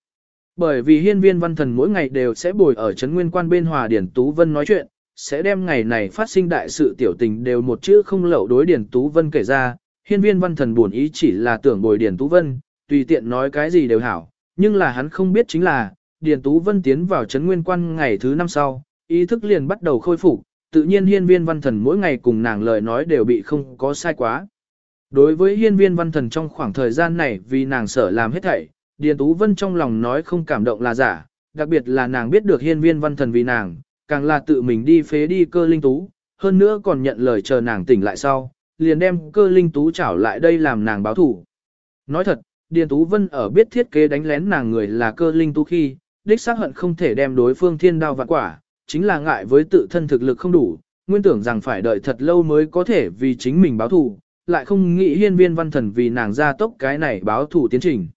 Speaker 1: Bởi vì hiên viên văn thần mỗi ngày đều sẽ bồi ở Trấn Nguyên Quan bên Hòa Điển Tú Vân nói chuyện, sẽ đem ngày này phát sinh đại sự tiểu tình đều một chữ không lậu đối Điển Tú Vân kể ra, hiên viên văn thần buồn ý chỉ là tưởng bồi Điển Tú Vân, tùy tiện nói cái gì đều hảo, nhưng là hắn không biết chính là, Điền Tú Vân tiến vào Trấn Nguyên Quan ngày thứ năm sau, ý thức liền bắt đầu khôi phục, tự nhiên hiên viên văn thần mỗi ngày cùng nàng lời nói đều bị không có sai quá. Đối với hiên viên văn thần trong khoảng thời gian này vì nàng sợ làm hết thảy, Điền Tú Vân trong lòng nói không cảm động là giả, đặc biệt là nàng biết được hiên viên văn thần vì nàng, càng là tự mình đi phế đi cơ linh tú, hơn nữa còn nhận lời chờ nàng tỉnh lại sau, liền đem cơ linh tú trảo lại đây làm nàng báo thủ. Nói thật, Điền Tú Vân ở biết thiết kế đánh lén nàng người là cơ linh tu khi, đích xác hận không thể đem đối phương thiên đao vạn quả, chính là ngại với tự thân thực lực không đủ, nguyên tưởng rằng phải đợi thật lâu mới có thể vì chính mình báo thù, lại không nghĩ hiên viên văn thần vì nàng ra tốc cái này báo thù tiến trình.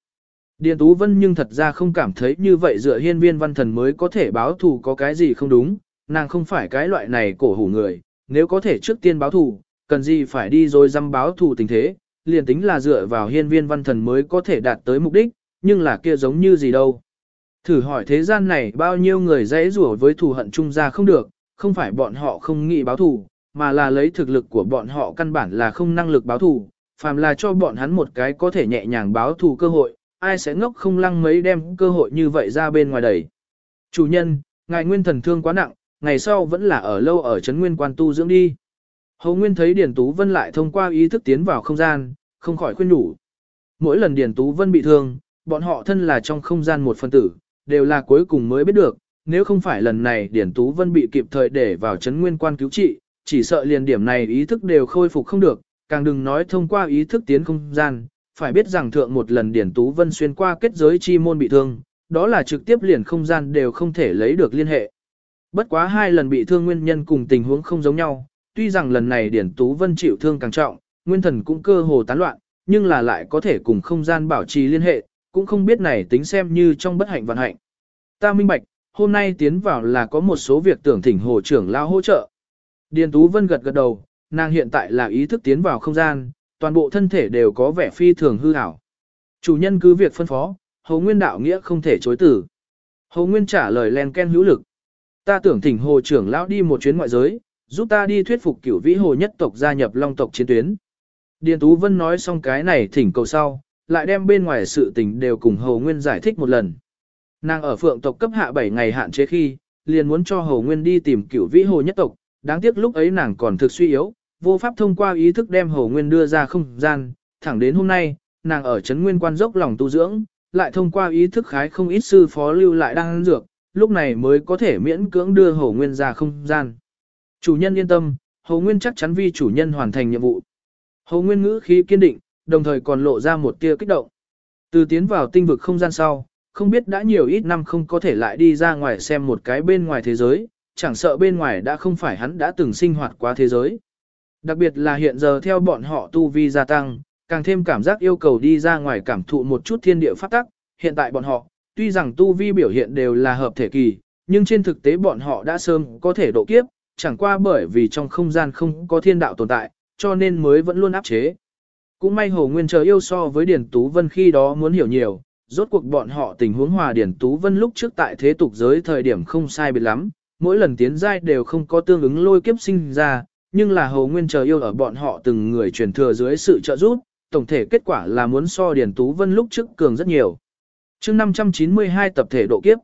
Speaker 1: Điền Tú Vân nhưng thật ra không cảm thấy như vậy dựa hiên viên văn thần mới có thể báo thù có cái gì không đúng, nàng không phải cái loại này cổ hủ người, nếu có thể trước tiên báo thù, cần gì phải đi rồi dăm báo thù tình thế, liền tính là dựa vào hiên viên văn thần mới có thể đạt tới mục đích, nhưng là kia giống như gì đâu. Thử hỏi thế gian này bao nhiêu người dễ rủa với thù hận chung ra không được, không phải bọn họ không nghĩ báo thù, mà là lấy thực lực của bọn họ căn bản là không năng lực báo thù, phàm là cho bọn hắn một cái có thể nhẹ nhàng báo thù cơ hội, ai sẽ ngốc không lăng mấy đem cơ hội như vậy ra bên ngoài đẩy. Chủ nhân, ngài nguyên thần thương quá nặng, ngày sau vẫn là ở lâu ở trấn nguyên quan tu dưỡng đi. Hầu Nguyên thấy Điền Tú Vân lại thông qua ý thức tiến vào không gian, không khỏi khuyên nhủ. Mỗi lần Điền Tú Vân bị thương, bọn họ thân là trong không gian một phân tử, đều là cuối cùng mới biết được, nếu không phải lần này Điển Tú Vân bị kịp thời để vào chấn nguyên quan cứu trị, chỉ sợ liền điểm này ý thức đều khôi phục không được, càng đừng nói thông qua ý thức tiến không gian, phải biết rằng thượng một lần Điển Tú Vân xuyên qua kết giới chi môn bị thương, đó là trực tiếp liền không gian đều không thể lấy được liên hệ. Bất quá hai lần bị thương nguyên nhân cùng tình huống không giống nhau, tuy rằng lần này Điển Tú Vân chịu thương càng trọng, nguyên thần cũng cơ hồ tán loạn, nhưng là lại có thể cùng không gian bảo trì liên hệ, cũng không biết này tính xem như trong bất hạnh vận hạnh. Ta minh bạch, hôm nay tiến vào là có một số việc tưởng thỉnh hồ trưởng lao hỗ trợ. Điền Tú Vân gật gật đầu, nàng hiện tại là ý thức tiến vào không gian, toàn bộ thân thể đều có vẻ phi thường hư ảo. Chủ nhân cứ việc phân phó, Hồ Nguyên đạo nghĩa không thể chối tử. Hồ Nguyên trả lời len ken hữu lực. Ta tưởng thỉnh hồ trưởng lão đi một chuyến ngoại giới, giúp ta đi thuyết phục cửu vĩ hồ nhất tộc gia nhập long tộc chiến tuyến. Điền Tú Vân nói xong cái này thỉnh cầu sau, lại đem bên ngoài sự tình đều cùng Hồ Nguyên giải thích một lần. Nàng ở phượng tộc cấp hạ 7 ngày hạn chế khi, liền muốn cho Hồ Nguyên đi tìm cửu vĩ hồ nhất tộc, đáng tiếc lúc ấy nàng còn thực suy yếu, vô pháp thông qua ý thức đem Hồ Nguyên đưa ra không gian, thẳng đến hôm nay, nàng ở chấn nguyên quan dốc lòng tu dưỡng, lại thông qua ý thức khái không ít sư phó lưu lại đang dược, lúc này mới có thể miễn cưỡng đưa Hồ Nguyên ra không gian. Chủ nhân yên tâm, Hồ Nguyên chắc chắn vi chủ nhân hoàn thành nhiệm vụ. Hồ Nguyên ngữ khí kiên định, đồng thời còn lộ ra một tia kích động. Từ tiến vào tinh vực không gian sau, không biết đã nhiều ít năm không có thể lại đi ra ngoài xem một cái bên ngoài thế giới, chẳng sợ bên ngoài đã không phải hắn đã từng sinh hoạt qua thế giới. Đặc biệt là hiện giờ theo bọn họ tu vi gia tăng, càng thêm cảm giác yêu cầu đi ra ngoài cảm thụ một chút thiên địa phát tắc, hiện tại bọn họ, tuy rằng tu vi biểu hiện đều là hợp thể kỳ, nhưng trên thực tế bọn họ đã sớm có thể độ kiếp, chẳng qua bởi vì trong không gian không có thiên đạo tồn tại, cho nên mới vẫn luôn áp chế. Cũng may Hồ Nguyên chờ yêu so với Điền Tú Vân khi đó muốn hiểu nhiều, rốt cuộc bọn họ tình huống hòa Điền Tú Vân lúc trước tại thế tục giới thời điểm không sai biệt lắm, mỗi lần tiến giai đều không có tương ứng lôi kiếp sinh ra, nhưng là Hồ Nguyên chờ yêu ở bọn họ từng người truyền thừa dưới sự trợ giúp, tổng thể kết quả là muốn so Điền Tú Vân lúc trước cường rất nhiều. chương 592 tập thể độ kiếp,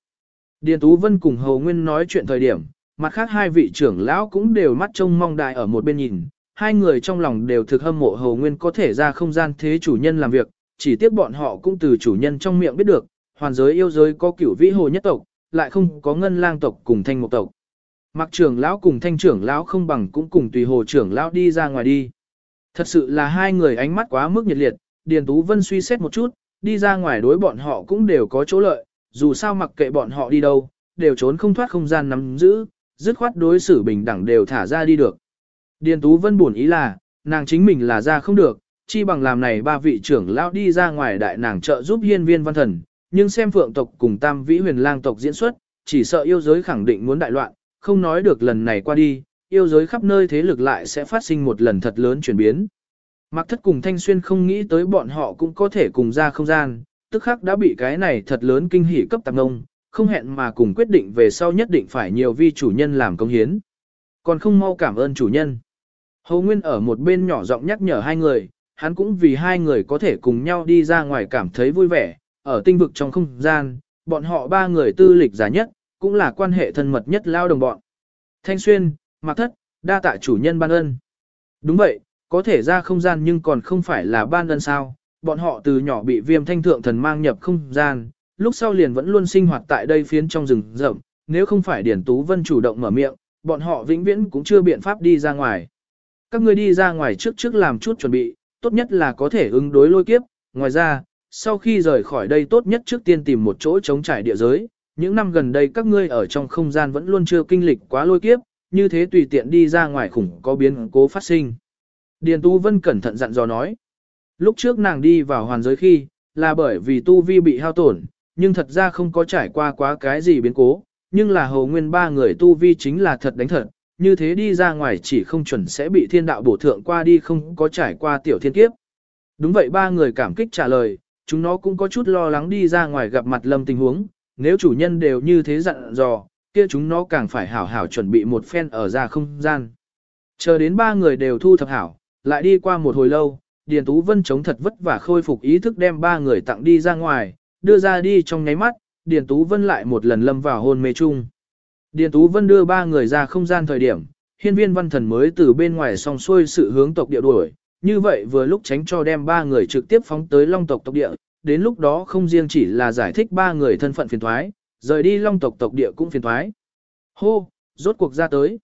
Speaker 1: Điền Tú Vân cùng Hồ Nguyên nói chuyện thời điểm, mặt khác hai vị trưởng lão cũng đều mắt trông mong đại ở một bên nhìn, hai người trong lòng đều thực hâm mộ Hồ Nguyên có thể ra không gian thế chủ nhân làm việc, chỉ tiếc bọn họ cũng từ chủ nhân trong miệng biết được, hoàn giới yêu giới có cửu vĩ hồ nhất tộc, lại không có ngân lang tộc cùng thanh một tộc. Mặc trưởng lão cùng thanh trưởng lão không bằng cũng cùng tùy hồ trưởng lão đi ra ngoài đi. Thật sự là hai người ánh mắt quá mức nhiệt liệt, Điền Tú Vân suy xét một chút, đi ra ngoài đối bọn họ cũng đều có chỗ lợi, dù sao mặc kệ bọn họ đi đâu, đều trốn không thoát không gian nắm giữ, dứt khoát đối xử bình đẳng đều thả ra đi được. Điền Tú Vân buồn ý là, nàng chính mình là ra không được, chi bằng làm này ba vị trưởng lão đi ra ngoài đại nàng trợ giúp hiên viên văn thần, nhưng xem phượng tộc cùng tam vĩ huyền lang tộc diễn xuất, chỉ sợ yêu giới khẳng định muốn đại loạn, không nói được lần này qua đi, yêu giới khắp nơi thế lực lại sẽ phát sinh một lần thật lớn chuyển biến. Mặc thất cùng Thanh Xuyên không nghĩ tới bọn họ cũng có thể cùng ra không gian, tức khắc đã bị cái này thật lớn kinh hỉ cấp tạp ngông, không hẹn mà cùng quyết định về sau nhất định phải nhiều vi chủ nhân làm công hiến. Còn không mau cảm ơn chủ nhân. Hồ Nguyên ở một bên nhỏ giọng nhắc nhở hai người, hắn cũng vì hai người có thể cùng nhau đi ra ngoài cảm thấy vui vẻ, ở tinh vực trong không gian, bọn họ ba người tư lịch giá nhất, cũng là quan hệ thân mật nhất lao đồng bọn. Thanh Xuyên, Mạc Thất, đa tạ chủ nhân ban ân. Đúng vậy, có thể ra không gian nhưng còn không phải là ban ân sao, bọn họ từ nhỏ bị viêm thanh thượng thần mang nhập không gian, lúc sau liền vẫn luôn sinh hoạt tại đây phiến trong rừng rậm, nếu không phải Điển Tú Vân chủ động mở miệng, bọn họ vĩnh viễn cũng chưa biện pháp đi ra ngoài. Các ngươi đi ra ngoài trước trước làm chút chuẩn bị, tốt nhất là có thể ứng đối lôi kiếp, ngoài ra, sau khi rời khỏi đây tốt nhất trước tiên tìm một chỗ chống trải địa giới, những năm gần đây các ngươi ở trong không gian vẫn luôn chưa kinh lịch quá lôi kiếp, như thế tùy tiện đi ra ngoài khủng có biến cố phát sinh. Điền Tu Vân cẩn thận dặn dò nói, lúc trước nàng đi vào hoàn giới khi, là bởi vì tu vi bị hao tổn, nhưng thật ra không có trải qua quá cái gì biến cố, nhưng là hầu nguyên ba người tu vi chính là thật đánh thật, như thế đi ra ngoài chỉ không chuẩn sẽ bị thiên đạo bổ thượng qua đi không có trải qua tiểu thiên kiếp. Đúng vậy ba người cảm kích trả lời, chúng nó cũng có chút lo lắng đi ra ngoài gặp mặt lâm tình huống, nếu chủ nhân đều như thế dặn dò, kia chúng nó càng phải hảo hảo chuẩn bị một phen ở ra không gian. Chờ đến ba người đều thu thập hảo, lại đi qua một hồi lâu, Điền Tú Vân chống thật vất vả khôi phục ý thức đem ba người tặng đi ra ngoài, đưa ra đi trong nháy mắt, Điền Tú Vân lại một lần lâm vào hôn mê chung. Điền Tú Vân đưa ba người ra không gian thời điểm, hiên viên văn thần mới từ bên ngoài song xuôi sự hướng tộc địa đuổi, như vậy vừa lúc tránh cho đem ba người trực tiếp phóng tới long tộc tộc địa, đến lúc đó không riêng chỉ là giải thích ba người thân phận phiền thoái, rời đi long tộc tộc địa cũng phiền thoái. Hô, rốt cuộc ra tới.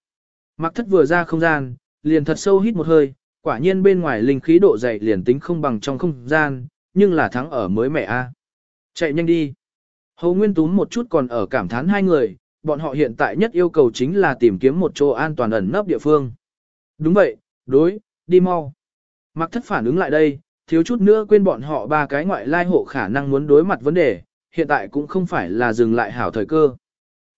Speaker 1: Mặc thất vừa ra không gian, liền thật sâu hít một hơi, quả nhiên bên ngoài linh khí độ dày liền tính không bằng trong không gian, nhưng là thắng ở mới mẹ a. Chạy nhanh đi. Hầu Nguyên túm một chút còn ở cảm thán hai người, bọn họ hiện tại nhất yêu cầu chính là tìm kiếm một chỗ an toàn ẩn nấp địa phương. Đúng vậy, đối, đi mau. Mặc thất phản ứng lại đây, thiếu chút nữa quên bọn họ ba cái ngoại lai hộ khả năng muốn đối mặt vấn đề, hiện tại cũng không phải là dừng lại hảo thời cơ.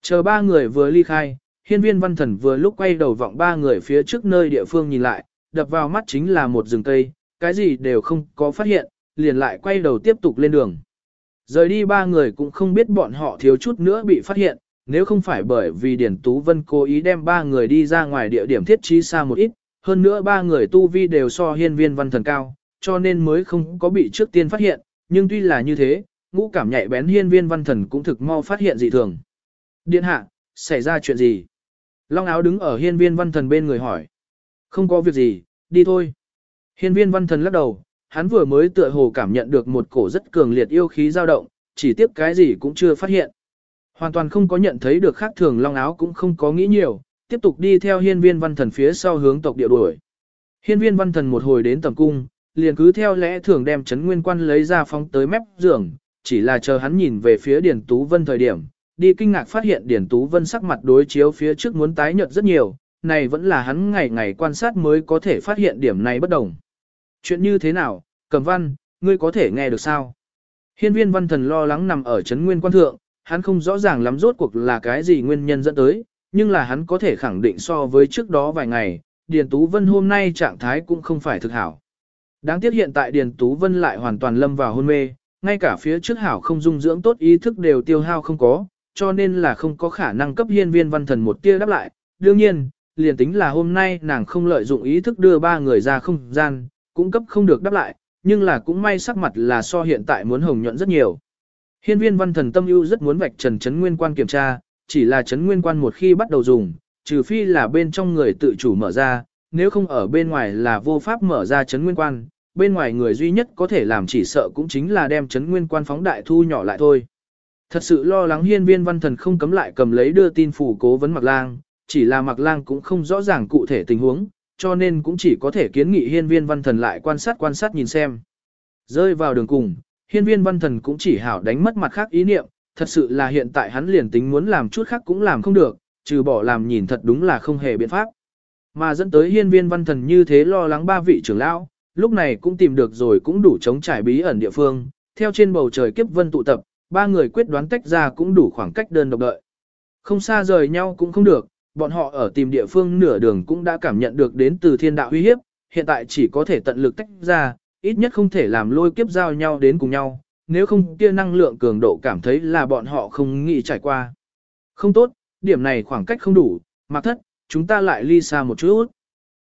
Speaker 1: Chờ ba người vừa ly khai, hiên viên văn thần vừa lúc quay đầu vọng ba người phía trước nơi địa phương nhìn lại, đập vào mắt chính là một rừng cây, cái gì đều không có phát hiện, liền lại quay đầu tiếp tục lên đường. Rời đi ba người cũng không biết bọn họ thiếu chút nữa bị phát hiện, nếu không phải bởi vì Điển Tú Vân cố ý đem ba người đi ra ngoài địa điểm thiết trí xa một ít, hơn nữa ba người tu vi đều so hiên viên văn thần cao, cho nên mới không có bị trước tiên phát hiện, nhưng tuy là như thế, ngũ cảm nhạy bén hiên viên văn thần cũng thực mau phát hiện dị thường. Điện hạ, xảy ra chuyện gì? Long áo đứng ở hiên viên văn thần bên người hỏi. Không có việc gì, đi thôi. Hiên viên văn thần lắc đầu, hắn vừa mới tựa hồ cảm nhận được một cổ rất cường liệt yêu khí dao động, chỉ tiếp cái gì cũng chưa phát hiện. Hoàn toàn không có nhận thấy được khác thường long áo cũng không có nghĩ nhiều, tiếp tục đi theo hiên viên văn thần phía sau hướng tộc địa đuổi. Hiên viên văn thần một hồi đến tầm cung, liền cứ theo lẽ thường đem chấn nguyên quan lấy ra phóng tới mép giường, chỉ là chờ hắn nhìn về phía Điền Tú Vân thời điểm, đi kinh ngạc phát hiện Điền Tú Vân sắc mặt đối chiếu phía trước muốn tái nhợt rất nhiều, này vẫn là hắn ngày ngày quan sát mới có thể phát hiện điểm này bất đồng. Chuyện như thế nào, cầm văn, ngươi có thể nghe được sao? Hiên viên văn thần lo lắng nằm ở chấn nguyên quan thượng, hắn không rõ ràng lắm rốt cuộc là cái gì nguyên nhân dẫn tới, nhưng là hắn có thể khẳng định so với trước đó vài ngày, Điền Tú Vân hôm nay trạng thái cũng không phải thực hảo. Đáng tiếc hiện tại Điền Tú Vân lại hoàn toàn lâm vào hôn mê, ngay cả phía trước hảo không dung dưỡng tốt ý thức đều tiêu hao không có, cho nên là không có khả năng cấp hiên viên văn thần một tia đáp lại. Đương nhiên, liền tính là hôm nay nàng không lợi dụng ý thức đưa ba người ra không gian, cũng cấp không được đáp lại, nhưng là cũng may sắc mặt là so hiện tại muốn hồng nhuận rất nhiều. Hiên viên văn thần tâm ưu rất muốn vạch trần chấn nguyên quan kiểm tra, chỉ là chấn nguyên quan một khi bắt đầu dùng, trừ phi là bên trong người tự chủ mở ra, nếu không ở bên ngoài là vô pháp mở ra chấn nguyên quan, bên ngoài người duy nhất có thể làm chỉ sợ cũng chính là đem chấn nguyên quan phóng đại thu nhỏ lại thôi. Thật sự lo lắng hiên viên văn thần không cấm lại cầm lấy đưa tin phủ cố vấn mặc lang, chỉ là mặc lang cũng không rõ ràng cụ thể tình huống, cho nên cũng chỉ có thể kiến nghị hiên viên văn thần lại quan sát quan sát nhìn xem. Rơi vào đường cùng, hiên viên văn thần cũng chỉ hảo đánh mất mặt khác ý niệm, thật sự là hiện tại hắn liền tính muốn làm chút khác cũng làm không được, trừ bỏ làm nhìn thật đúng là không hề biện pháp. Mà dẫn tới hiên viên văn thần như thế lo lắng ba vị trưởng lão, lúc này cũng tìm được rồi cũng đủ chống trải bí ẩn địa phương, theo trên bầu trời kiếp vân tụ tập, ba người quyết đoán tách ra cũng đủ khoảng cách đơn độc đợi. Không xa rời nhau cũng không được, bọn họ ở tìm địa phương nửa đường cũng đã cảm nhận được đến từ thiên đạo uy hiếp, hiện tại chỉ có thể tận lực tách ra, ít nhất không thể làm lôi kiếp giao nhau đến cùng nhau, nếu không kia năng lượng cường độ cảm thấy là bọn họ không nghĩ trải qua. Không tốt, điểm này khoảng cách không đủ, mặc thất, chúng ta lại ly xa một chút.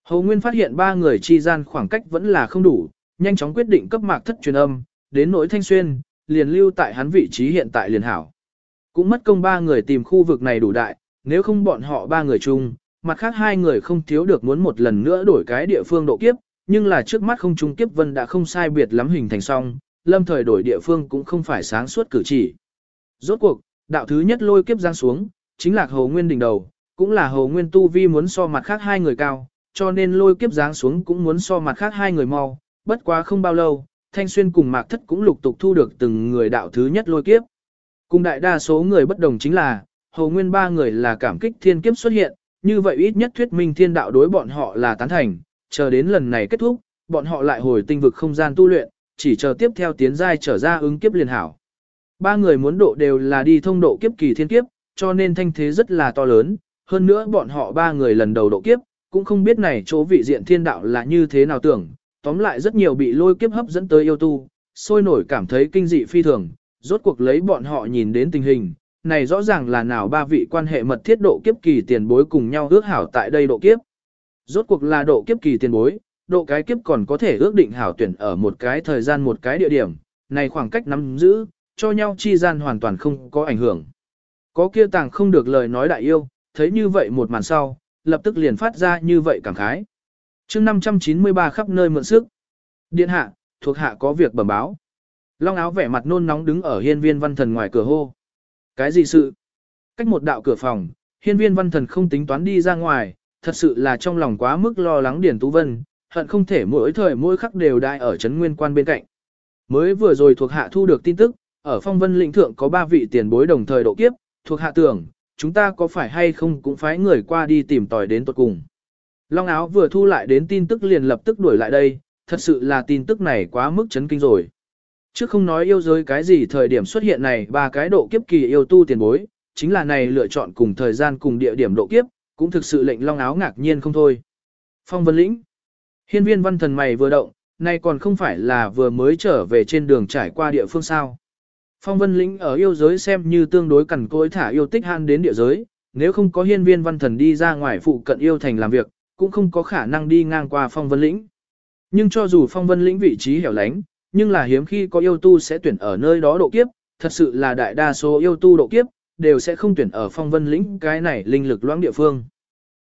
Speaker 1: Hầu Nguyên phát hiện ba người chi gian khoảng cách vẫn là không đủ, nhanh chóng quyết định cấp mạc thất truyền âm, đến nỗi thanh xuyên, liền lưu tại hắn vị trí hiện tại liền hảo. Cũng mất công ba người tìm khu vực này đủ đại, nếu không bọn họ ba người chung, mặt khác hai người không thiếu được muốn một lần nữa đổi cái địa phương độ kiếp, nhưng là trước mắt không trung kiếp vân đã không sai biệt lắm hình thành xong, lâm thời đổi địa phương cũng không phải sáng suốt cử chỉ. Rốt cuộc, đạo thứ nhất lôi kiếp giáng xuống, chính là Hồ Nguyên đỉnh đầu, cũng là Hồ Nguyên tu vi muốn so mặt khác hai người cao, cho nên lôi kiếp giáng xuống cũng muốn so mặt khác hai người mau, bất quá không bao lâu, Thanh Xuyên cùng Mạc Thất cũng lục tục thu được từng người đạo thứ nhất lôi kiếp. Cùng đại đa số người bất đồng chính là, Hồ Nguyên ba người là cảm kích thiên kiếp xuất hiện, như vậy ít nhất thuyết minh thiên đạo đối bọn họ là tán thành, chờ đến lần này kết thúc, bọn họ lại hồi tinh vực không gian tu luyện, chỉ chờ tiếp theo tiến giai trở ra ứng kiếp liền hảo. Ba người muốn độ đều là đi thông độ kiếp kỳ thiên kiếp, cho nên thanh thế rất là to lớn, hơn nữa bọn họ ba người lần đầu độ kiếp, cũng không biết này chỗ vị diện thiên đạo là như thế nào tưởng, tóm lại rất nhiều bị lôi kiếp hấp dẫn tới yêu tu, sôi nổi cảm thấy kinh dị phi thường, rốt cuộc lấy bọn họ nhìn đến tình hình, này rõ ràng là nào ba vị quan hệ mật thiết độ kiếp kỳ tiền bối cùng nhau ước hảo tại đây độ kiếp. Rốt cuộc là độ kiếp kỳ tiền bối, độ cái kiếp còn có thể ước định hảo tuyển ở một cái thời gian một cái địa điểm, này khoảng cách nắm giữ, cho nhau chi gian hoàn toàn không có ảnh hưởng. Có kia tàng không được lời nói đại yêu, thấy như vậy một màn sau, lập tức liền phát ra như vậy cảm khái. chương 593 khắp nơi mượn sức. Điện hạ, thuộc hạ có việc bẩm báo. Long áo vẻ mặt nôn nóng đứng ở hiên viên văn thần ngoài cửa hô. Cái gì sự? Cách một đạo cửa phòng, hiên viên văn thần không tính toán đi ra ngoài, thật sự là trong lòng quá mức lo lắng Điền Tú Vân, hận không thể mỗi thời mỗi khắc đều đại ở Trấn Nguyên Quan bên cạnh. Mới vừa rồi thuộc hạ thu được tin tức, ở phong vân lĩnh thượng có ba vị tiền bối đồng thời độ kiếp, thuộc hạ tưởng, chúng ta có phải hay không cũng phái người qua đi tìm tòi đến tuật cùng. Long áo vừa thu lại đến tin tức liền lập tức đuổi lại đây, thật sự là tin tức này quá mức chấn kinh rồi. Chứ không nói yêu giới cái gì thời điểm xuất hiện này ba cái độ kiếp kỳ yêu tu tiền bối, chính là này lựa chọn cùng thời gian cùng địa điểm độ kiếp, cũng thực sự lệnh long áo ngạc nhiên không thôi. Phong Vân Lĩnh Hiên viên văn thần mày vừa động, nay còn không phải là vừa mới trở về trên đường trải qua địa phương sao. Phong Vân Lĩnh ở yêu giới xem như tương đối cẩn cối thả yêu tích han đến địa giới, nếu không có hiên viên văn thần đi ra ngoài phụ cận yêu thành làm việc, cũng không có khả năng đi ngang qua Phong Vân Lĩnh. Nhưng cho dù Phong Vân Lĩnh vị trí hẻo lánh, nhưng là hiếm khi có yêu tu sẽ tuyển ở nơi đó độ kiếp, thật sự là đại đa số yêu tu độ kiếp, đều sẽ không tuyển ở Phong Vân Lĩnh cái này linh lực loãng địa phương.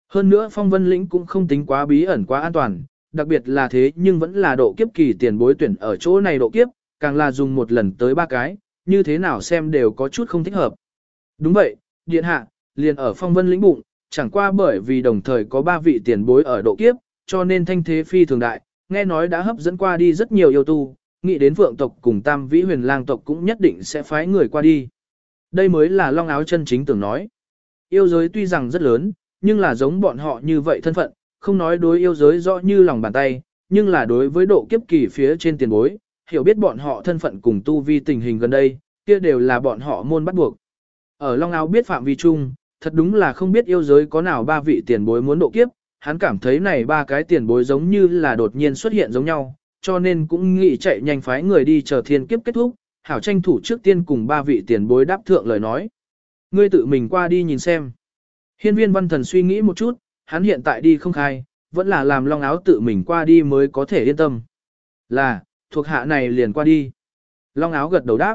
Speaker 1: Hơn nữa Phong Vân Lĩnh cũng không tính quá bí ẩn quá an toàn, đặc biệt là thế nhưng vẫn là độ kiếp kỳ tiền bối tuyển ở chỗ này độ kiếp, càng là dùng một lần tới ba cái, như thế nào xem đều có chút không thích hợp. Đúng vậy, điện hạ, liền ở phong vân lĩnh bụng, chẳng qua bởi vì đồng thời có ba vị tiền bối ở độ kiếp, cho nên thanh thế phi thường đại, nghe nói đã hấp dẫn qua đi rất nhiều yêu tu, nghĩ đến vượng tộc cùng tam vĩ huyền lang tộc cũng nhất định sẽ phái người qua đi. Đây mới là long áo chân chính tưởng nói. Yêu giới tuy rằng rất lớn, nhưng là giống bọn họ như vậy thân phận, không nói đối yêu giới rõ như lòng bàn tay, nhưng là đối với độ kiếp kỳ phía trên tiền bối, hiểu biết bọn họ thân phận cùng tu vi tình hình gần đây, kia đều là bọn họ môn bắt buộc. Ở Long Áo biết phạm vi chung, thật đúng là không biết yêu giới có nào ba vị tiền bối muốn độ kiếp, hắn cảm thấy này ba cái tiền bối giống như là đột nhiên xuất hiện giống nhau, cho nên cũng nghĩ chạy nhanh phái người đi chờ thiên kiếp kết thúc, hảo tranh thủ trước tiên cùng ba vị tiền bối đáp thượng lời nói. Ngươi tự mình qua đi nhìn xem. Hiên viên văn thần suy nghĩ một chút, hắn hiện tại đi không khai, vẫn là làm long áo tự mình qua đi mới có thể yên tâm. Là, thuộc hạ này liền qua đi. Long áo gật đầu đáp.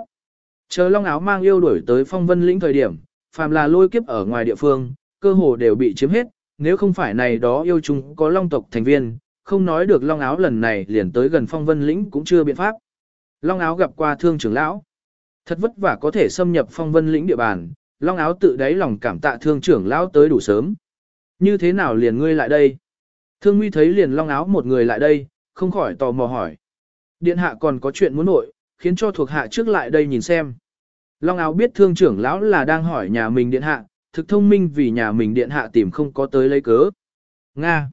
Speaker 1: Chờ long áo mang yêu đuổi tới phong vân lĩnh thời điểm, phàm là lôi kiếp ở ngoài địa phương, cơ hồ đều bị chiếm hết, nếu không phải này đó yêu chúng có long tộc thành viên, không nói được long áo lần này liền tới gần phong vân lĩnh cũng chưa biện pháp. Long áo gặp qua thương trưởng lão. Thật vất vả có thể xâm nhập phong vân lĩnh địa bàn, long áo tự đáy lòng cảm tạ thương trưởng lão tới đủ sớm. Như thế nào liền ngươi lại đây? Thương Nguy thấy liền long áo một người lại đây, không khỏi tò mò hỏi. Điện hạ còn có chuyện muốn nội, khiến cho thuộc hạ trước lại đây nhìn xem. Long áo biết thương trưởng lão là đang hỏi nhà mình điện hạ, thực thông minh vì nhà mình điện hạ tìm không có tới lấy cớ. Nga.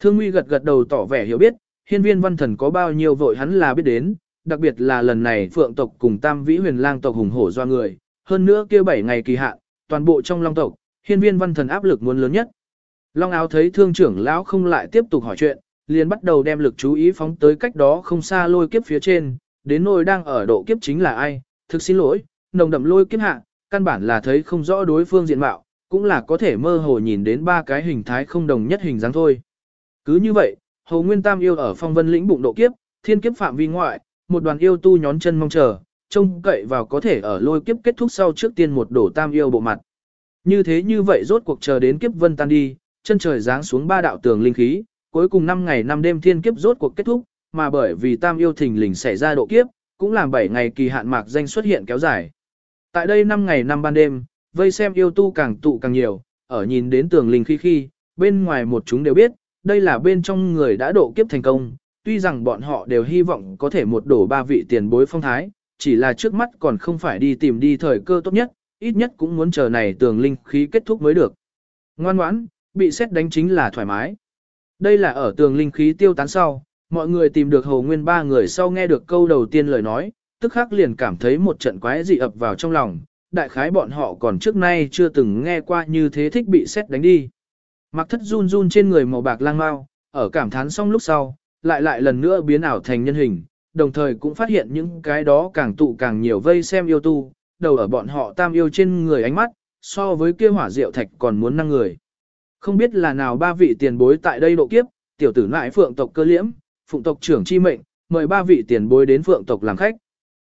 Speaker 1: Thương Nguy gật gật đầu tỏ vẻ hiểu biết, hiên viên văn thần có bao nhiêu vội hắn là biết đến, đặc biệt là lần này phượng tộc cùng tam vĩ huyền lang tộc hùng hổ do người, hơn nữa kia 7 ngày kỳ hạn, toàn bộ trong long tộc, hiên viên văn thần áp lực muốn lớn nhất. Long áo thấy thương trưởng lão không lại tiếp tục hỏi chuyện, liền bắt đầu đem lực chú ý phóng tới cách đó không xa lôi kiếp phía trên, Đến nỗi đang ở độ kiếp chính là ai, thực xin lỗi, nồng đậm lôi kiếp hạ, căn bản là thấy không rõ đối phương diện mạo, cũng là có thể mơ hồ nhìn đến ba cái hình thái không đồng nhất hình dáng thôi. Cứ như vậy, Hồ Nguyên Tam yêu ở phong vân lĩnh bụng độ kiếp, thiên kiếp phạm vi ngoại, một đoàn yêu tu nhón chân mong chờ, trông cậy vào có thể ở lôi kiếp kết thúc sau trước tiên một đổ tam yêu bộ mặt. Như thế như vậy rốt cuộc chờ đến kiếp vân tan đi, chân trời giáng xuống ba đạo tường linh khí, cuối cùng 5 ngày 5 đêm thiên kiếp rốt cuộc kết thúc, mà bởi vì tam yêu thình lình xảy ra độ kiếp, cũng làm 7 ngày kỳ hạn mạc danh xuất hiện kéo dài. Tại đây 5 ngày 5 ban đêm, vây xem yêu tu càng tụ càng nhiều, ở nhìn đến tường linh khí khi, bên ngoài một chúng đều biết, đây là bên trong người đã độ kiếp thành công, tuy rằng bọn họ đều hy vọng có thể một đổ ba vị tiền bối phong thái, chỉ là trước mắt còn không phải đi tìm đi thời cơ tốt nhất, ít nhất cũng muốn chờ này tường linh khí kết thúc mới được. Ngoan ngoãn, bị xét đánh chính là thoải mái. Đây là ở tường linh khí tiêu tán sau, mọi người tìm được hầu nguyên ba người sau nghe được câu đầu tiên lời nói, tức khắc liền cảm thấy một trận quái dị ập vào trong lòng, đại khái bọn họ còn trước nay chưa từng nghe qua như thế thích bị xét đánh đi. Mặc thất run run trên người màu bạc lang mau, ở cảm thán xong lúc sau, lại lại lần nữa biến ảo thành nhân hình, đồng thời cũng phát hiện những cái đó càng tụ càng nhiều vây xem yêu tu, đầu ở bọn họ tam yêu trên người ánh mắt, so với kia hỏa diệu thạch còn muốn năng người. Không biết là nào ba vị tiền bối tại đây độ kiếp, tiểu tử lại phượng tộc cơ liễm, phụng tộc trưởng chi mệnh, mời ba vị tiền bối đến phượng tộc làm khách.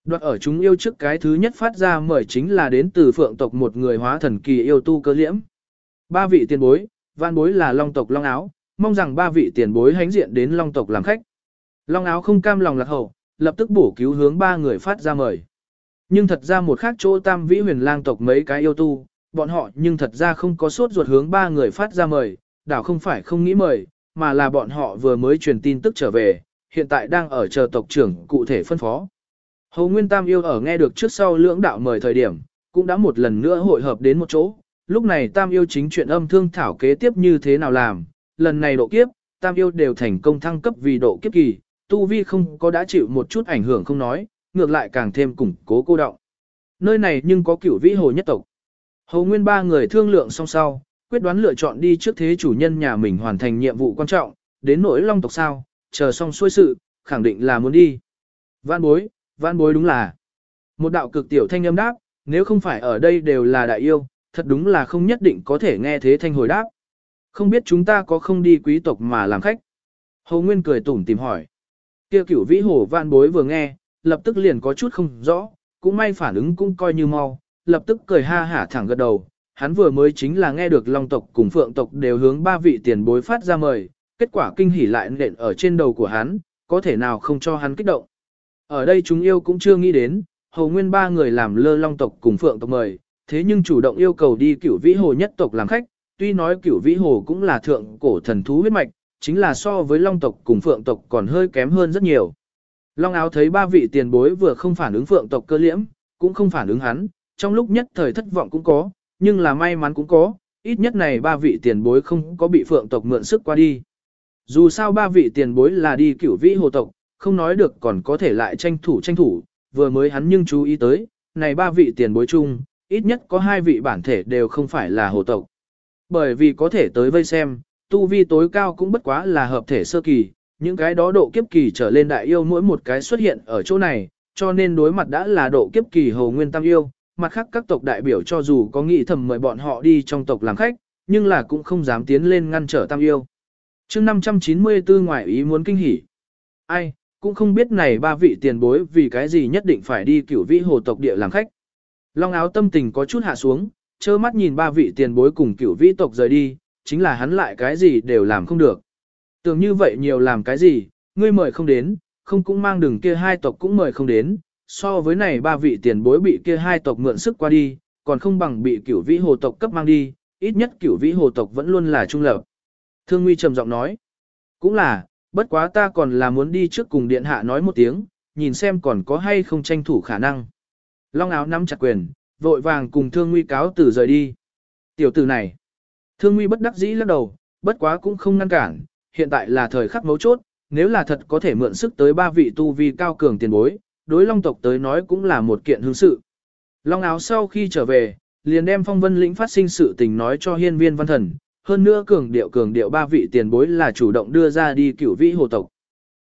Speaker 1: Đoạt ở chúng yêu trước cái thứ nhất phát ra mời chính là đến từ phượng tộc một người hóa thần kỳ yêu tu cơ liễm. Ba vị tiền bối, văn bối là long tộc long áo, mong rằng ba vị tiền bối hãnh diện đến long tộc làm khách. Long áo không cam lòng lạc hậu, lập tức bổ cứu hướng ba người phát ra mời. Nhưng thật ra một khác chỗ tam vĩ huyền lang tộc mấy cái yêu tu, bọn họ nhưng thật ra không có sốt ruột hướng ba người phát ra mời, đảo không phải không nghĩ mời, mà là bọn họ vừa mới truyền tin tức trở về, hiện tại đang ở chờ tộc trưởng cụ thể phân phó. Hầu Nguyên Tam yêu ở nghe được trước sau lưỡng đạo mời thời điểm, cũng đã một lần nữa hội hợp đến một chỗ, lúc này Tam yêu chính chuyện âm thương thảo kế tiếp như thế nào làm, lần này độ kiếp, Tam yêu đều thành công thăng cấp vì độ kiếp kỳ, Tu Vi không có đã chịu một chút ảnh hưởng không nói, ngược lại càng thêm củng cố cô động. Nơi này nhưng có cửu vĩ hồ nhất tộc. Hầu nguyên ba người thương lượng xong sau, quyết đoán lựa chọn đi trước thế chủ nhân nhà mình hoàn thành nhiệm vụ quan trọng, đến nỗi long tộc sao, chờ xong xuôi sự, khẳng định là muốn đi. Văn bối, văn bối đúng là. Một đạo cực tiểu thanh âm đáp, nếu không phải ở đây đều là đại yêu, thật đúng là không nhất định có thể nghe thế thanh hồi đáp. Không biết chúng ta có không đi quý tộc mà làm khách. Hầu Nguyên cười tủm tìm hỏi. Kia cửu vĩ hồ văn bối vừa nghe, lập tức liền có chút không rõ, cũng may phản ứng cũng coi như mau, lập tức cười ha hả thẳng gật đầu. Hắn vừa mới chính là nghe được Long tộc cùng Phượng tộc đều hướng ba vị tiền bối phát ra mời, kết quả kinh hỉ lại nện ở trên đầu của hắn, có thể nào không cho hắn kích động. Ở đây chúng yêu cũng chưa nghĩ đến, hầu nguyên ba người làm lơ Long tộc cùng Phượng tộc mời, thế nhưng chủ động yêu cầu đi cửu vĩ hồ nhất tộc làm khách, tuy nói cửu vĩ hồ cũng là thượng cổ thần thú huyết mạch, chính là so với Long tộc cùng Phượng tộc còn hơi kém hơn rất nhiều. Long áo thấy ba vị tiền bối vừa không phản ứng Phượng tộc cơ liễm, cũng không phản ứng hắn, trong lúc nhất thời thất vọng cũng có, nhưng là may mắn cũng có, ít nhất này ba vị tiền bối không có bị phượng tộc mượn sức qua đi. Dù sao ba vị tiền bối là đi cửu vĩ hồ tộc, không nói được còn có thể lại tranh thủ tranh thủ, vừa mới hắn nhưng chú ý tới, này ba vị tiền bối chung, ít nhất có hai vị bản thể đều không phải là hồ tộc. Bởi vì có thể tới vây xem, tu vi tối cao cũng bất quá là hợp thể sơ kỳ, những cái đó độ kiếp kỳ trở lên đại yêu mỗi một cái xuất hiện ở chỗ này, cho nên đối mặt đã là độ kiếp kỳ hồ nguyên tam yêu, mặt khác các tộc đại biểu cho dù có nghĩ thầm mời bọn họ đi trong tộc làm khách, nhưng là cũng không dám tiến lên ngăn trở tam yêu. chương 594 ngoại ý muốn kinh hỉ. Ai, cũng không biết này ba vị tiền bối vì cái gì nhất định phải đi cửu vĩ hồ tộc địa làm khách. Long áo tâm tình có chút hạ xuống, trơ mắt nhìn ba vị tiền bối cùng cửu vĩ tộc rời đi, chính là hắn lại cái gì đều làm không được. Tưởng như vậy nhiều làm cái gì, ngươi mời không đến, không cũng mang đường kia hai tộc cũng mời không đến, so với này ba vị tiền bối bị kia hai tộc mượn sức qua đi, còn không bằng bị cửu vĩ hồ tộc cấp mang đi, ít nhất cửu vĩ hồ tộc vẫn luôn là trung lập. Thương Nguy trầm giọng nói, cũng là, bất quá ta còn là muốn đi trước cùng điện hạ nói một tiếng, nhìn xem còn có hay không tranh thủ khả năng. Long áo nắm chặt quyền, vội vàng cùng Thương Nguy cáo tử rời đi. Tiểu tử này, Thương Nguy bất đắc dĩ lắc đầu, bất quá cũng không ngăn cản, hiện tại là thời khắc mấu chốt, nếu là thật có thể mượn sức tới ba vị tu vi cao cường tiền bối, đối long tộc tới nói cũng là một kiện hương sự. Long áo sau khi trở về, liền đem phong vân lĩnh phát sinh sự tình nói cho hiên viên văn thần, hơn nữa cường điệu cường điệu ba vị tiền bối là chủ động đưa ra đi cửu vĩ hồ tộc.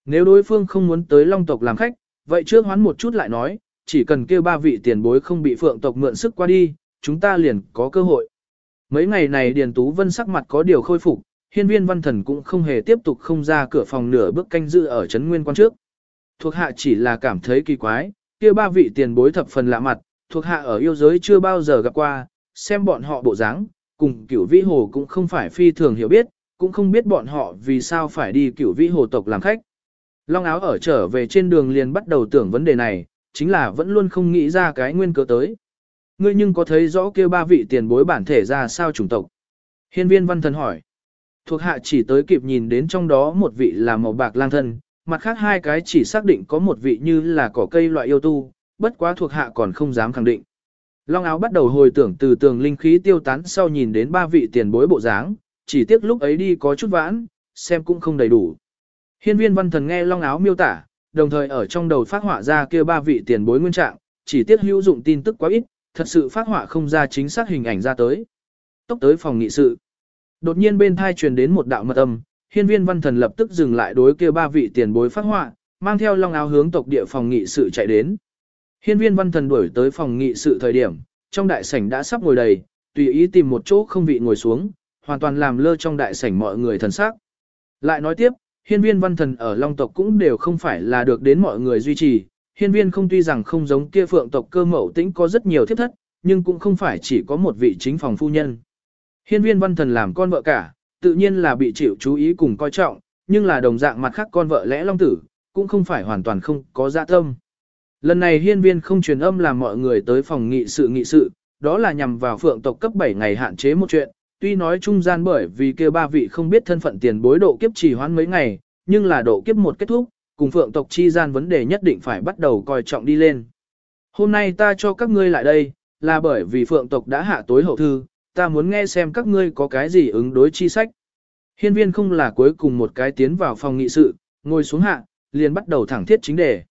Speaker 1: Nếu đối phương không muốn tới long tộc làm khách, vậy trước hoán một chút lại nói, chỉ cần kêu ba vị tiền bối không bị phượng tộc mượn sức qua đi, chúng ta liền có cơ hội. Mấy ngày này Điền Tú Vân sắc mặt có điều khôi phục, hiên viên văn thần cũng không hề tiếp tục không ra cửa phòng nửa bước canh dự ở trấn nguyên quan trước. Thuộc hạ chỉ là cảm thấy kỳ quái, kia ba vị tiền bối thập phần lạ mặt, thuộc hạ ở yêu giới chưa bao giờ gặp qua, xem bọn họ bộ dáng, cùng cửu vĩ hồ cũng không phải phi thường hiểu biết, cũng không biết bọn họ vì sao phải đi cửu vĩ hồ tộc làm khách. Long áo ở trở về trên đường liền bắt đầu tưởng vấn đề này, chính là vẫn luôn không nghĩ ra cái nguyên cớ tới. Ngươi nhưng có thấy rõ kia ba vị tiền bối bản thể ra sao chủng tộc? Hiên viên văn thần hỏi. Thuộc hạ chỉ tới kịp nhìn đến trong đó một vị là màu bạc lang thân, mặt khác hai cái chỉ xác định có một vị như là cỏ cây loại yêu tu, bất quá thuộc hạ còn không dám khẳng định. Long áo bắt đầu hồi tưởng từ tường linh khí tiêu tán sau nhìn đến ba vị tiền bối bộ dáng, chỉ tiếc lúc ấy đi có chút vãn, xem cũng không đầy đủ. Hiên viên văn thần nghe long áo miêu tả, đồng thời ở trong đầu phát họa ra kia ba vị tiền bối nguyên trạng, chỉ tiết hữu dụng tin tức quá ít, thật sự phát họa không ra chính xác hình ảnh ra tới. Tốc tới phòng nghị sự. Đột nhiên bên thai truyền đến một đạo mật âm, hiên viên văn thần lập tức dừng lại đối kia ba vị tiền bối phát họa, mang theo long áo hướng tộc địa phòng nghị sự chạy đến. Hiên viên văn thần đuổi tới phòng nghị sự thời điểm, trong đại sảnh đã sắp ngồi đầy, tùy ý tìm một chỗ không vị ngồi xuống, hoàn toàn làm lơ trong đại sảnh mọi người thần sắc. Lại nói tiếp, hiên viên văn thần ở long tộc cũng đều không phải là được đến mọi người duy trì, hiên viên không tuy rằng không giống kia phượng tộc cơ mẫu tĩnh có rất nhiều thiết thất, nhưng cũng không phải chỉ có một vị chính phòng phu nhân. Hiên viên văn thần làm con vợ cả, tự nhiên là bị chịu chú ý cùng coi trọng, nhưng là đồng dạng mặt khác con vợ lẽ long tử, cũng không phải hoàn toàn không có dạ tâm. Lần này hiên viên không truyền âm làm mọi người tới phòng nghị sự nghị sự, đó là nhằm vào phượng tộc cấp 7 ngày hạn chế một chuyện, tuy nói trung gian bởi vì kia ba vị không biết thân phận tiền bối độ kiếp trì hoãn mấy ngày, nhưng là độ kiếp một kết thúc, cùng phượng tộc chi gian vấn đề nhất định phải bắt đầu coi trọng đi lên. Hôm nay ta cho các ngươi lại đây, là bởi vì phượng tộc đã hạ tối hậu thư, ta muốn nghe xem các ngươi có cái gì ứng đối chi sách. Hiên viên không là cuối cùng một cái tiến vào phòng nghị sự, ngồi xuống hạ, liền bắt đầu thẳng thiết chính đề.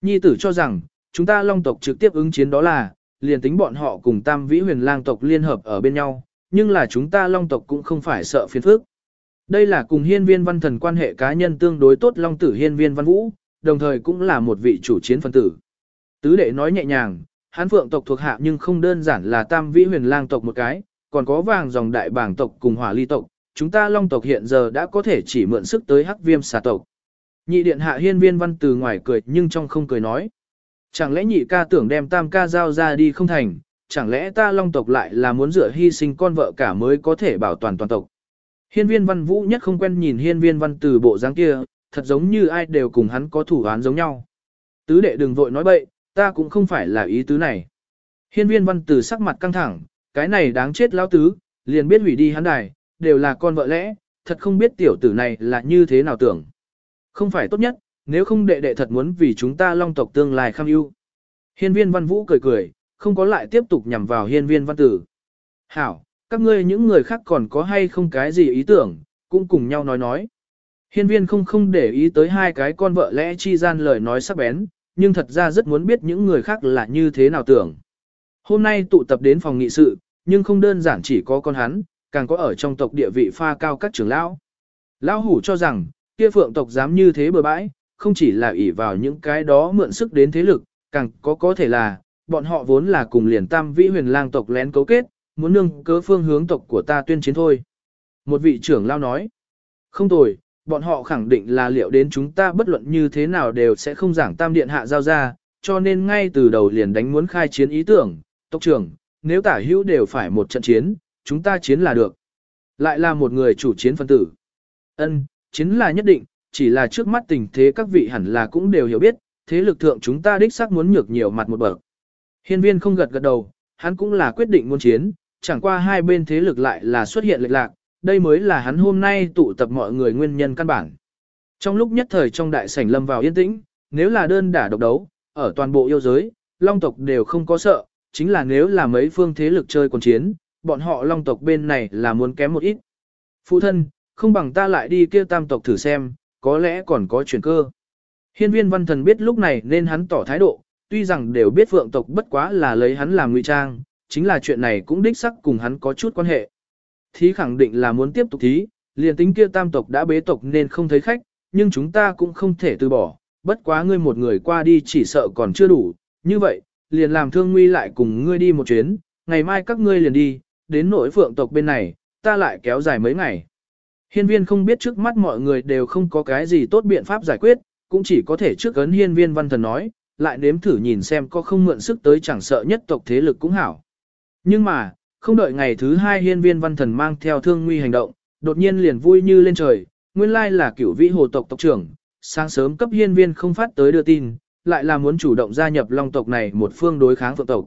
Speaker 1: Nhi tử cho rằng, chúng ta long tộc trực tiếp ứng chiến đó là, liền tính bọn họ cùng tam vĩ huyền lang tộc liên hợp ở bên nhau, nhưng là chúng ta long tộc cũng không phải sợ phiền phức. Đây là cùng hiên viên văn thần quan hệ cá nhân tương đối tốt long tử hiên viên văn vũ, đồng thời cũng là một vị chủ chiến phân tử. Tứ đệ nói nhẹ nhàng, hán phượng tộc thuộc hạ nhưng không đơn giản là tam vĩ huyền lang tộc một cái, còn có vàng dòng đại bảng tộc cùng hỏa ly tộc, chúng ta long tộc hiện giờ đã có thể chỉ mượn sức tới hắc viêm xà tộc. Nhị điện hạ hiên viên văn từ ngoài cười nhưng trong không cười nói. Chẳng lẽ nhị ca tưởng đem tam ca giao ra đi không thành, chẳng lẽ ta long tộc lại là muốn dựa hy sinh con vợ cả mới có thể bảo toàn toàn tộc. Hiên viên văn vũ nhất không quen nhìn hiên viên văn từ bộ dáng kia, thật giống như ai đều cùng hắn có thủ án giống nhau. Tứ đệ đừng vội nói bậy, ta cũng không phải là ý tứ này. Hiên viên văn từ sắc mặt căng thẳng, cái này đáng chết lão tứ, liền biết hủy đi hắn đài, đều là con vợ lẽ, thật không biết tiểu tử này là như thế nào tưởng. Không phải tốt nhất, nếu không đệ đệ thật muốn vì chúng ta long tộc tương lai kham ưu. Hiên viên văn vũ cười cười, không có lại tiếp tục nhằm vào hiên viên văn tử. Hảo, các ngươi những người khác còn có hay không cái gì ý tưởng, cũng cùng nhau nói nói. Hiên viên không không để ý tới hai cái con vợ lẽ chi gian lời nói sắc bén, nhưng thật ra rất muốn biết những người khác là như thế nào tưởng. Hôm nay tụ tập đến phòng nghị sự, nhưng không đơn giản chỉ có con hắn, càng có ở trong tộc địa vị pha cao các trưởng lão. Lão hủ cho rằng, kia phượng tộc dám như thế bừa bãi, không chỉ là ỷ vào những cái đó mượn sức đến thế lực, càng có có thể là, bọn họ vốn là cùng liền tam vĩ huyền lang tộc lén cấu kết, muốn nương cớ phương hướng tộc của ta tuyên chiến thôi. Một vị trưởng lao nói, không tồi, bọn họ khẳng định là liệu đến chúng ta bất luận như thế nào đều sẽ không giảng tam điện hạ giao ra, cho nên ngay từ đầu liền đánh muốn khai chiến ý tưởng, tộc trưởng, nếu tả hữu đều phải một trận chiến, chúng ta chiến là được. Lại là một người chủ chiến phân tử. Ân, chiến là nhất định, chỉ là trước mắt tình thế các vị hẳn là cũng đều hiểu biết, thế lực thượng chúng ta đích xác muốn nhược nhiều mặt một bậc. Hiên viên không gật gật đầu, hắn cũng là quyết định muốn chiến, chẳng qua hai bên thế lực lại là xuất hiện lệch lạc, đây mới là hắn hôm nay tụ tập mọi người nguyên nhân căn bản. Trong lúc nhất thời trong đại sảnh lâm vào yên tĩnh, nếu là đơn đả độc đấu, ở toàn bộ yêu giới, long tộc đều không có sợ, chính là nếu là mấy phương thế lực chơi quần chiến, bọn họ long tộc bên này là muốn kém một ít. Phụ thân, không bằng ta lại đi kia tam tộc thử xem, có lẽ còn có chuyển cơ. Hiên viên văn thần biết lúc này nên hắn tỏ thái độ, tuy rằng đều biết phượng tộc bất quá là lấy hắn làm ngụy trang, chính là chuyện này cũng đích sắc cùng hắn có chút quan hệ. Thí khẳng định là muốn tiếp tục thí, liền tính kia tam tộc đã bế tộc nên không thấy khách, nhưng chúng ta cũng không thể từ bỏ, bất quá ngươi một người qua đi chỉ sợ còn chưa đủ, như vậy, liền làm thương nguy lại cùng ngươi đi một chuyến, ngày mai các ngươi liền đi, đến nỗi phượng tộc bên này, ta lại kéo dài mấy ngày. Hiên viên không biết trước mắt mọi người đều không có cái gì tốt biện pháp giải quyết, cũng chỉ có thể trước ấn hiên viên văn thần nói, lại nếm thử nhìn xem có không mượn sức tới chẳng sợ nhất tộc thế lực cũng hảo. Nhưng mà, không đợi ngày thứ hai hiên viên văn thần mang theo thương nguy hành động, đột nhiên liền vui như lên trời, nguyên lai là cửu vĩ hồ tộc tộc trưởng, sáng sớm cấp hiên viên không phát tới đưa tin, lại là muốn chủ động gia nhập long tộc này một phương đối kháng phượng tộc.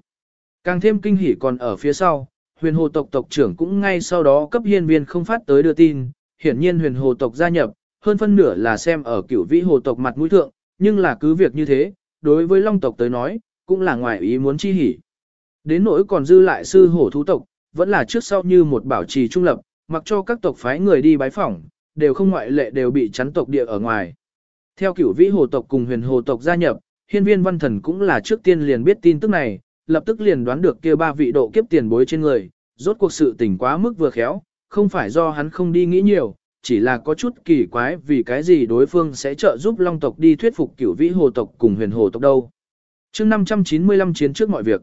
Speaker 1: Càng thêm kinh hỉ còn ở phía sau, huyền hồ tộc tộc trưởng cũng ngay sau đó cấp hiên viên không phát tới đưa tin, hiển nhiên huyền hồ tộc gia nhập, hơn phân nửa là xem ở cửu vĩ hồ tộc mặt mũi thượng, nhưng là cứ việc như thế, đối với long tộc tới nói, cũng là ngoài ý muốn chi hỉ. Đến nỗi còn dư lại sư hổ thú tộc, vẫn là trước sau như một bảo trì trung lập, mặc cho các tộc phái người đi bái phỏng, đều không ngoại lệ đều bị chắn tộc địa ở ngoài. Theo cửu vĩ hồ tộc cùng huyền hồ tộc gia nhập, hiên viên văn thần cũng là trước tiên liền biết tin tức này, lập tức liền đoán được kia ba vị độ kiếp tiền bối trên người, rốt cuộc sự tình quá mức vừa khéo, không phải do hắn không đi nghĩ nhiều, chỉ là có chút kỳ quái vì cái gì đối phương sẽ trợ giúp long tộc đi thuyết phục cửu vĩ hồ tộc cùng huyền hồ tộc đâu. Trước 595 chiến trước mọi việc,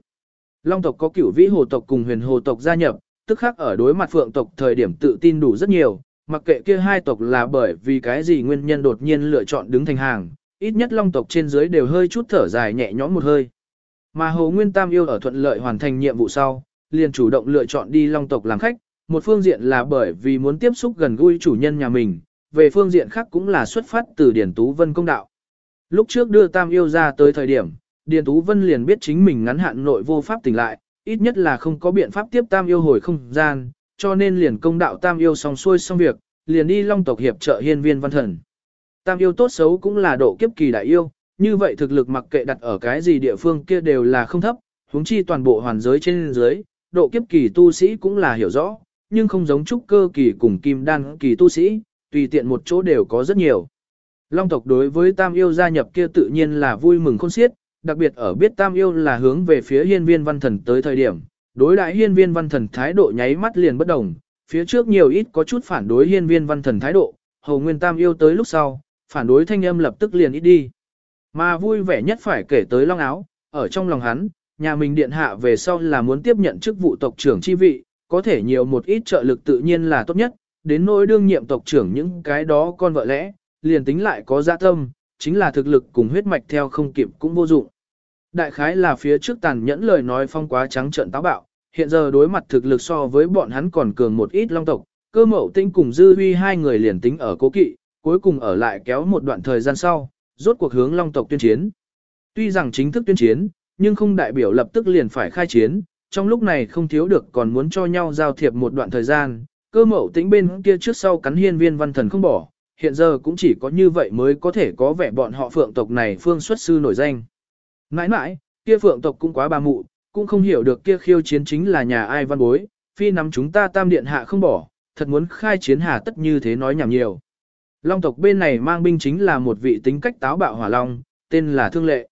Speaker 1: long tộc có cửu vĩ hồ tộc cùng huyền hồ tộc gia nhập, tức khắc ở đối mặt phượng tộc thời điểm tự tin đủ rất nhiều, mặc kệ kia hai tộc là bởi vì cái gì nguyên nhân đột nhiên lựa chọn đứng thành hàng, ít nhất long tộc trên dưới đều hơi chút thở dài nhẹ nhõm một hơi. Mà Hồ Nguyên Tam yêu ở thuận lợi hoàn thành nhiệm vụ sau, liền chủ động lựa chọn đi long tộc làm khách, một phương diện là bởi vì muốn tiếp xúc gần gũi chủ nhân nhà mình, về phương diện khác cũng là xuất phát từ Điển Tú Vân công đạo. Lúc trước đưa Tam yêu ra tới thời điểm, Điền Tú Vân liền biết chính mình ngắn hạn nội vô pháp tỉnh lại, ít nhất là không có biện pháp tiếp Tam yêu hồi không gian, cho nên liền công đạo Tam yêu xong xuôi xong việc, liền đi long tộc hiệp trợ hiên viên văn thần. Tam yêu tốt xấu cũng là độ kiếp kỳ đại yêu, như vậy thực lực mặc kệ đặt ở cái gì địa phương kia đều là không thấp, huống chi toàn bộ hoàn giới trên dưới, độ kiếp kỳ tu sĩ cũng là hiểu rõ, nhưng không giống trúc cơ kỳ cùng kim đan kỳ tu sĩ, tùy tiện một chỗ đều có rất nhiều. Long tộc đối với tam yêu gia nhập kia tự nhiên là vui mừng khôn xiết, đặc biệt ở biết tam yêu là hướng về phía hiên viên văn thần tới thời điểm, đối đại hiên viên văn thần thái độ nháy mắt liền bất đồng, phía trước nhiều ít có chút phản đối hiên viên văn thần thái độ, hầu nguyên tam yêu tới lúc sau, phản đối thanh âm lập tức liền ít đi. Mà vui vẻ nhất phải kể tới long áo, ở trong lòng hắn, nhà mình điện hạ về sau là muốn tiếp nhận chức vụ tộc trưởng chi vị, có thể nhiều một ít trợ lực tự nhiên là tốt nhất, đến nỗi đương nhiệm tộc trưởng những cái đó con vợ lẽ, liền tính lại có dạ tâm, chính là thực lực cùng huyết mạch theo không kịp cũng vô dụng. Đại khái là phía trước tàn nhẫn lời nói phong quá trắng trợn táo bạo, hiện giờ đối mặt thực lực so với bọn hắn còn cường một ít long tộc, cơ mậu tinh cùng dư huy hai người liền tính ở cố kỵ, cuối cùng ở lại kéo một đoạn thời gian sau, rốt cuộc hướng long tộc tuyên chiến. Tuy rằng chính thức tuyên chiến, nhưng không đại biểu lập tức liền phải khai chiến, trong lúc này không thiếu được còn muốn cho nhau giao thiệp một đoạn thời gian, cơ mậu tĩnh bên kia trước sau cắn hiên viên văn thần không bỏ, hiện giờ cũng chỉ có như vậy mới có thể có vẻ bọn họ phượng tộc này phương xuất sư nổi danh. Nãi nãi, kia phượng tộc cũng quá bà mụ, cũng không hiểu được kia khiêu chiến chính là nhà ai văn bối, phi nắm chúng ta tam điện hạ không bỏ, thật muốn khai chiến hà tất như thế nói nhảm nhiều. Long tộc bên này mang binh chính là một vị tính cách táo bạo hỏa long, tên là Thương Lệ.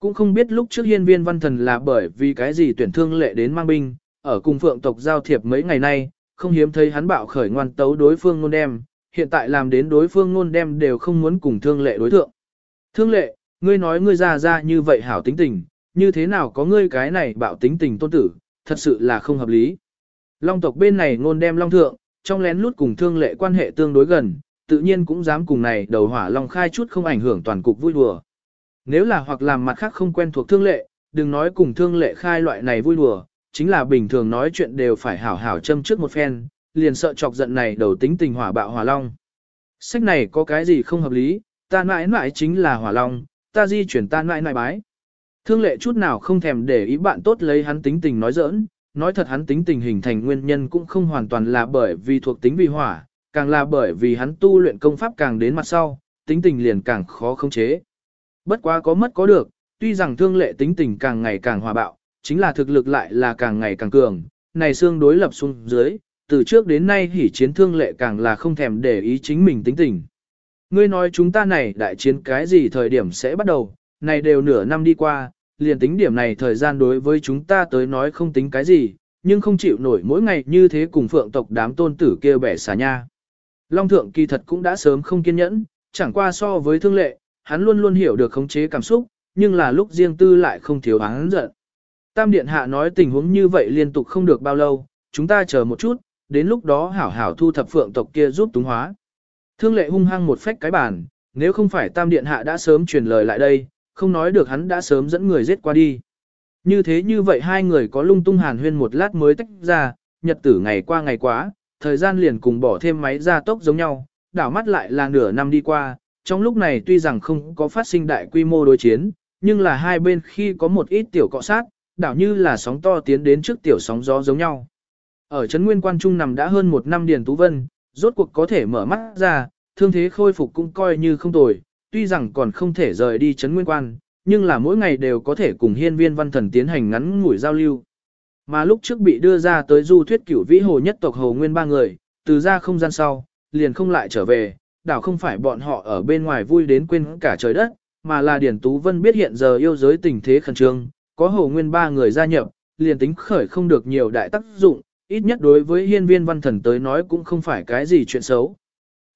Speaker 1: Cũng không biết lúc trước hiên viên văn thần là bởi vì cái gì tuyển Thương Lệ đến mang binh, ở cùng phượng tộc giao thiệp mấy ngày nay, không hiếm thấy hắn bạo khởi ngoan tấu đối phương ngôn đem, hiện tại làm đến đối phương ngôn đem đều không muốn cùng Thương Lệ đối thượng. Thương Lệ, ngươi nói ngươi ra ra như vậy hảo tính tình, như thế nào có ngươi cái này bạo tính tình tôn tử, thật sự là không hợp lý. Long tộc bên này ngôn đem long thượng, trong lén lút cùng thương lệ quan hệ tương đối gần, tự nhiên cũng dám cùng này đầu hỏa long khai chút không ảnh hưởng toàn cục vui đùa. Nếu là hoặc làm mặt khác không quen thuộc thương lệ, đừng nói cùng thương lệ khai loại này vui đùa, chính là bình thường nói chuyện đều phải hảo hảo châm trước một phen, liền sợ chọc giận này đầu tính tình hỏa bạo hỏa long. Sách này có cái gì không hợp lý, ta mãi mãi chính là hỏa long, ta di chuyển ta mãi mãi bái. Thương lệ chút nào không thèm để ý bạn tốt lấy hắn tính tình nói giỡn, nói thật hắn tính tình hình thành nguyên nhân cũng không hoàn toàn là bởi vì thuộc tính vi hỏa, càng là bởi vì hắn tu luyện công pháp càng đến mặt sau, tính tình liền càng khó khống chế. Bất quá có mất có được, tuy rằng thương lệ tính tình càng ngày càng hòa bạo, chính là thực lực lại là càng ngày càng cường, này xương đối lập xuống dưới, từ trước đến nay hỉ chiến thương lệ càng là không thèm để ý chính mình tính tình. Ngươi nói chúng ta này đại chiến cái gì thời điểm sẽ bắt đầu, này đều nửa năm đi qua, liền tính điểm này thời gian đối với chúng ta tới nói không tính cái gì, nhưng không chịu nổi mỗi ngày như thế cùng phượng tộc đám tôn tử kêu bẻ xà nha. Long thượng kỳ thật cũng đã sớm không kiên nhẫn, chẳng qua so với thương lệ, hắn luôn luôn hiểu được khống chế cảm xúc, nhưng là lúc riêng tư lại không thiếu hắn giận. Tam Điện Hạ nói tình huống như vậy liên tục không được bao lâu, chúng ta chờ một chút, đến lúc đó hảo hảo thu thập phượng tộc kia giúp túng hóa. Thương lệ hung hăng một phách cái bàn, nếu không phải Tam Điện Hạ đã sớm truyền lời lại đây, không nói được hắn đã sớm dẫn người giết qua đi. Như thế như vậy hai người có lung tung hàn huyên một lát mới tách ra, nhật tử ngày qua ngày quá, thời gian liền cùng bỏ thêm máy ra tốc giống nhau, đảo mắt lại là nửa năm đi qua, trong lúc này tuy rằng không có phát sinh đại quy mô đối chiến, nhưng là hai bên khi có một ít tiểu cọ sát, đảo như là sóng to tiến đến trước tiểu sóng gió giống nhau. Ở Trấn Nguyên Quan Trung nằm đã hơn một năm Điền Tú Vân, rốt cuộc có thể mở mắt ra, thương thế khôi phục cũng coi như không tồi, tuy rằng còn không thể rời đi Trấn Nguyên Quan, nhưng là mỗi ngày đều có thể cùng hiên viên văn thần tiến hành ngắn ngủi giao lưu. Mà lúc trước bị đưa ra tới du thuyết cửu vĩ hồ nhất tộc hồ nguyên ba người, từ ra không gian sau, liền không lại trở về, đảo không phải bọn họ ở bên ngoài vui đến quên cả trời đất, mà là Điển Tú Vân biết hiện giờ yêu giới tình thế khẩn trương, có hồ nguyên ba người gia nhập, liền tính khởi không được nhiều đại tác dụng, ít nhất đối với hiên viên văn thần tới nói cũng không phải cái gì chuyện xấu.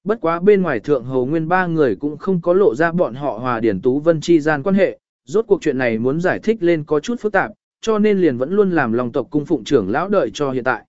Speaker 1: Bất quá bên ngoài thượng hồ nguyên ba người cũng không có lộ ra bọn họ hòa Điển Tú Vân chi gian quan hệ, rốt cuộc chuyện này muốn giải thích lên có chút phức tạp, cho nên liền vẫn luôn làm lòng tộc cung phụng trưởng lão đợi cho hiện tại.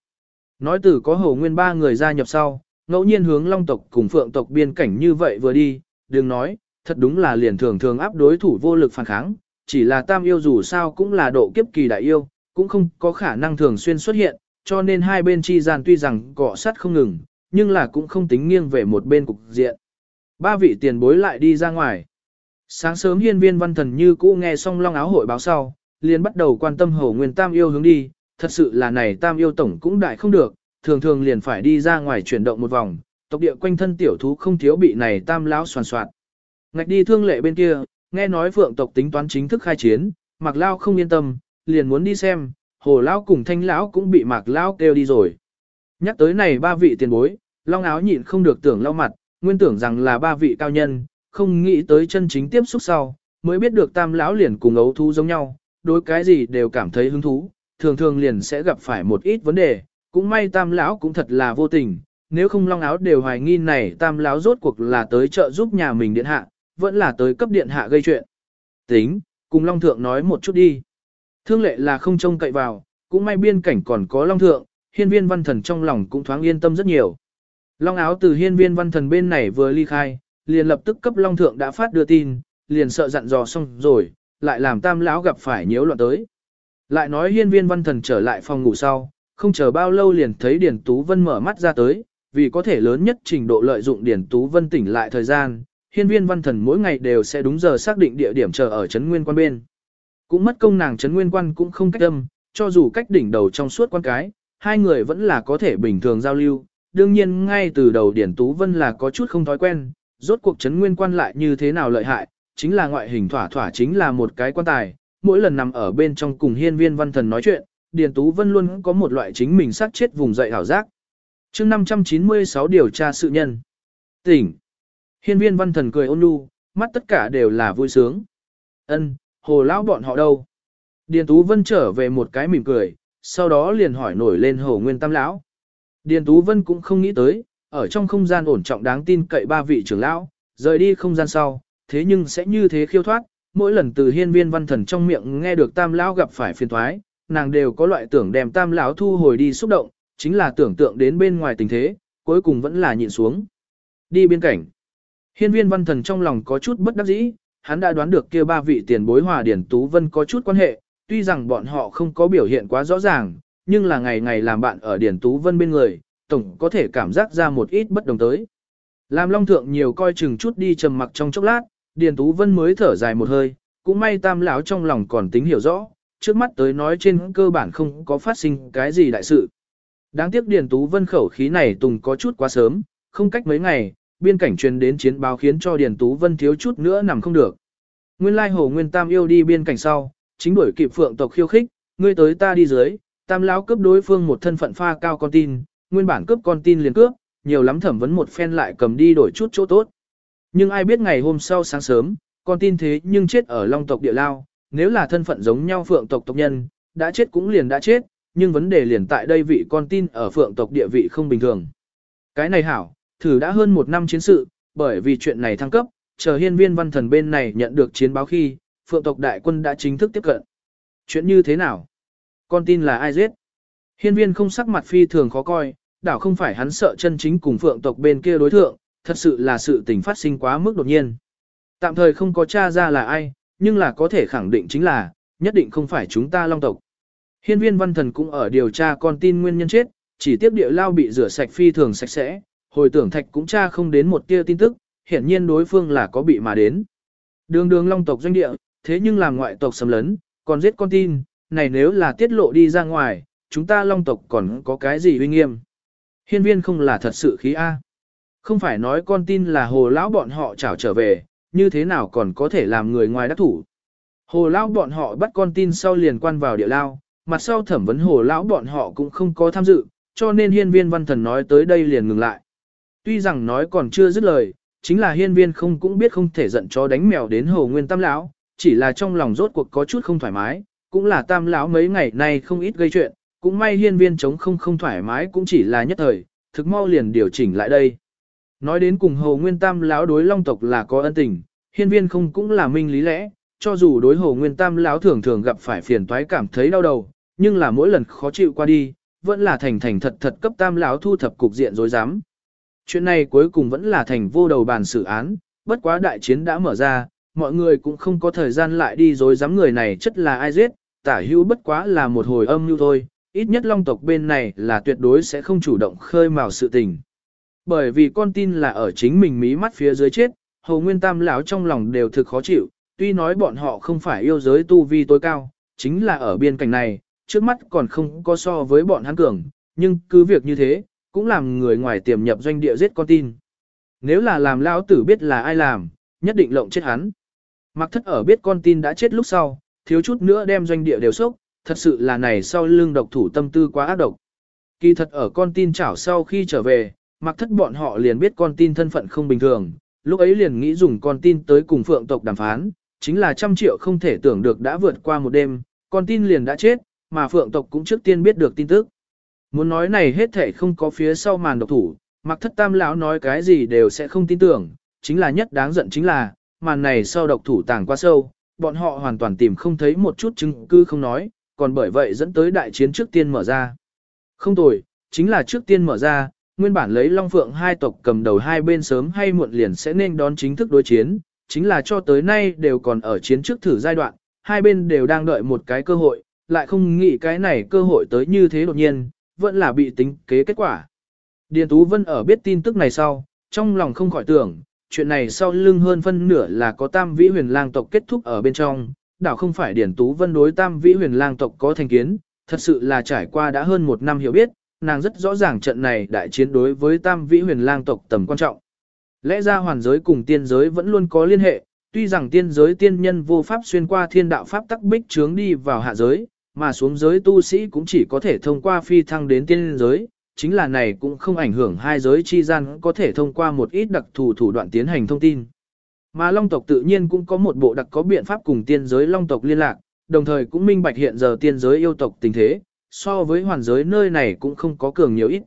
Speaker 1: Nói từ có hồ nguyên ba người gia nhập sau, ngẫu nhiên hướng long tộc cùng phượng tộc biên cảnh như vậy vừa đi, đừng nói, thật đúng là liền thường thường áp đối thủ vô lực phản kháng, chỉ là tam yêu dù sao cũng là độ kiếp kỳ đại yêu, cũng không có khả năng thường xuyên xuất hiện, cho nên hai bên chi gian tuy rằng cọ sát không ngừng, nhưng là cũng không tính nghiêng về một bên cục diện. Ba vị tiền bối lại đi ra ngoài. Sáng sớm hiên viên văn thần như cũ nghe xong long áo hội báo sau, liền bắt đầu quan tâm hầu nguyên tam yêu hướng đi, thật sự là này tam yêu tổng cũng đại không được, thường thường liền phải đi ra ngoài chuyển động một vòng, tộc địa quanh thân tiểu thú không thiếu bị này tam lão soàn soạn. Ngạch đi thương lệ bên kia, nghe nói phượng tộc tính toán chính thức khai chiến, mạc lao không yên tâm, liền muốn đi xem, hồ lão cùng thanh lão cũng bị mạc lao kêu đi rồi. Nhắc tới này ba vị tiền bối, long áo nhịn không được tưởng lau mặt, nguyên tưởng rằng là ba vị cao nhân, không nghĩ tới chân chính tiếp xúc sau, mới biết được tam lão liền cùng ấu thú giống nhau, đối cái gì đều cảm thấy hứng thú, thường thường liền sẽ gặp phải một ít vấn đề, cũng may tam lão cũng thật là vô tình, nếu không long áo đều hoài nghi này tam lão rốt cuộc là tới trợ giúp nhà mình điện hạ, vẫn là tới cấp điện hạ gây chuyện. Tính, cùng long thượng nói một chút đi. Thương lệ là không trông cậy vào, cũng may biên cảnh còn có long thượng, hiên viên văn thần trong lòng cũng thoáng yên tâm rất nhiều. Long áo từ hiên viên văn thần bên này vừa ly khai, liền lập tức cấp long thượng đã phát đưa tin, liền sợ dặn dò xong rồi, lại làm tam lão gặp phải nhiễu loạn tới. Lại nói hiên viên văn thần trở lại phòng ngủ sau, không chờ bao lâu liền thấy Điền Tú Vân mở mắt ra tới, vì có thể lớn nhất trình độ lợi dụng Điền Tú Vân tỉnh lại thời gian, hiên viên văn thần mỗi ngày đều sẽ đúng giờ xác định địa điểm chờ ở Trấn Nguyên quan bên. Cũng mất công nàng Trấn Nguyên quan cũng không cách âm, cho dù cách đỉnh đầu trong suốt quan cái, hai người vẫn là có thể bình thường giao lưu. Đương nhiên ngay từ đầu Điển Tú Vân là có chút không thói quen, rốt cuộc Trấn Nguyên quan lại như thế nào lợi hại, chính là ngoại hình thỏa thỏa chính là một cái quan tài, mỗi lần nằm ở bên trong cùng hiên viên văn thần nói chuyện, Điền Tú Vân luôn có một loại chính mình sát chết vùng dậy hảo giác. chương 596 điều tra sự nhân. Tỉnh. Hiên viên văn thần cười ôn nhu, mắt tất cả đều là vui sướng. Ân, hồ lão bọn họ đâu? Điền Tú Vân trở về một cái mỉm cười, sau đó liền hỏi nổi lên hồ nguyên tam lão. Điền Tú Vân cũng không nghĩ tới, ở trong không gian ổn trọng đáng tin cậy ba vị trưởng lão, rời đi không gian sau, thế nhưng sẽ như thế khiêu thoát, mỗi lần từ hiên viên văn thần trong miệng nghe được tam lão gặp phải phiền thoái, nàng đều có loại tưởng đem tam lão thu hồi đi xúc động, chính là tưởng tượng đến bên ngoài tình thế, cuối cùng vẫn là nhịn xuống. Đi biên cảnh. Hiên viên văn thần trong lòng có chút bất đắc dĩ, hắn đã đoán được kia ba vị tiền bối hòa điển tú vân có chút quan hệ, tuy rằng bọn họ không có biểu hiện quá rõ ràng, nhưng là ngày ngày làm bạn ở điển tú vân bên người, tổng có thể cảm giác ra một ít bất đồng tới. Làm long thượng nhiều coi chừng chút đi trầm mặc trong chốc lát, điển tú vân mới thở dài một hơi, cũng may tam lão trong lòng còn tính hiểu rõ, trước mắt tới nói trên cơ bản không có phát sinh cái gì đại sự. Đáng tiếc Điền Tú Vân khẩu khí này tùng có chút quá sớm, không cách mấy ngày, biên cảnh truyền đến chiến báo khiến cho Điền Tú Vân thiếu chút nữa nằm không được. Nguyên lai hồ Nguyên Tam yêu đi biên cảnh sau, chính đuổi kịp phượng tộc khiêu khích, ngươi tới ta đi dưới, Tam lão cướp đối phương một thân phận pha cao con tin, nguyên bản cướp con tin liền cướp, nhiều lắm thẩm vấn một phen lại cầm đi đổi chút chỗ tốt. Nhưng ai biết ngày hôm sau sáng sớm, con tin thế nhưng chết ở Long tộc địa lao, nếu là thân phận giống nhau phượng tộc tộc nhân, đã chết cũng liền đã chết, nhưng vấn đề liền tại đây vị con tin ở phượng tộc địa vị không bình thường. Cái này hảo, thử đã hơn một năm chiến sự, bởi vì chuyện này thăng cấp, chờ hiên viên văn thần bên này nhận được chiến báo khi, phượng tộc đại quân đã chính thức tiếp cận. Chuyện như thế nào? Con tin là ai giết? Hiên viên không sắc mặt phi thường khó coi, đảo không phải hắn sợ chân chính cùng phượng tộc bên kia đối thượng, thật sự là sự tình phát sinh quá mức đột nhiên. Tạm thời không có tra ra là ai, nhưng là có thể khẳng định chính là, nhất định không phải chúng ta long tộc. Hiên viên văn thần cũng ở điều tra con tin nguyên nhân chết, chỉ tiếp địa lao bị rửa sạch phi thường sạch sẽ, hồi tưởng thạch cũng tra không đến một tia tin tức, hiển nhiên đối phương là có bị mà đến. Đường đường long tộc doanh địa, thế nhưng làm ngoại tộc xâm lấn, còn giết con tin, này nếu là tiết lộ đi ra ngoài, chúng ta long tộc còn có cái gì uy nghiêm. Hiên viên không là thật sự khí A. Không phải nói con tin là hồ lão bọn họ trảo trở về, như thế nào còn có thể làm người ngoài đắc thủ. Hồ lão bọn họ bắt con tin sau liền quan vào địa lao, mặt sau thẩm vấn hồ lão bọn họ cũng không có tham dự, cho nên hiên viên văn thần nói tới đây liền ngừng lại. Tuy rằng nói còn chưa dứt lời, chính là hiên viên không cũng biết không thể giận chó đánh mèo đến hồ nguyên tam lão, chỉ là trong lòng rốt cuộc có chút không thoải mái, cũng là tam lão mấy ngày nay không ít gây chuyện, cũng may hiên viên chống không không thoải mái cũng chỉ là nhất thời, thực mau liền điều chỉnh lại đây. Nói đến cùng hồ nguyên tam lão đối long tộc là có ân tình, hiên viên không cũng là minh lý lẽ, cho dù đối hồ nguyên tam lão thường thường gặp phải phiền toái cảm thấy đau đầu, nhưng là mỗi lần khó chịu qua đi, vẫn là thành thành thật thật cấp tam lão thu thập cục diện rối rắm. Chuyện này cuối cùng vẫn là thành vô đầu bàn xử án, bất quá đại chiến đã mở ra, mọi người cũng không có thời gian lại đi rối rắm người này chất là ai giết, tả hữu bất quá là một hồi âm như thôi, ít nhất long tộc bên này là tuyệt đối sẽ không chủ động khơi mào sự tình. Bởi vì con tin là ở chính mình mí mắt phía dưới chết, hầu nguyên tam lão trong lòng đều thực khó chịu, tuy nói bọn họ không phải yêu giới tu vi tối cao, chính là ở biên cảnh này, trước mắt còn không có so với bọn hắn cường, nhưng cứ việc như thế, cũng làm người ngoài tiềm nhập doanh địa giết con tin. Nếu là làm lão tử biết là ai làm, nhất định lộng chết hắn. Mặc thất ở biết con tin đã chết lúc sau, thiếu chút nữa đem doanh địa đều sốc, thật sự là này sau lưng độc thủ tâm tư quá ác độc. Kỳ thật ở con tin chảo sau khi trở về, mặc thất bọn họ liền biết con tin thân phận không bình thường, lúc ấy liền nghĩ dùng con tin tới cùng phượng tộc đàm phán, chính là trăm triệu không thể tưởng được đã vượt qua một đêm, con tin liền đã chết, mà phượng tộc cũng trước tiên biết được tin tức. Muốn nói này hết thể không có phía sau màn độc thủ, mặc thất tam lão nói cái gì đều sẽ không tin tưởng, chính là nhất đáng giận chính là, màn này sau độc thủ tàng quá sâu, bọn họ hoàn toàn tìm không thấy một chút chứng cứ không nói, còn bởi vậy dẫn tới đại chiến trước tiên mở ra. Không tồi, chính là trước tiên mở ra, nguyên bản lấy Long Phượng hai tộc cầm đầu hai bên sớm hay muộn liền sẽ nên đón chính thức đối chiến, chính là cho tới nay đều còn ở chiến trước thử giai đoạn, hai bên đều đang đợi một cái cơ hội, lại không nghĩ cái này cơ hội tới như thế đột nhiên, vẫn là bị tính kế kết quả. Điền Tú Vân ở biết tin tức này sau, trong lòng không khỏi tưởng, chuyện này sau lưng hơn phân nửa là có tam vĩ huyền lang tộc kết thúc ở bên trong, đảo không phải Điền Tú Vân đối tam vĩ huyền lang tộc có thành kiến, thật sự là trải qua đã hơn một năm hiểu biết, nàng rất rõ ràng trận này đại chiến đối với tam vĩ huyền lang tộc tầm quan trọng. Lẽ ra hoàn giới cùng tiên giới vẫn luôn có liên hệ, tuy rằng tiên giới tiên nhân vô pháp xuyên qua thiên đạo pháp tắc bích trướng đi vào hạ giới, mà xuống giới tu sĩ cũng chỉ có thể thông qua phi thăng đến tiên giới, chính là này cũng không ảnh hưởng hai giới chi gian có thể thông qua một ít đặc thù thủ đoạn tiến hành thông tin. Mà Long tộc tự nhiên cũng có một bộ đặc có biện pháp cùng tiên giới Long tộc liên lạc, đồng thời cũng minh bạch hiện giờ tiên giới yêu tộc tình thế, so với hoàn giới nơi này cũng không có cường nhiều ít.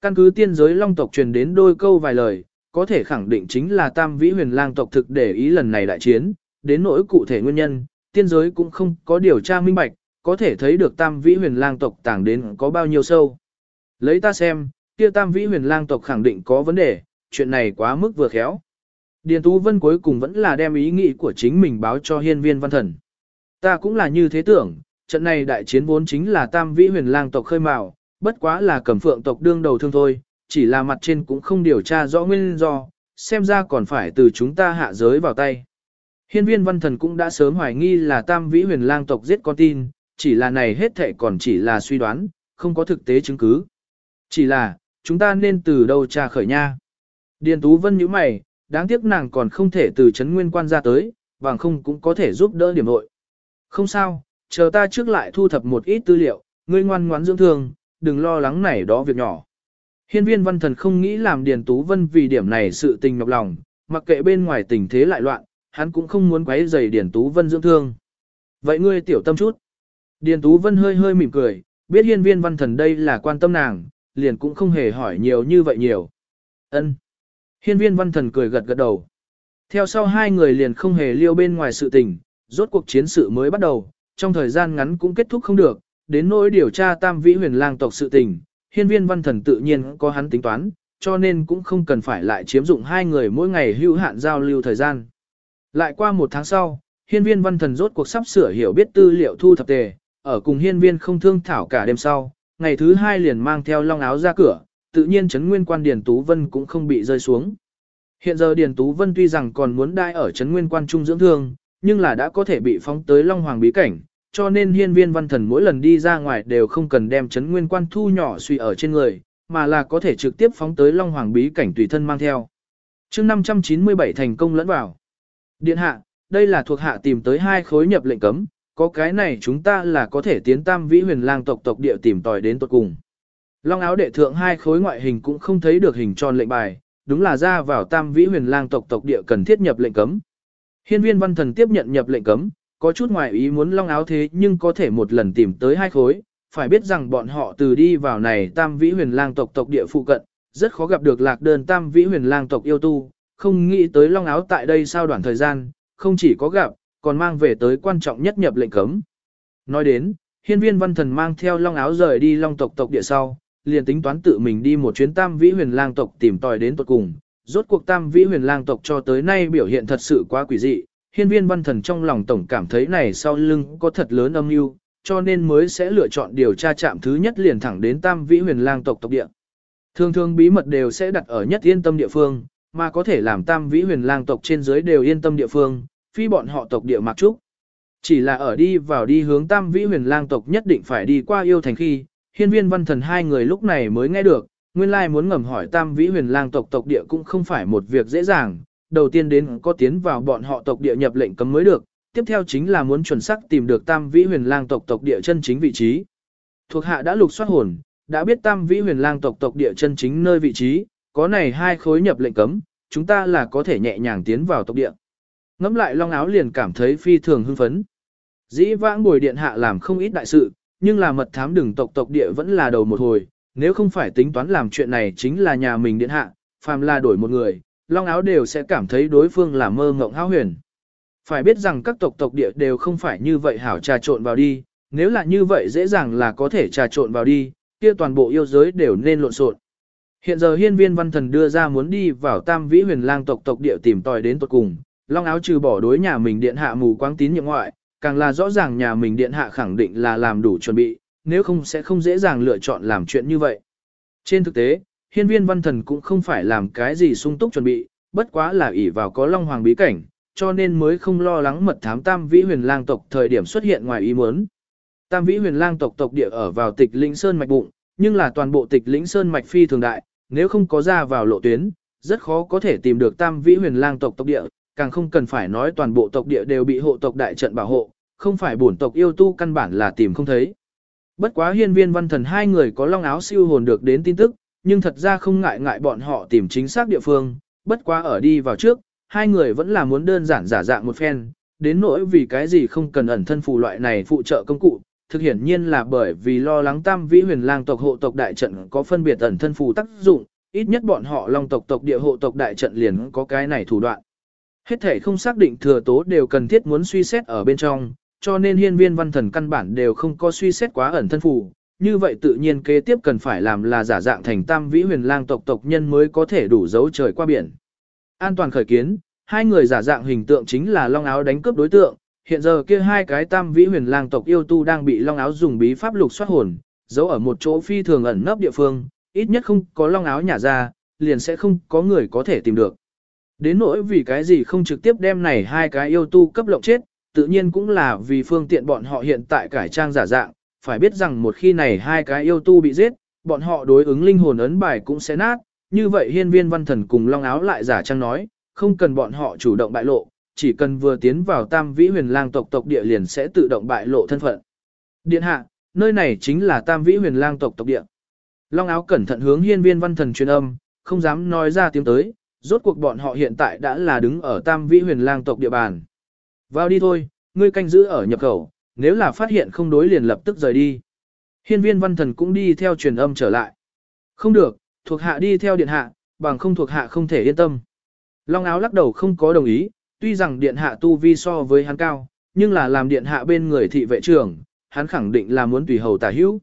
Speaker 1: Căn cứ tiên giới Long tộc truyền đến đôi câu vài lời, có thể khẳng định chính là Tam Vĩ Huyền Lang tộc thực để ý lần này đại chiến, đến nỗi cụ thể nguyên nhân, tiên giới cũng không có điều tra minh bạch, có thể thấy được Tam Vĩ Huyền Lang tộc tàng đến có bao nhiêu sâu. Lấy ta xem, kia Tam Vĩ Huyền Lang tộc khẳng định có vấn đề, chuyện này quá mức vừa khéo. Điền Tú Vân cuối cùng vẫn là đem ý nghĩ của chính mình báo cho hiên viên văn thần. Ta cũng là như thế tưởng, trận này đại chiến vốn chính là tam vĩ huyền lang tộc khơi mào, bất quá là cẩm phượng tộc đương đầu thương thôi, chỉ là mặt trên cũng không điều tra rõ nguyên do, xem ra còn phải từ chúng ta hạ giới vào tay. Hiên viên văn thần cũng đã sớm hoài nghi là tam vĩ huyền lang tộc giết con tin, chỉ là này hết thệ còn chỉ là suy đoán, không có thực tế chứng cứ. Chỉ là, chúng ta nên từ đâu tra khởi nha. Điền Tú Vân nhíu mày, đáng tiếc nàng còn không thể từ chấn nguyên quan ra tới, bằng không cũng có thể giúp đỡ điểm nội. Không sao, chờ ta trước lại thu thập một ít tư liệu, ngươi ngoan ngoãn dưỡng thương, đừng lo lắng này đó việc nhỏ. Hiên viên văn thần không nghĩ làm Điền Tú Vân vì điểm này sự tình nhọc lòng, mặc kệ bên ngoài tình thế lại loạn, hắn cũng không muốn quấy rầy Điền Tú Vân dưỡng thương. Vậy ngươi tiểu tâm chút. Điền Tú Vân hơi hơi mỉm cười, biết hiên viên văn thần đây là quan tâm nàng, liền cũng không hề hỏi nhiều như vậy nhiều. Ân. Hiên viên văn thần cười gật gật đầu. Theo sau hai người liền không hề liêu bên ngoài sự tình, rốt cuộc chiến sự mới bắt đầu, trong thời gian ngắn cũng kết thúc không được, đến nỗi điều tra tam vĩ huyền lang tộc sự tình, hiên viên văn thần tự nhiên có hắn tính toán, cho nên cũng không cần phải lại chiếm dụng hai người mỗi ngày hữu hạn giao lưu thời gian. Lại qua một tháng sau, hiên viên văn thần rốt cuộc sắp sửa hiểu biết tư liệu thu thập tề, ở cùng hiên viên không thương thảo cả đêm sau, ngày thứ hai liền mang theo long áo ra cửa, tự nhiên chấn nguyên quan Điền Tú Vân cũng không bị rơi xuống. Hiện giờ Điền Tú Vân tuy rằng còn muốn đai ở chấn nguyên quan trung dưỡng thương, nhưng là đã có thể bị phóng tới Long Hoàng bí cảnh, cho nên hiên viên văn thần mỗi lần đi ra ngoài đều không cần đem chấn nguyên quan thu nhỏ suy ở trên người, mà là có thể trực tiếp phóng tới Long Hoàng bí cảnh tùy thân mang theo. chương 597 thành công lẫn vào. Điện hạ, đây là thuộc hạ tìm tới hai khối nhập lệnh cấm, có cái này chúng ta là có thể tiến tam vĩ huyền lang tộc tộc địa tìm tòi đến tột cùng. Long áo đệ thượng hai khối ngoại hình cũng không thấy được hình tròn lệnh bài, đúng là ra vào tam vĩ huyền lang tộc tộc địa cần thiết nhập lệnh cấm. Hiên viên văn thần tiếp nhận nhập lệnh cấm, có chút ngoài ý muốn long áo thế nhưng có thể một lần tìm tới hai khối, phải biết rằng bọn họ từ đi vào này tam vĩ huyền lang tộc tộc địa phụ cận, rất khó gặp được lạc đơn tam vĩ huyền lang tộc yêu tu, không nghĩ tới long áo tại đây sau đoạn thời gian, không chỉ có gặp, còn mang về tới quan trọng nhất nhập lệnh cấm. Nói đến, hiên viên văn thần mang theo long áo rời đi long tộc tộc địa sau, liền tính toán tự mình đi một chuyến tam vĩ huyền lang tộc tìm tòi đến tuật cùng. Rốt cuộc tam vĩ huyền lang tộc cho tới nay biểu hiện thật sự quá quỷ dị, hiên viên văn thần trong lòng tổng cảm thấy này sau lưng có thật lớn âm mưu cho nên mới sẽ lựa chọn điều tra chạm thứ nhất liền thẳng đến tam vĩ huyền lang tộc tộc địa. Thường thường bí mật đều sẽ đặt ở nhất yên tâm địa phương, mà có thể làm tam vĩ huyền lang tộc trên dưới đều yên tâm địa phương, phi bọn họ tộc địa mặc trúc. Chỉ là ở đi vào đi hướng tam vĩ huyền lang tộc nhất định phải đi qua yêu thành khi, hiên viên văn thần hai người lúc này mới nghe được, nguyên lai muốn ngầm hỏi tam vĩ huyền lang tộc tộc địa cũng không phải một việc dễ dàng, đầu tiên đến có tiến vào bọn họ tộc địa nhập lệnh cấm mới được, tiếp theo chính là muốn chuẩn xác tìm được tam vĩ huyền lang tộc tộc địa chân chính vị trí. Thuộc hạ đã lục soát hồn, đã biết tam vĩ huyền lang tộc tộc địa chân chính nơi vị trí, có này hai khối nhập lệnh cấm, chúng ta là có thể nhẹ nhàng tiến vào tộc địa. Ngắm lại long áo liền cảm thấy phi thường hưng phấn. Dĩ vãng bồi điện hạ làm không ít đại sự, nhưng là mật thám đừng tộc tộc địa vẫn là đầu một hồi, nếu không phải tính toán làm chuyện này chính là nhà mình điện hạ, phàm là đổi một người, long áo đều sẽ cảm thấy đối phương là mơ ngộng hao huyền. Phải biết rằng các tộc tộc địa đều không phải như vậy hảo trà trộn vào đi, nếu là như vậy dễ dàng là có thể trà trộn vào đi, kia toàn bộ yêu giới đều nên lộn xộn. Hiện giờ hiên viên văn thần đưa ra muốn đi vào tam vĩ huyền lang tộc tộc địa tìm tòi đến tột cùng, long áo trừ bỏ đối nhà mình điện hạ mù quáng tín nhiệm ngoại, càng là rõ ràng nhà mình điện hạ khẳng định là làm đủ chuẩn bị, nếu không sẽ không dễ dàng lựa chọn làm chuyện như vậy. Trên thực tế, hiên viên văn thần cũng không phải làm cái gì sung túc chuẩn bị, bất quá là ỷ vào có long hoàng bí cảnh, cho nên mới không lo lắng mật thám tam vĩ huyền lang tộc thời điểm xuất hiện ngoài ý muốn. Tam vĩ huyền lang tộc tộc địa ở vào tịch lĩnh sơn mạch bụng, nhưng là toàn bộ tịch lĩnh sơn mạch phi thường đại, nếu không có ra vào lộ tuyến, rất khó có thể tìm được tam vĩ huyền lang tộc tộc địa, càng không cần phải nói toàn bộ tộc địa đều bị hộ tộc đại trận bảo hộ, không phải bổn tộc yêu tu căn bản là tìm không thấy. Bất quá hiên viên văn thần hai người có long áo siêu hồn được đến tin tức, nhưng thật ra không ngại ngại bọn họ tìm chính xác địa phương, bất quá ở đi vào trước, hai người vẫn là muốn đơn giản giả dạng một phen, đến nỗi vì cái gì không cần ẩn thân phù loại này phụ trợ công cụ, thực hiển nhiên là bởi vì lo lắng tam vĩ huyền lang tộc hộ tộc đại trận có phân biệt ẩn thân phù tác dụng, ít nhất bọn họ long tộc tộc địa hộ tộc đại trận liền có cái này thủ đoạn. Hết thể không xác định thừa tố đều cần thiết muốn suy xét ở bên trong, cho nên hiên viên văn thần căn bản đều không có suy xét quá ẩn thân phù. Như vậy tự nhiên kế tiếp cần phải làm là giả dạng thành tam vĩ huyền lang tộc tộc nhân mới có thể đủ dấu trời qua biển. An toàn khởi kiến, hai người giả dạng hình tượng chính là long áo đánh cướp đối tượng, hiện giờ kia hai cái tam vĩ huyền lang tộc yêu tu đang bị long áo dùng bí pháp lục soát hồn, giấu ở một chỗ phi thường ẩn nấp địa phương, ít nhất không có long áo nhả ra, liền sẽ không có người có thể tìm được. Đến nỗi vì cái gì không trực tiếp đem này hai cái yêu tu cấp lộng chết, tự nhiên cũng là vì phương tiện bọn họ hiện tại cải trang giả dạng, phải biết rằng một khi này hai cái yêu tu bị giết, bọn họ đối ứng linh hồn ấn bài cũng sẽ nát, như vậy hiên viên văn thần cùng long áo lại giả trang nói, không cần bọn họ chủ động bại lộ, chỉ cần vừa tiến vào tam vĩ huyền lang tộc tộc địa liền sẽ tự động bại lộ thân phận. Điện hạ, nơi này chính là tam vĩ huyền lang tộc tộc địa. Long áo cẩn thận hướng hiên viên văn thần truyền âm, không dám nói ra tiếng tới, rốt cuộc bọn họ hiện tại đã là đứng ở tam vĩ huyền lang tộc địa bàn. Vào đi thôi, ngươi canh giữ ở nhập khẩu, nếu là phát hiện không đối liền lập tức rời đi. Hiên viên văn thần cũng đi theo truyền âm trở lại. Không được, thuộc hạ đi theo điện hạ, bằng không thuộc hạ không thể yên tâm. Long áo lắc đầu không có đồng ý, tuy rằng điện hạ tu vi so với hắn cao, nhưng là làm điện hạ bên người thị vệ trưởng, hắn khẳng định là muốn tùy hầu tả hữu.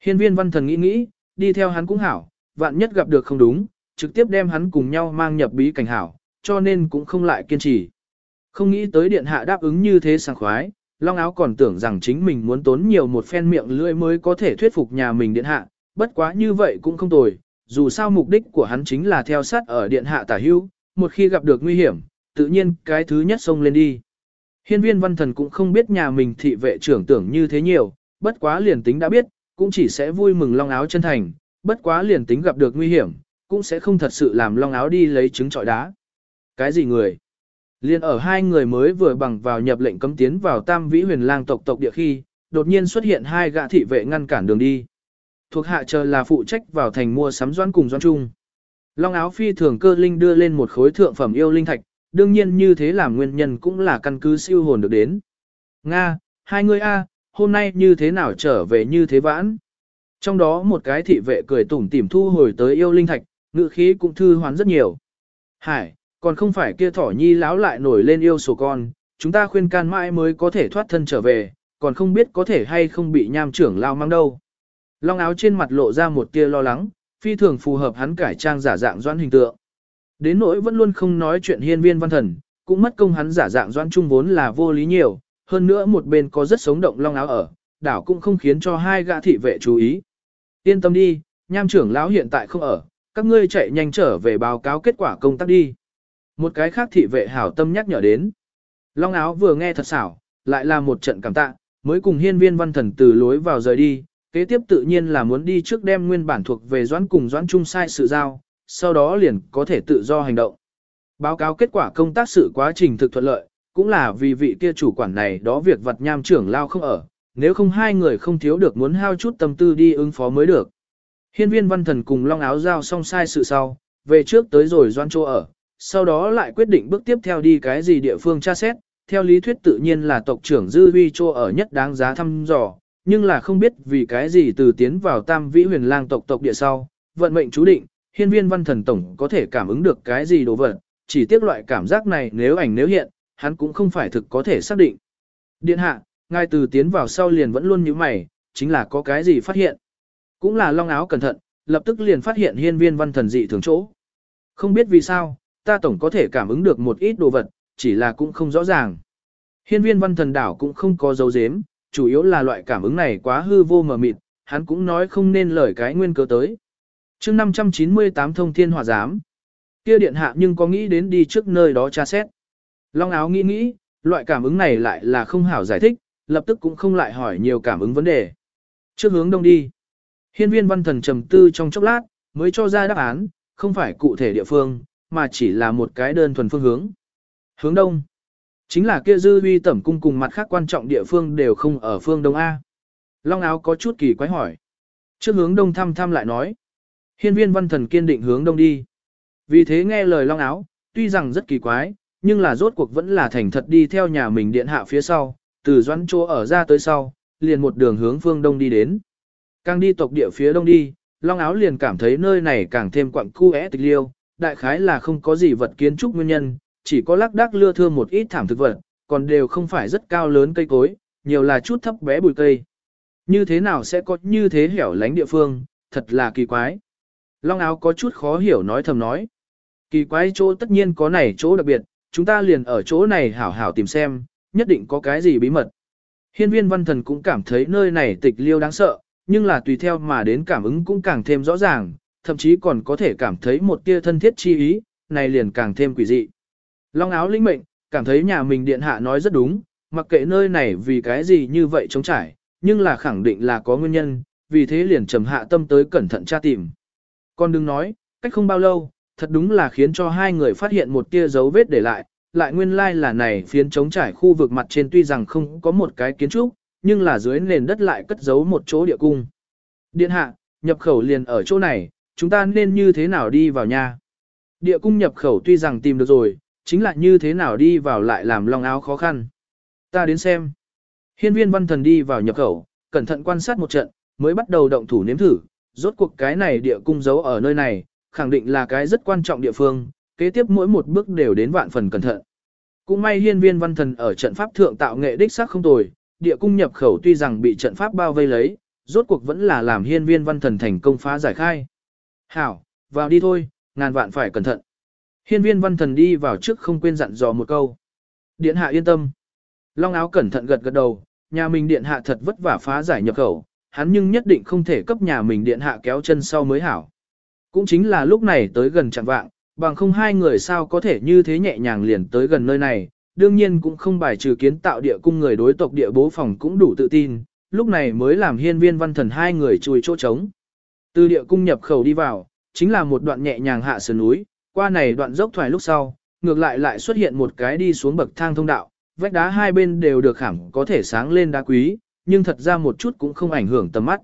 Speaker 1: Hiên viên văn thần nghĩ nghĩ, đi theo hắn cũng hảo, vạn nhất gặp được không đúng, trực tiếp đem hắn cùng nhau mang nhập bí cảnh hảo, cho nên cũng không lại kiên trì. Không nghĩ tới điện hạ đáp ứng như thế sảng khoái, Long áo còn tưởng rằng chính mình muốn tốn nhiều một phen miệng lưỡi mới có thể thuyết phục nhà mình điện hạ, bất quá như vậy cũng không tồi, dù sao mục đích của hắn chính là theo sát ở điện hạ tả hưu, một khi gặp được nguy hiểm, tự nhiên cái thứ nhất xông lên đi. Hiên viên văn thần cũng không biết nhà mình thị vệ trưởng tưởng như thế nhiều, bất quá liền tính đã biết, cũng chỉ sẽ vui mừng long áo chân thành, bất quá liền tính gặp được nguy hiểm, cũng sẽ không thật sự làm long áo đi lấy trứng trọi đá. Cái gì người? Liên ở hai người mới vừa bằng vào nhập lệnh cấm tiến vào tam vĩ huyền lang tộc tộc địa khi, đột nhiên xuất hiện hai gã thị vệ ngăn cản đường đi. Thuộc hạ chờ là phụ trách vào thành mua sắm doãn cùng doãn trung Long áo phi thường cơ linh đưa lên một khối thượng phẩm yêu linh thạch, đương nhiên như thế làm nguyên nhân cũng là căn cứ siêu hồn được đến. Nga, hai người A, hôm nay như thế nào trở về như thế vãn? Trong đó một cái thị vệ cười tủm tỉm thu hồi tới yêu linh thạch, ngự khí cũng thư hoán rất nhiều. Hải, còn không phải kia thỏ nhi láo lại nổi lên yêu sổ con, chúng ta khuyên can mãi mới có thể thoát thân trở về, còn không biết có thể hay không bị nham trưởng lao mang đâu. Long áo trên mặt lộ ra một tia lo lắng, phi thường phù hợp hắn cải trang giả dạng doãn hình tượng. Đến nỗi vẫn luôn không nói chuyện hiên viên văn thần, cũng mất công hắn giả dạng doãn trung vốn là vô lý nhiều, hơn nữa một bên có rất sống động long áo ở, đảo cũng không khiến cho hai gã thị vệ chú ý. Yên tâm đi, nham trưởng lão hiện tại không ở, các ngươi chạy nhanh trở về báo cáo kết quả công tác đi. Một cái khác thị vệ hảo tâm nhắc nhở đến. Long áo vừa nghe thật xảo, lại là một trận cảm tạ, mới cùng hiên viên văn thần từ lối vào rời đi, kế tiếp tự nhiên là muốn đi trước đem nguyên bản thuộc về doãn cùng doãn trung sai sự giao, sau đó liền có thể tự do hành động. Báo cáo kết quả công tác sự quá trình thực thuận lợi, cũng là vì vị kia chủ quản này đó việc vật nham trưởng lao không ở, nếu không hai người không thiếu được muốn hao chút tâm tư đi ứng phó mới được. Hiên viên văn thần cùng long áo giao xong sai sự sau, về trước tới rồi doan chỗ ở, sau đó lại quyết định bước tiếp theo đi cái gì địa phương tra xét, theo lý thuyết tự nhiên là tộc trưởng Dư Huy Chô ở nhất đáng giá thăm dò, nhưng là không biết vì cái gì từ tiến vào tam vĩ huyền lang tộc tộc địa sau, vận mệnh chú định, hiên viên văn thần tổng có thể cảm ứng được cái gì đồ vật, chỉ tiếc loại cảm giác này nếu ảnh nếu hiện, hắn cũng không phải thực có thể xác định. Điện hạ, ngài từ tiến vào sau liền vẫn luôn như mày, chính là có cái gì phát hiện. Cũng là long áo cẩn thận, lập tức liền phát hiện hiên viên văn thần dị thường chỗ. Không biết vì sao, ta tổng có thể cảm ứng được một ít đồ vật, chỉ là cũng không rõ ràng. Hiên viên văn thần đảo cũng không có dấu dếm, chủ yếu là loại cảm ứng này quá hư vô mờ mịt, hắn cũng nói không nên lời cái nguyên cớ tới. chương 598 thông thiên hỏa giám, kia điện hạ nhưng có nghĩ đến đi trước nơi đó tra xét. Long áo nghĩ nghĩ, loại cảm ứng này lại là không hảo giải thích, lập tức cũng không lại hỏi nhiều cảm ứng vấn đề. Trước hướng đông đi. Hiên viên văn thần trầm tư trong chốc lát, mới cho ra đáp án, không phải cụ thể địa phương, mà chỉ là một cái đơn thuần phương hướng. Hướng đông. Chính là kia dư huy tẩm cung cùng mặt khác quan trọng địa phương đều không ở phương đông A. Long áo có chút kỳ quái hỏi. Trước hướng đông thăm thăm lại nói. Hiên viên văn thần kiên định hướng đông đi. Vì thế nghe lời long áo, tuy rằng rất kỳ quái, nhưng là rốt cuộc vẫn là thành thật đi theo nhà mình điện hạ phía sau, từ doãn chỗ ở ra tới sau, liền một đường hướng phương đông đi đến. Càng đi tộc địa phía đông đi, long áo liền cảm thấy nơi này càng thêm quặng cu é tịch liêu, đại khái là không có gì vật kiến trúc nguyên nhân, chỉ có lác đác lưa thưa một ít thảm thực vật, còn đều không phải rất cao lớn cây cối, nhiều là chút thấp bé bụi cây. Như thế nào sẽ có như thế hẻo lánh địa phương, thật là kỳ quái. Long áo có chút khó hiểu nói thầm nói. Kỳ quái chỗ tất nhiên có này chỗ đặc biệt, chúng ta liền ở chỗ này hảo hảo tìm xem, nhất định có cái gì bí mật. Hiên viên văn thần cũng cảm thấy nơi này tịch liêu đáng sợ, nhưng là tùy theo mà đến cảm ứng cũng càng thêm rõ ràng, thậm chí còn có thể cảm thấy một tia thân thiết chi ý, này liền càng thêm quỷ dị. Long áo linh mệnh, cảm thấy nhà mình điện hạ nói rất đúng, mặc kệ nơi này vì cái gì như vậy chống trải, nhưng là khẳng định là có nguyên nhân, vì thế liền trầm hạ tâm tới cẩn thận tra tìm. Con đừng nói, cách không bao lâu, thật đúng là khiến cho hai người phát hiện một tia dấu vết để lại, lại nguyên lai like là này phiến chống trải khu vực mặt trên tuy rằng không có một cái kiến trúc, nhưng là dưới nền đất lại cất giấu một chỗ địa cung. Điện hạ, nhập khẩu liền ở chỗ này, chúng ta nên như thế nào đi vào nhà? Địa cung nhập khẩu tuy rằng tìm được rồi, chính là như thế nào đi vào lại làm long áo khó khăn. Ta đến xem. Hiên viên văn thần đi vào nhập khẩu, cẩn thận quan sát một trận, mới bắt đầu động thủ nếm thử, rốt cuộc cái này địa cung giấu ở nơi này, khẳng định là cái rất quan trọng địa phương, kế tiếp mỗi một bước đều đến vạn phần cẩn thận. Cũng may hiên viên văn thần ở trận pháp thượng tạo nghệ đích sắc không tồi, địa cung nhập khẩu tuy rằng bị trận pháp bao vây lấy, rốt cuộc vẫn là làm hiên viên văn thần thành công phá giải khai. Hảo, vào đi thôi, ngàn vạn phải cẩn thận. Hiên viên văn thần đi vào trước không quên dặn dò một câu. Điện hạ yên tâm. Long áo cẩn thận gật gật đầu, nhà mình điện hạ thật vất vả phá giải nhập khẩu, hắn nhưng nhất định không thể cấp nhà mình điện hạ kéo chân sau mới hảo. Cũng chính là lúc này tới gần chẳng vạng, bằng không hai người sao có thể như thế nhẹ nhàng liền tới gần nơi này, đương nhiên cũng không bài trừ kiến tạo địa cung người đối tộc địa bố phòng cũng đủ tự tin, lúc này mới làm hiên viên văn thần hai người chui chỗ trống. Từ địa cung nhập khẩu đi vào, chính là một đoạn nhẹ nhàng hạ sườn núi, qua này đoạn dốc thoải lúc sau, ngược lại lại xuất hiện một cái đi xuống bậc thang thông đạo, vách đá hai bên đều được khảm có thể sáng lên đá quý, nhưng thật ra một chút cũng không ảnh hưởng tầm mắt.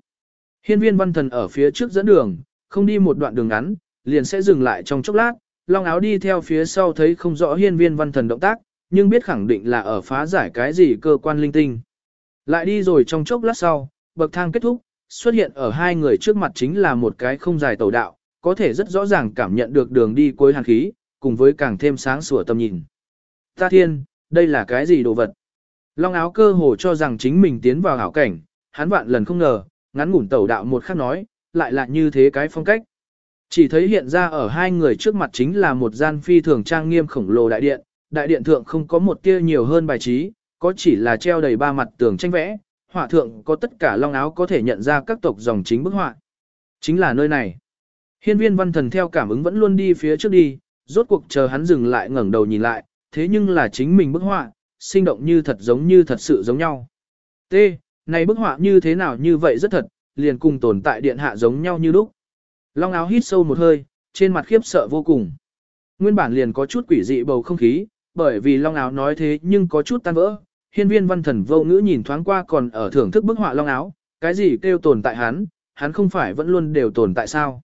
Speaker 1: Hiên viên văn thần ở phía trước dẫn đường, không đi một đoạn đường ngắn, liền sẽ dừng lại trong chốc lát, long áo đi theo phía sau thấy không rõ hiên viên văn thần động tác, nhưng biết khẳng định là ở phá giải cái gì cơ quan linh tinh. Lại đi rồi trong chốc lát sau, bậc thang kết thúc, xuất hiện ở hai người trước mặt chính là một cái không dài tàu đạo, có thể rất rõ ràng cảm nhận được đường đi cuối hàn khí, cùng với càng thêm sáng sủa tầm nhìn. Ta thiên, đây là cái gì đồ vật? Long áo cơ hồ cho rằng chính mình tiến vào hảo cảnh, hắn vạn lần không ngờ, ngắn ngủn tẩu đạo một khắc nói, lại là như thế cái phong cách. Chỉ thấy hiện ra ở hai người trước mặt chính là một gian phi thường trang nghiêm khổng lồ đại điện, đại điện thượng không có một tia nhiều hơn bài trí, có chỉ là treo đầy ba mặt tường tranh vẽ, họa thượng có tất cả long áo có thể nhận ra các tộc dòng chính bức họa. Chính là nơi này. Hiên viên văn thần theo cảm ứng vẫn luôn đi phía trước đi, rốt cuộc chờ hắn dừng lại ngẩng đầu nhìn lại, thế nhưng là chính mình bức họa, sinh động như thật giống như thật sự giống nhau. T. Này bức họa như thế nào như vậy rất thật, liền cùng tồn tại điện hạ giống nhau như lúc. Long áo hít sâu một hơi, trên mặt khiếp sợ vô cùng. Nguyên bản liền có chút quỷ dị bầu không khí, bởi vì long áo nói thế nhưng có chút tan vỡ. Hiên viên văn thần vô ngữ nhìn thoáng qua còn ở thưởng thức bức họa long áo, cái gì kêu tồn tại hắn, hắn không phải vẫn luôn đều tồn tại sao.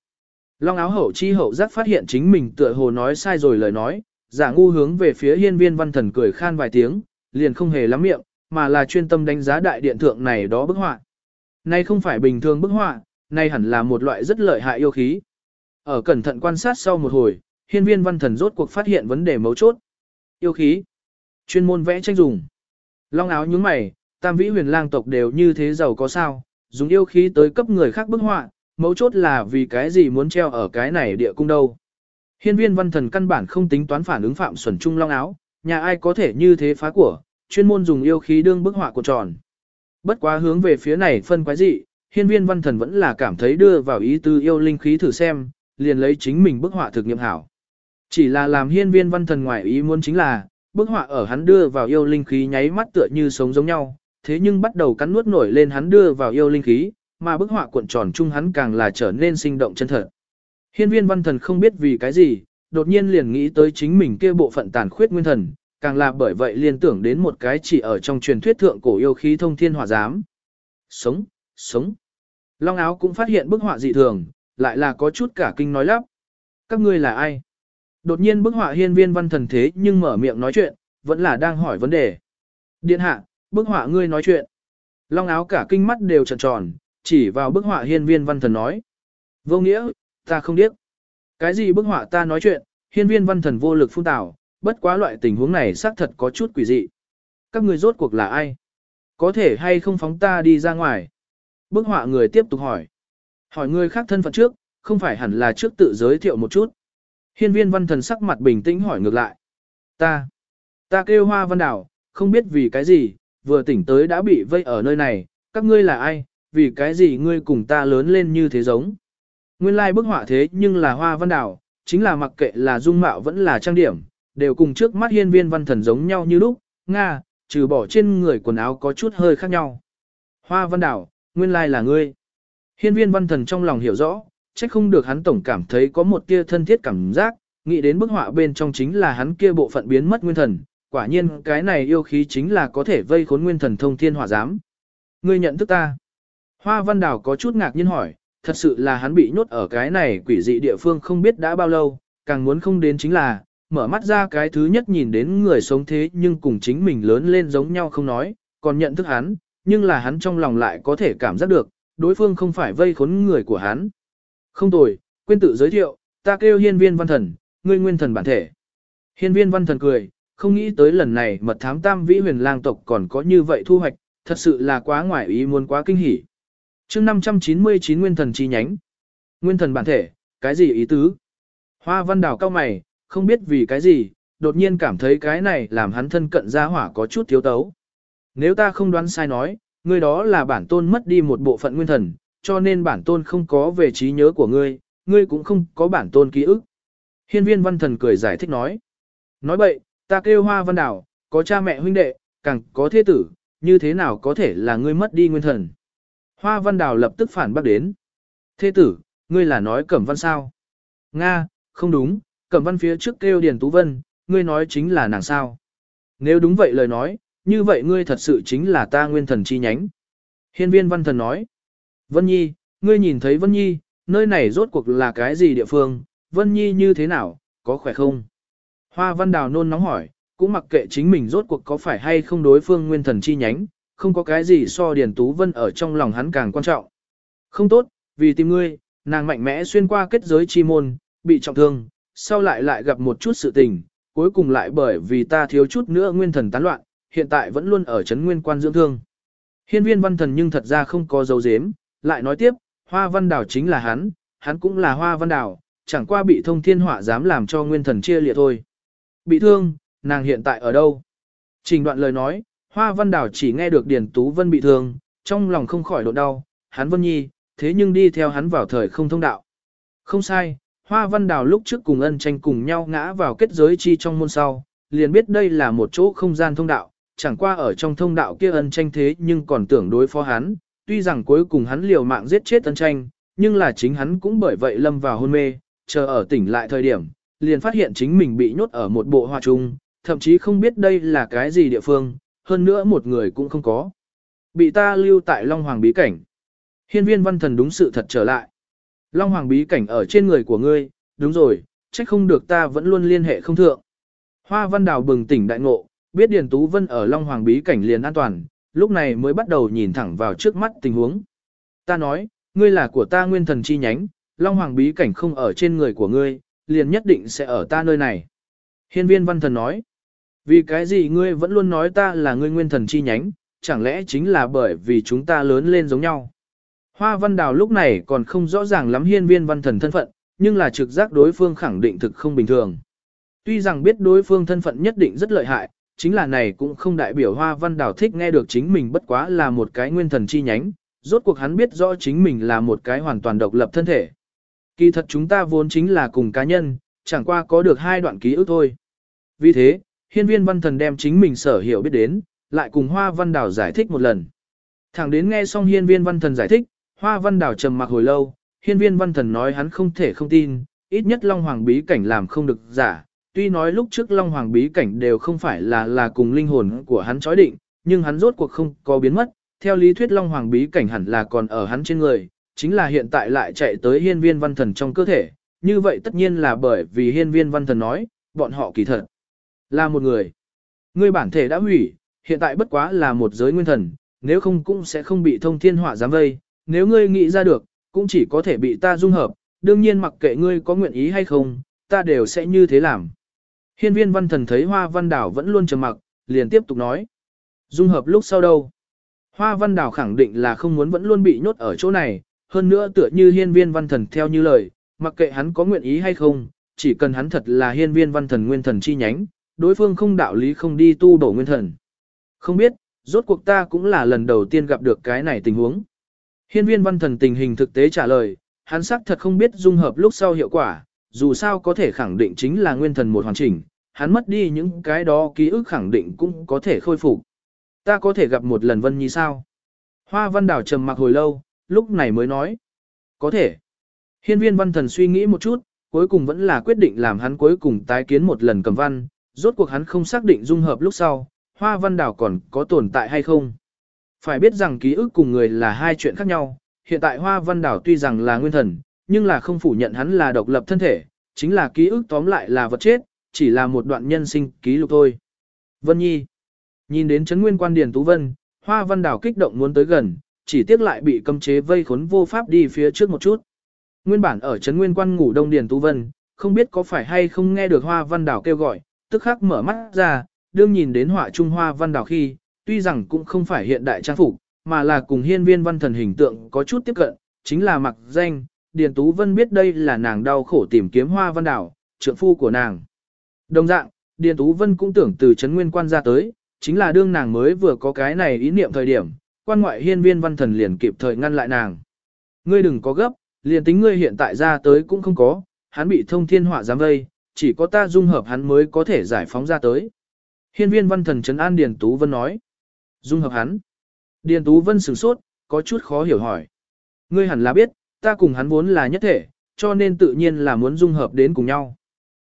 Speaker 1: Long áo hậu chi hậu giác phát hiện chính mình tựa hồ nói sai rồi lời nói, giả ngu hướng về phía hiên viên văn thần cười khan vài tiếng, liền không hề lắm miệng, mà là chuyên tâm đánh giá đại điện thượng này đó bức họa. Này không phải bình thường bức họa, này hẳn là một loại rất lợi hại yêu khí. Ở cẩn thận quan sát sau một hồi, hiên viên văn thần rốt cuộc phát hiện vấn đề mấu chốt. Yêu khí. Chuyên môn vẽ tranh dùng. Long áo nhướng mày, tam vĩ huyền lang tộc đều như thế giàu có sao, dùng yêu khí tới cấp người khác bức họa, mấu chốt là vì cái gì muốn treo ở cái này địa cung đâu. Hiên viên văn thần căn bản không tính toán phản ứng phạm xuẩn trung long áo, nhà ai có thể như thế phá của, chuyên môn dùng yêu khí đương bức họa của tròn. Bất quá hướng về phía này phân quái dị, hiên viên văn thần vẫn là cảm thấy đưa vào ý tư yêu linh khí thử xem, liền lấy chính mình bức họa thực nghiệm hảo. Chỉ là làm hiên viên văn thần ngoài ý muốn chính là, bức họa ở hắn đưa vào yêu linh khí nháy mắt tựa như sống giống nhau, thế nhưng bắt đầu cắn nuốt nổi lên hắn đưa vào yêu linh khí, mà bức họa cuộn tròn chung hắn càng là trở nên sinh động chân thật. Hiên viên văn thần không biết vì cái gì, đột nhiên liền nghĩ tới chính mình kia bộ phận tàn khuyết nguyên thần, càng là bởi vậy liên tưởng đến một cái chỉ ở trong truyền thuyết thượng cổ yêu khí thông thiên hỏa giám. Sống, sống. Long áo cũng phát hiện bức họa dị thường, lại là có chút cả kinh nói lắp. Các ngươi là ai? Đột nhiên bức họa hiên viên văn thần thế nhưng mở miệng nói chuyện, vẫn là đang hỏi vấn đề. Điện hạ, bức họa ngươi nói chuyện. Long áo cả kinh mắt đều tròn tròn, chỉ vào bức họa hiên viên văn thần nói. Vô nghĩa, ta không biết. Cái gì bức họa ta nói chuyện, hiên viên văn thần vô lực phun tảo, bất quá loại tình huống này xác thật có chút quỷ dị. Các người rốt cuộc là ai? Có thể hay không phóng ta đi ra ngoài? Bức họa người tiếp tục hỏi. Hỏi người khác thân phận trước, không phải hẳn là trước tự giới thiệu một chút. Hiên viên văn thần sắc mặt bình tĩnh hỏi ngược lại. Ta, ta kêu hoa văn đảo, không biết vì cái gì, vừa tỉnh tới đã bị vây ở nơi này, các ngươi là ai, vì cái gì ngươi cùng ta lớn lên như thế giống. Nguyên lai like bức họa thế nhưng là hoa văn đảo, chính là mặc kệ là dung mạo vẫn là trang điểm, đều cùng trước mắt hiên viên văn thần giống nhau như lúc, Nga, trừ bỏ trên người quần áo có chút hơi khác nhau. Hoa văn đảo, nguyên lai like là ngươi. Hiên viên văn thần trong lòng hiểu rõ, trách không được hắn tổng cảm thấy có một tia thân thiết cảm giác, nghĩ đến bức họa bên trong chính là hắn kia bộ phận biến mất nguyên thần, quả nhiên cái này yêu khí chính là có thể vây khốn nguyên thần thông thiên hỏa giám. Ngươi nhận thức ta. Hoa văn đào có chút ngạc nhiên hỏi, thật sự là hắn bị nhốt ở cái này quỷ dị địa phương không biết đã bao lâu, càng muốn không đến chính là, mở mắt ra cái thứ nhất nhìn đến người sống thế nhưng cùng chính mình lớn lên giống nhau không nói, còn nhận thức hắn, nhưng là hắn trong lòng lại có thể cảm giác được, đối phương không phải vây khốn người của hắn. Không tồi, quên tự giới thiệu, ta kêu hiên viên văn thần, ngươi nguyên thần bản thể. Hiên viên văn thần cười, không nghĩ tới lần này mật thám tam vĩ huyền lang tộc còn có như vậy thu hoạch, thật sự là quá ngoài ý muốn quá kinh hỉ. chương 599 nguyên thần chi nhánh. Nguyên thần bản thể, cái gì ý tứ? Hoa văn đào cao mày, không biết vì cái gì, đột nhiên cảm thấy cái này làm hắn thân cận ra hỏa có chút thiếu tấu. Nếu ta không đoán sai nói, người đó là bản tôn mất đi một bộ phận nguyên thần, cho nên bản tôn không có về trí nhớ của ngươi, ngươi cũng không có bản tôn ký ức. Hiên viên văn thần cười giải thích nói. Nói bậy, ta kêu hoa văn đảo, có cha mẹ huynh đệ, càng có thế tử, như thế nào có thể là ngươi mất đi nguyên thần. Hoa văn đảo lập tức phản bác đến. Thế tử, ngươi là nói cẩm văn sao? Nga, không đúng, cẩm văn phía trước kêu Điền Tú Vân, ngươi nói chính là nàng sao? Nếu đúng vậy lời nói, như vậy ngươi thật sự chính là ta nguyên thần chi nhánh. Hiên viên văn thần nói. Vân Nhi, ngươi nhìn thấy Vân Nhi, nơi này rốt cuộc là cái gì địa phương, Vân Nhi như thế nào, có khỏe không? Hoa văn đào nôn nóng hỏi, cũng mặc kệ chính mình rốt cuộc có phải hay không đối phương nguyên thần chi nhánh, không có cái gì so Điền Tú Vân ở trong lòng hắn càng quan trọng. Không tốt, vì tìm ngươi, nàng mạnh mẽ xuyên qua kết giới chi môn, bị trọng thương, sau lại lại gặp một chút sự tình, cuối cùng lại bởi vì ta thiếu chút nữa nguyên thần tán loạn, hiện tại vẫn luôn ở chấn nguyên quan dưỡng thương. Hiên viên văn thần nhưng thật ra không có dấu dếm, lại nói tiếp, hoa văn đảo chính là hắn, hắn cũng là hoa văn đảo, chẳng qua bị thông thiên họa dám làm cho nguyên thần chia liệt thôi. Bị thương, nàng hiện tại ở đâu? Trình đoạn lời nói, hoa văn đảo chỉ nghe được Điền Tú Vân bị thương, trong lòng không khỏi đột đau, hắn Vân Nhi, thế nhưng đi theo hắn vào thời không thông đạo. Không sai, hoa văn đảo lúc trước cùng ân tranh cùng nhau ngã vào kết giới chi trong môn sau, liền biết đây là một chỗ không gian thông đạo, chẳng qua ở trong thông đạo kia ân tranh thế nhưng còn tưởng đối phó hắn, tuy rằng cuối cùng hắn liều mạng giết chết tân tranh, nhưng là chính hắn cũng bởi vậy lâm vào hôn mê, chờ ở tỉnh lại thời điểm, liền phát hiện chính mình bị nhốt ở một bộ hoa trung, thậm chí không biết đây là cái gì địa phương, hơn nữa một người cũng không có. Bị ta lưu tại Long Hoàng bí cảnh. Hiên viên văn thần đúng sự thật trở lại. Long Hoàng bí cảnh ở trên người của ngươi, đúng rồi, trách không được ta vẫn luôn liên hệ không thượng. Hoa văn đào bừng tỉnh đại ngộ, biết Điền Tú Vân ở Long Hoàng bí cảnh liền an toàn, lúc này mới bắt đầu nhìn thẳng vào trước mắt tình huống. Ta nói, ngươi là của ta nguyên thần chi nhánh, Long Hoàng bí cảnh không ở trên người của ngươi, liền nhất định sẽ ở ta nơi này. Hiên viên văn thần nói, vì cái gì ngươi vẫn luôn nói ta là ngươi nguyên thần chi nhánh, chẳng lẽ chính là bởi vì chúng ta lớn lên giống nhau. Hoa văn đào lúc này còn không rõ ràng lắm hiên viên văn thần thân phận, nhưng là trực giác đối phương khẳng định thực không bình thường. Tuy rằng biết đối phương thân phận nhất định rất lợi hại, chính là này cũng không đại biểu hoa văn Đảo thích nghe được chính mình bất quá là một cái nguyên thần chi nhánh, rốt cuộc hắn biết rõ chính mình là một cái hoàn toàn độc lập thân thể. Kỳ thật chúng ta vốn chính là cùng cá nhân, chẳng qua có được hai đoạn ký ức thôi. Vì thế, hiên viên văn thần đem chính mình sở hiểu biết đến, lại cùng hoa văn Đảo giải thích một lần. Thẳng đến nghe xong hiên viên văn thần giải thích, hoa văn Đảo trầm mặc hồi lâu, hiên viên văn thần nói hắn không thể không tin, ít nhất Long Hoàng bí cảnh làm không được giả, tuy nói lúc trước Long Hoàng bí cảnh đều không phải là là cùng linh hồn của hắn chói định, nhưng hắn rốt cuộc không có biến mất, theo lý thuyết Long Hoàng bí cảnh hẳn là còn ở hắn trên người, chính là hiện tại lại chạy tới hiên viên văn thần trong cơ thể, như vậy tất nhiên là bởi vì hiên viên văn thần nói, bọn họ kỳ thật là một người. Ngươi bản thể đã hủy, hiện tại bất quá là một giới nguyên thần, nếu không cũng sẽ không bị thông thiên họa giám vây, nếu ngươi nghĩ ra được, cũng chỉ có thể bị ta dung hợp, đương nhiên mặc kệ ngươi có nguyện ý hay không, ta đều sẽ như thế làm. Hiên viên văn thần thấy hoa văn đảo vẫn luôn trầm mặc, liền tiếp tục nói. Dung hợp lúc sau đâu? Hoa văn đảo khẳng định là không muốn vẫn luôn bị nhốt ở chỗ này, hơn nữa tựa như hiên viên văn thần theo như lời, mặc kệ hắn có nguyện ý hay không, chỉ cần hắn thật là hiên viên văn thần nguyên thần chi nhánh, đối phương không đạo lý không đi tu đổ nguyên thần. Không biết, rốt cuộc ta cũng là lần đầu tiên gặp được cái này tình huống. Hiên viên văn thần tình hình thực tế trả lời, hắn xác thật không biết dung hợp lúc sau hiệu quả, dù sao có thể khẳng định chính là nguyên thần một hoàn chỉnh, hắn mất đi những cái đó ký ức khẳng định cũng có thể khôi phục. Ta có thể gặp một lần Vân Nhi sao? Hoa văn đảo trầm mặc hồi lâu, lúc này mới nói. Có thể. Hiên viên văn thần suy nghĩ một chút, cuối cùng vẫn là quyết định làm hắn cuối cùng tái kiến một lần cầm văn, rốt cuộc hắn không xác định dung hợp lúc sau, hoa văn đảo còn có tồn tại hay không. Phải biết rằng ký ức cùng người là hai chuyện khác nhau, hiện tại hoa văn đảo tuy rằng là nguyên thần, nhưng là không phủ nhận hắn là độc lập thân thể, chính là ký ức tóm lại là vật chết, chỉ là một đoạn nhân sinh ký lục thôi. Vân Nhi Nhìn đến chấn nguyên quan điền Tú Vân, hoa văn đảo kích động muốn tới gần, chỉ tiếc lại bị cấm chế vây khốn vô pháp đi phía trước một chút. Nguyên bản ở chấn nguyên quan ngủ đông điền Tú Vân, không biết có phải hay không nghe được hoa văn đảo kêu gọi, tức khắc mở mắt ra, đương nhìn đến họa trung hoa văn đảo khi, tuy rằng cũng không phải hiện đại trang phục, mà là cùng hiên viên văn thần hình tượng có chút tiếp cận, chính là mặc danh, Điền Tú Vân biết đây là nàng đau khổ tìm kiếm hoa văn đảo, trượng phu của nàng. Đồng dạng, Điền Tú Vân cũng tưởng từ Trấn Nguyên Quan ra tới, chính là đương nàng mới vừa có cái này ý niệm thời điểm, quan ngoại hiên viên văn thần liền kịp thời ngăn lại nàng. Ngươi đừng có gấp, liền tính ngươi hiện tại ra tới cũng không có, hắn bị thông thiên họa giám vây, chỉ có ta dung hợp hắn mới có thể giải phóng ra tới. Hiên viên văn thần trấn an Điền Tú Vân nói. Dung hợp hắn. Điền Tú Vân sửng sốt, có chút khó hiểu hỏi. Ngươi hẳn là biết, ta cùng hắn vốn là nhất thể, cho nên tự nhiên là muốn dung hợp đến cùng nhau.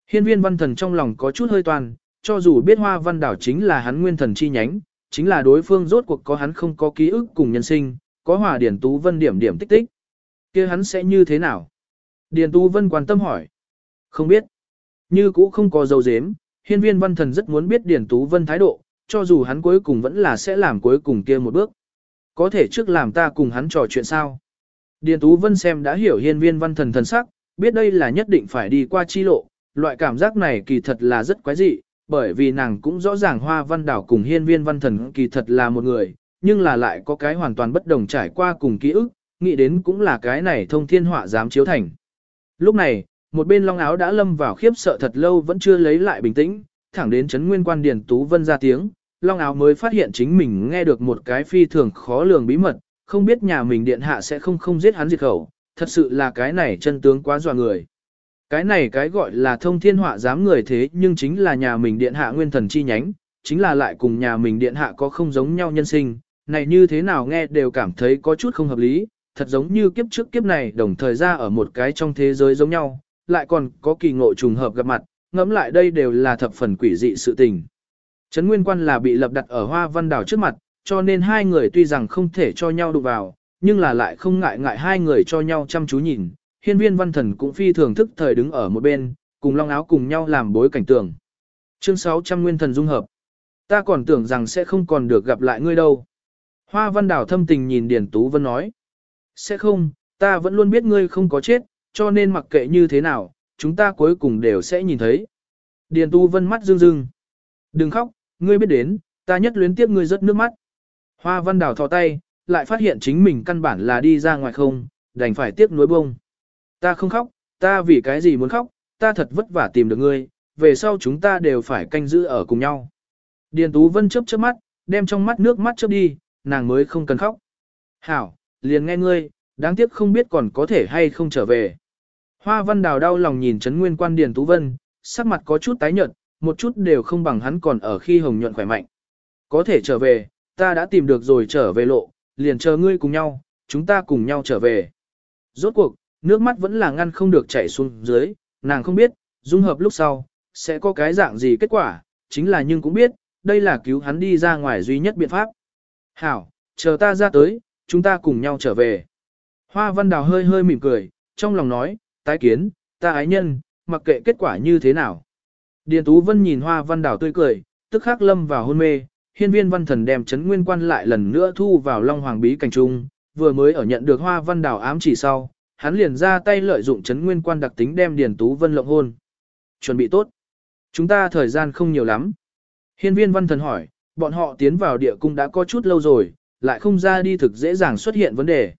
Speaker 1: Hiên viên văn thần trong lòng có chút hơi toàn, cho dù biết hoa văn đảo chính là hắn nguyên thần chi nhánh, chính là đối phương rốt cuộc có hắn không có ký ức cùng nhân sinh, có hòa điển tú vân điểm điểm tích tích. kia hắn sẽ như thế nào? Điền tú vân quan tâm hỏi. Không biết. Như cũ không có dấu dếm, hiên viên văn thần rất muốn biết điển tú vân thái độ, cho dù hắn cuối cùng vẫn là sẽ làm cuối cùng kia một bước. Có thể trước làm ta cùng hắn trò chuyện sao? Điền Tú Vân xem đã hiểu hiên viên văn thần thần sắc, biết đây là nhất định phải đi qua chi lộ, loại cảm giác này kỳ thật là rất quái dị, bởi vì nàng cũng rõ ràng hoa văn đảo cùng hiên viên văn thần kỳ thật là một người, nhưng là lại có cái hoàn toàn bất đồng trải qua cùng ký ức, nghĩ đến cũng là cái này thông thiên họa dám chiếu thành. Lúc này, một bên long áo đã lâm vào khiếp sợ thật lâu vẫn chưa lấy lại bình tĩnh, thẳng đến chấn nguyên quan điền tú vân ra tiếng, long áo mới phát hiện chính mình nghe được một cái phi thường khó lường bí mật, không biết nhà mình điện hạ sẽ không không giết hắn diệt khẩu, thật sự là cái này chân tướng quá dọa người. Cái này cái gọi là thông thiên họa dám người thế nhưng chính là nhà mình điện hạ nguyên thần chi nhánh, chính là lại cùng nhà mình điện hạ có không giống nhau nhân sinh, này như thế nào nghe đều cảm thấy có chút không hợp lý, thật giống như kiếp trước kiếp này đồng thời ra ở một cái trong thế giới giống nhau, lại còn có kỳ ngộ trùng hợp gặp mặt, ngẫm lại đây đều là thập phần quỷ dị sự tình. Trấn Nguyên Quan là bị lập đặt ở Hoa Văn Đảo trước mặt, cho nên hai người tuy rằng không thể cho nhau đụng vào, nhưng là lại không ngại ngại hai người cho nhau chăm chú nhìn. Hiên viên văn thần cũng phi thường thức thời đứng ở một bên, cùng long áo cùng nhau làm bối cảnh tường. Chương 600 Nguyên thần dung hợp. Ta còn tưởng rằng sẽ không còn được gặp lại ngươi đâu. Hoa văn đảo thâm tình nhìn Điền Tú Vân nói. Sẽ không, ta vẫn luôn biết ngươi không có chết, cho nên mặc kệ như thế nào, chúng ta cuối cùng đều sẽ nhìn thấy. Điền Tú Vân mắt rưng rưng. Đừng khóc, ngươi biết đến, ta nhất luyến tiếc ngươi rất nước mắt. Hoa văn đào thò tay, lại phát hiện chính mình căn bản là đi ra ngoài không, đành phải tiếc nuối bông. Ta không khóc, ta vì cái gì muốn khóc, ta thật vất vả tìm được ngươi, về sau chúng ta đều phải canh giữ ở cùng nhau. Điền Tú Vân chớp chớp mắt, đem trong mắt nước mắt chớp đi, nàng mới không cần khóc. Hảo, liền nghe ngươi, đáng tiếc không biết còn có thể hay không trở về. Hoa văn đào đau lòng nhìn Trấn Nguyên quan Điền Tú Vân, sắc mặt có chút tái nhợt, một chút đều không bằng hắn còn ở khi hồng nhuận khỏe mạnh. Có thể trở về, ta đã tìm được rồi trở về lộ, liền chờ ngươi cùng nhau, chúng ta cùng nhau trở về. Rốt cuộc, nước mắt vẫn là ngăn không được chảy xuống dưới, nàng không biết, dung hợp lúc sau, sẽ có cái dạng gì kết quả, chính là nhưng cũng biết, đây là cứu hắn đi ra ngoài duy nhất biện pháp. Hảo, chờ ta ra tới, chúng ta cùng nhau trở về. Hoa văn đào hơi hơi mỉm cười, trong lòng nói, tái kiến, ta ái nhân, mặc kệ kết quả như thế nào. Điền Tú Vân nhìn hoa văn đào tươi cười, tức khắc lâm vào hôn mê, hiên viên văn thần đem chấn nguyên quan lại lần nữa thu vào long hoàng bí cảnh trung, vừa mới ở nhận được hoa văn đào ám chỉ sau, hắn liền ra tay lợi dụng chấn nguyên quan đặc tính đem Điền Tú Vân lộng hôn. Chuẩn bị tốt. Chúng ta thời gian không nhiều lắm. Hiên viên văn thần hỏi, bọn họ tiến vào địa cung đã có chút lâu rồi, lại không ra đi thực dễ dàng xuất hiện vấn đề.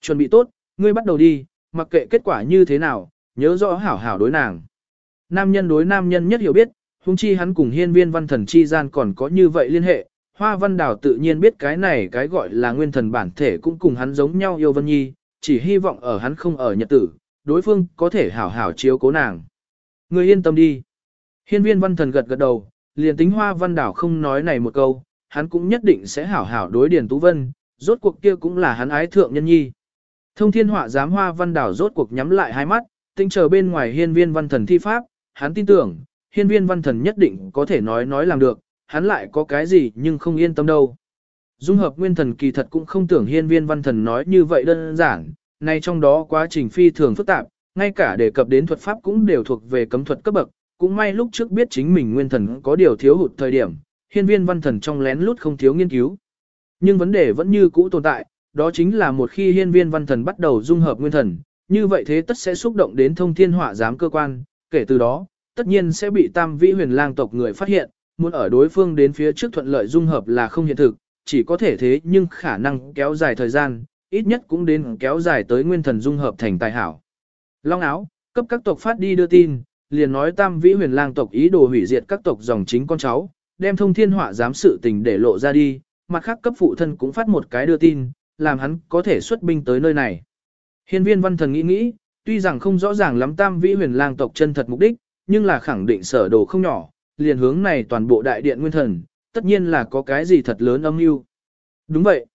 Speaker 1: Chuẩn bị tốt, ngươi bắt đầu đi, mặc kệ kết quả như thế nào, nhớ rõ hảo hảo đối nàng. Nam nhân đối nam nhân nhất hiểu biết, Hùng chi hắn cùng hiên viên văn thần chi gian còn có như vậy liên hệ, hoa văn đào tự nhiên biết cái này cái gọi là nguyên thần bản thể cũng cùng hắn giống nhau yêu Vân Nhi, chỉ hy vọng ở hắn không ở nhật tử, đối phương có thể hảo hảo chiếu cố nàng. Người yên tâm đi. Hiên viên văn thần gật gật đầu, liền tính hoa văn đảo không nói này một câu, hắn cũng nhất định sẽ hảo hảo đối Điền Tú Vân, rốt cuộc kia cũng là hắn ái thượng nhân nhi. Thông thiên họa giám hoa văn đảo rốt cuộc nhắm lại hai mắt, tinh chờ bên ngoài hiên viên văn thần thi pháp, hắn tin tưởng, hiên viên văn thần nhất định có thể nói nói làm được, hắn lại có cái gì nhưng không yên tâm đâu. Dung hợp nguyên thần kỳ thật cũng không tưởng hiên viên văn thần nói như vậy đơn giản, nay trong đó quá trình phi thường phức tạp, ngay cả đề cập đến thuật pháp cũng đều thuộc về cấm thuật cấp bậc, cũng may lúc trước biết chính mình nguyên thần có điều thiếu hụt thời điểm, hiên viên văn thần trong lén lút không thiếu nghiên cứu. Nhưng vấn đề vẫn như cũ tồn tại, đó chính là một khi hiên viên văn thần bắt đầu dung hợp nguyên thần, như vậy thế tất sẽ xúc động đến thông thiên họa giám cơ quan, kể từ đó, tất nhiên sẽ bị tam vĩ huyền lang tộc người phát hiện, muốn ở đối phương đến phía trước thuận lợi dung hợp là không hiện thực, chỉ có thể thế nhưng khả năng kéo dài thời gian, ít nhất cũng đến kéo dài tới nguyên thần dung hợp thành tài hảo. Long áo, cấp các tộc phát đi đưa tin, liền nói tam vĩ huyền lang tộc ý đồ hủy diệt các tộc dòng chính con cháu, đem thông thiên họa giám sự tình để lộ ra đi, mặt khác cấp phụ thân cũng phát một cái đưa tin, làm hắn có thể xuất binh tới nơi này. Hiên viên văn thần nghĩ nghĩ, tuy rằng không rõ ràng lắm tam vĩ huyền lang tộc chân thật mục đích, nhưng là khẳng định sở đồ không nhỏ, liền hướng này toàn bộ đại điện nguyên thần, tất nhiên là có cái gì thật lớn âm mưu. Đúng vậy.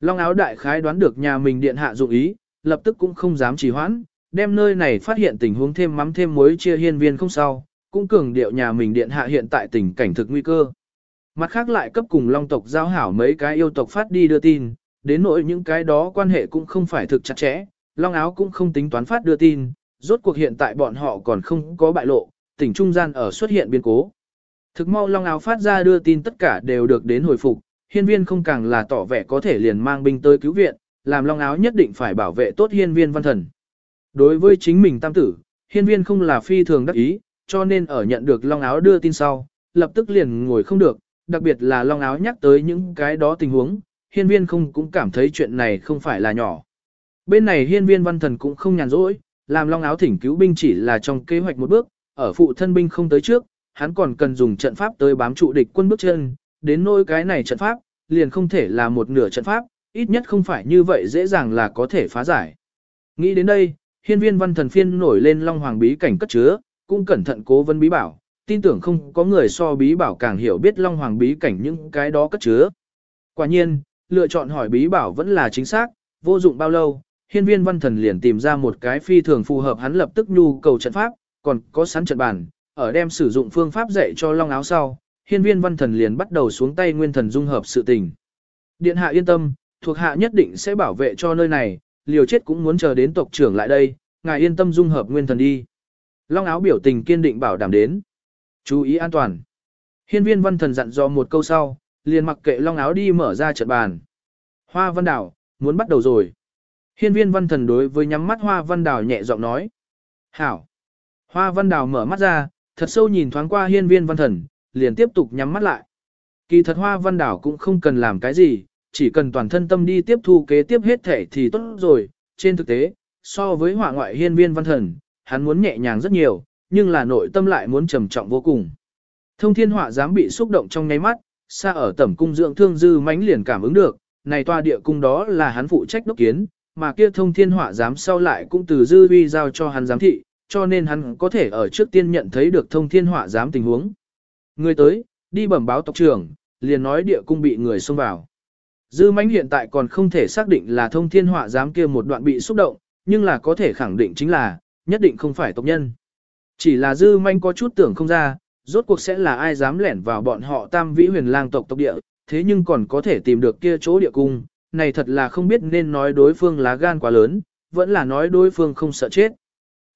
Speaker 1: Long áo đại khái đoán được nhà mình điện hạ dụng ý, lập tức cũng không dám trì hoãn, đem nơi này phát hiện tình huống thêm mắm thêm muối chia hiên viên không sao, cũng cường điệu nhà mình điện hạ hiện tại tình cảnh thực nguy cơ. Mặt khác lại cấp cùng long tộc giao hảo mấy cái yêu tộc phát đi đưa tin, đến nỗi những cái đó quan hệ cũng không phải thực chặt chẽ, long áo cũng không tính toán phát đưa tin, rốt cuộc hiện tại bọn họ còn không có bại lộ, tỉnh trung gian ở xuất hiện biến cố. Thực mau long áo phát ra đưa tin tất cả đều được đến hồi phục, hiên viên không càng là tỏ vẻ có thể liền mang binh tới cứu viện, làm long áo nhất định phải bảo vệ tốt hiên viên văn thần. Đối với chính mình tam tử, hiên viên không là phi thường đắc ý, cho nên ở nhận được long áo đưa tin sau, lập tức liền ngồi không được, đặc biệt là long áo nhắc tới những cái đó tình huống, hiên viên không cũng cảm thấy chuyện này không phải là nhỏ. Bên này hiên viên văn thần cũng không nhàn rỗi, làm long áo thỉnh cứu binh chỉ là trong kế hoạch một bước, ở phụ thân binh không tới trước, hắn còn cần dùng trận pháp tới bám trụ địch quân bước chân, đến nỗi cái này trận pháp, liền không thể là một nửa trận pháp, ít nhất không phải như vậy dễ dàng là có thể phá giải. Nghĩ đến đây, hiên viên văn thần phiên nổi lên long hoàng bí cảnh cất chứa, cũng cẩn thận cố vấn bí bảo, tin tưởng không có người so bí bảo càng hiểu biết long hoàng bí cảnh những cái đó cất chứa. Quả nhiên, lựa chọn hỏi bí bảo vẫn là chính xác, vô dụng bao lâu, hiên viên văn thần liền tìm ra một cái phi thường phù hợp hắn lập tức nhu cầu trận pháp, còn có sẵn trận bản, ở đem sử dụng phương pháp dạy cho long áo sau, hiên viên văn thần liền bắt đầu xuống tay nguyên thần dung hợp sự tình. Điện hạ yên tâm, thuộc hạ nhất định sẽ bảo vệ cho nơi này, liều chết cũng muốn chờ đến tộc trưởng lại đây, ngài yên tâm dung hợp nguyên thần đi. Long áo biểu tình kiên định bảo đảm đến. Chú ý an toàn. Hiên viên văn thần dặn dò một câu sau, liền mặc kệ long áo đi mở ra trận bàn. Hoa văn đảo, muốn bắt đầu rồi. Hiên viên văn thần đối với nhắm mắt hoa văn Đào nhẹ giọng nói. Hảo. Hoa văn Đào mở mắt ra, thật sâu nhìn thoáng qua hiên viên văn thần, liền tiếp tục nhắm mắt lại. Kỳ thật hoa văn đảo cũng không cần làm cái gì, chỉ cần toàn thân tâm đi tiếp thu kế tiếp hết thể thì tốt rồi. Trên thực tế, so với họa ngoại hiên viên văn thần, hắn muốn nhẹ nhàng rất nhiều, nhưng là nội tâm lại muốn trầm trọng vô cùng. Thông thiên họa dám bị xúc động trong nháy mắt, xa ở tẩm cung dưỡng thương dư mánh liền cảm ứng được, này toa địa cung đó là hắn phụ trách đốc kiến, mà kia thông thiên họa dám sau lại cũng từ dư uy giao cho hắn giám thị, cho nên hắn có thể ở trước tiên nhận thấy được thông thiên họa dám tình huống. Người tới, đi bẩm báo tộc trưởng, liền nói địa cung bị người xông vào. Dư mãnh hiện tại còn không thể xác định là thông thiên họa dám kia một đoạn bị xúc động, nhưng là có thể khẳng định chính là, nhất định không phải tộc nhân. Chỉ là dư manh có chút tưởng không ra, rốt cuộc sẽ là ai dám lẻn vào bọn họ tam vĩ huyền lang tộc tộc địa, thế nhưng còn có thể tìm được kia chỗ địa cung, này thật là không biết nên nói đối phương lá gan quá lớn, vẫn là nói đối phương không sợ chết.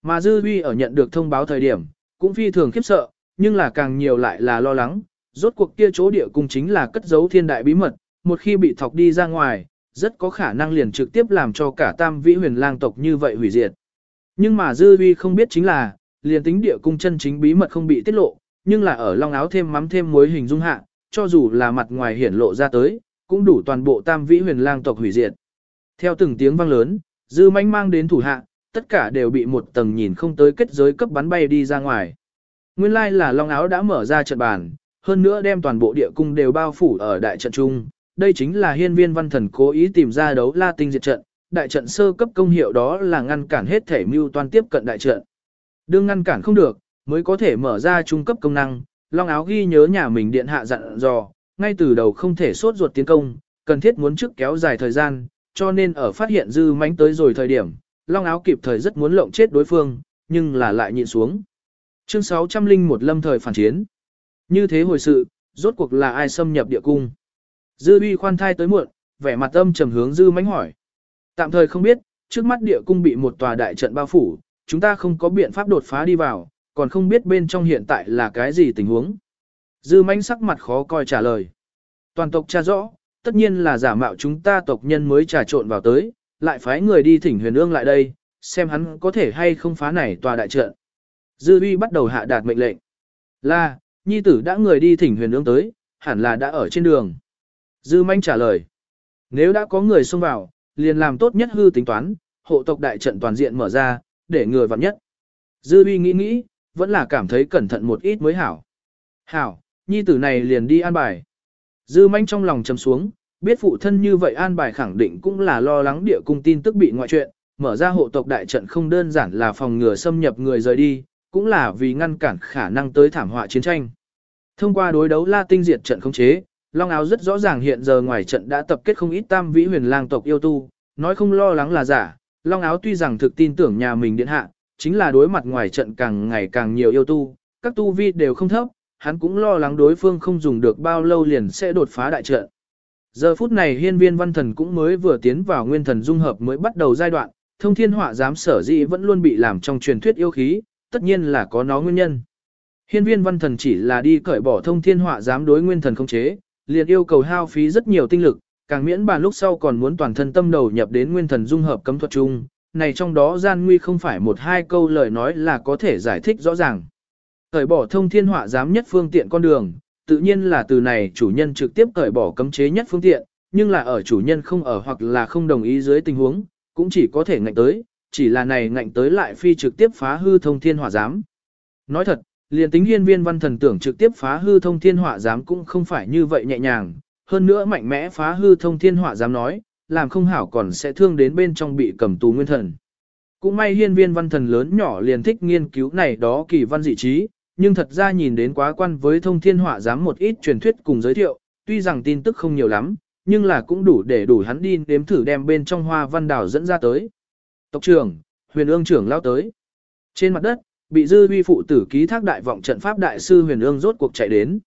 Speaker 1: Mà dư huy ở nhận được thông báo thời điểm, cũng phi thường khiếp sợ, nhưng là càng nhiều lại là lo lắng, rốt cuộc kia chỗ địa cung chính là cất giấu thiên đại bí mật, một khi bị thọc đi ra ngoài, rất có khả năng liền trực tiếp làm cho cả tam vĩ huyền lang tộc như vậy hủy diệt. Nhưng mà dư huy không biết chính là, liền tính địa cung chân chính bí mật không bị tiết lộ, nhưng là ở long áo thêm mắm thêm muối hình dung hạ, cho dù là mặt ngoài hiển lộ ra tới, cũng đủ toàn bộ tam vĩ huyền lang tộc hủy diệt. Theo từng tiếng vang lớn, dư mãnh mang đến thủ hạ, tất cả đều bị một tầng nhìn không tới kết giới cấp bắn bay đi ra ngoài. Nguyên lai là long áo đã mở ra trận bàn, hơn nữa đem toàn bộ địa cung đều bao phủ ở đại trận trung. Đây chính là hiên viên văn thần cố ý tìm ra đấu la tinh diệt trận, đại trận sơ cấp công hiệu đó là ngăn cản hết thể mưu toan tiếp cận đại trận. Đương ngăn cản không được, mới có thể mở ra trung cấp công năng, Long áo ghi nhớ nhà mình điện hạ dặn dò, ngay từ đầu không thể sốt ruột tiến công, cần thiết muốn trước kéo dài thời gian, cho nên ở phát hiện dư mánh tới rồi thời điểm, Long áo kịp thời rất muốn lộng chết đối phương, nhưng là lại nhịn xuống. Chương 601 lâm thời phản chiến. Như thế hồi sự, rốt cuộc là ai xâm nhập địa cung? Dư uy khoan thai tới muộn, vẻ mặt âm trầm hướng dư mánh hỏi. Tạm thời không biết, trước mắt địa cung bị một tòa đại trận bao phủ, chúng ta không có biện pháp đột phá đi vào, còn không biết bên trong hiện tại là cái gì tình huống. Dư manh sắc mặt khó coi trả lời. Toàn tộc tra rõ, tất nhiên là giả mạo chúng ta tộc nhân mới trà trộn vào tới, lại phái người đi thỉnh huyền ương lại đây, xem hắn có thể hay không phá này tòa đại trận. Dư uy bắt đầu hạ đạt mệnh lệnh. Là, nhi tử đã người đi thỉnh huyền ương tới, hẳn là đã ở trên đường. Dư manh trả lời. Nếu đã có người xông vào, liền làm tốt nhất hư tính toán, hộ tộc đại trận toàn diện mở ra, để người vặn nhất. Dư uy nghĩ nghĩ, vẫn là cảm thấy cẩn thận một ít mới hảo. Hảo, nhi tử này liền đi an bài. Dư manh trong lòng trầm xuống, biết phụ thân như vậy an bài khẳng định cũng là lo lắng địa cung tin tức bị ngoại chuyện, mở ra hộ tộc đại trận không đơn giản là phòng ngừa xâm nhập người rời đi, cũng là vì ngăn cản khả năng tới thảm họa chiến tranh. Thông qua đối đấu La Tinh diệt trận khống chế, Long Áo rất rõ ràng hiện giờ ngoài trận đã tập kết không ít tam vĩ huyền lang tộc yêu tu, nói không lo lắng là giả. Long Áo tuy rằng thực tin tưởng nhà mình điện hạ, chính là đối mặt ngoài trận càng ngày càng nhiều yêu tu, các tu vi đều không thấp, hắn cũng lo lắng đối phương không dùng được bao lâu liền sẽ đột phá đại trận. Giờ phút này hiên viên văn thần cũng mới vừa tiến vào nguyên thần dung hợp mới bắt đầu giai đoạn, thông thiên họa giám sở dĩ vẫn luôn bị làm trong truyền thuyết yêu khí, tất nhiên là có nó nguyên nhân. Hiên viên văn thần chỉ là đi cởi bỏ thông thiên họa giám đối nguyên thần không chế, liền yêu cầu hao phí rất nhiều tinh lực, càng miễn bàn lúc sau còn muốn toàn thân tâm đầu nhập đến nguyên thần dung hợp cấm thuật chung, này trong đó gian nguy không phải một hai câu lời nói là có thể giải thích rõ ràng. Cởi bỏ thông thiên họa giám nhất phương tiện con đường, tự nhiên là từ này chủ nhân trực tiếp cởi bỏ cấm chế nhất phương tiện, nhưng là ở chủ nhân không ở hoặc là không đồng ý dưới tình huống, cũng chỉ có thể ngạnh tới, chỉ là này ngạnh tới lại phi trực tiếp phá hư thông thiên hỏa giám. Nói thật, liền tính hiên viên văn thần tưởng trực tiếp phá hư thông thiên hỏa giám cũng không phải như vậy nhẹ nhàng, hơn nữa mạnh mẽ phá hư thông thiên hỏa giám nói, làm không hảo còn sẽ thương đến bên trong bị cầm tù nguyên thần. Cũng may hiên viên văn thần lớn nhỏ liền thích nghiên cứu này đó kỳ văn dị trí, nhưng thật ra nhìn đến quá quan với thông thiên họa giám một ít truyền thuyết cùng giới thiệu, tuy rằng tin tức không nhiều lắm, nhưng là cũng đủ để đủ hắn đi nếm thử đem bên trong hoa văn đảo dẫn ra tới. Tộc trưởng, huyền ương trưởng lao tới. Trên mặt đất, bị dư vi phụ tử ký thác đại vọng trận pháp đại sư huyền ương rốt cuộc chạy đến.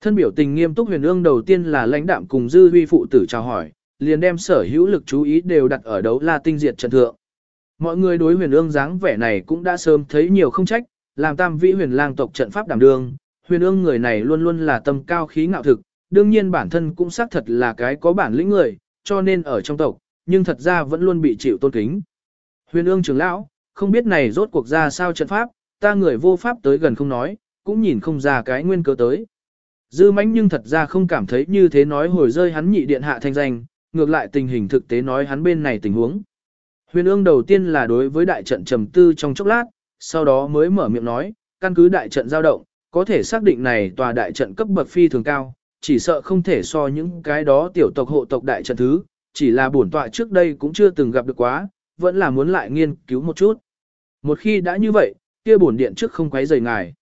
Speaker 1: Thân biểu tình nghiêm túc huyền ương đầu tiên là lãnh đạm cùng dư vi phụ tử chào hỏi, liền đem sở hữu lực chú ý đều đặt ở đấu la tinh diệt trận thượng. Mọi người đối huyền ương dáng vẻ này cũng đã sớm thấy nhiều không trách, làm tam vĩ huyền lang tộc trận pháp đảm đương, huyền ương người này luôn luôn là tâm cao khí ngạo thực, đương nhiên bản thân cũng xác thật là cái có bản lĩnh người, cho nên ở trong tộc, nhưng thật ra vẫn luôn bị chịu tôn kính. Huyền ương trưởng lão, không biết này rốt cuộc ra sao trận pháp, ta người vô pháp tới gần không nói, cũng nhìn không ra cái nguyên cớ tới. Dư mãnh nhưng thật ra không cảm thấy như thế nói hồi rơi hắn nhị điện hạ thanh danh, ngược lại tình hình thực tế nói hắn bên này tình huống. Huyền ương đầu tiên là đối với đại trận trầm tư trong chốc lát, sau đó mới mở miệng nói, căn cứ đại trận giao động, có thể xác định này tòa đại trận cấp bậc phi thường cao, chỉ sợ không thể so những cái đó tiểu tộc hộ tộc đại trận thứ, chỉ là bổn tọa trước đây cũng chưa từng gặp được quá, vẫn là muốn lại nghiên cứu một chút. Một khi đã như vậy, kia bổn điện trước không quấy rầy ngài.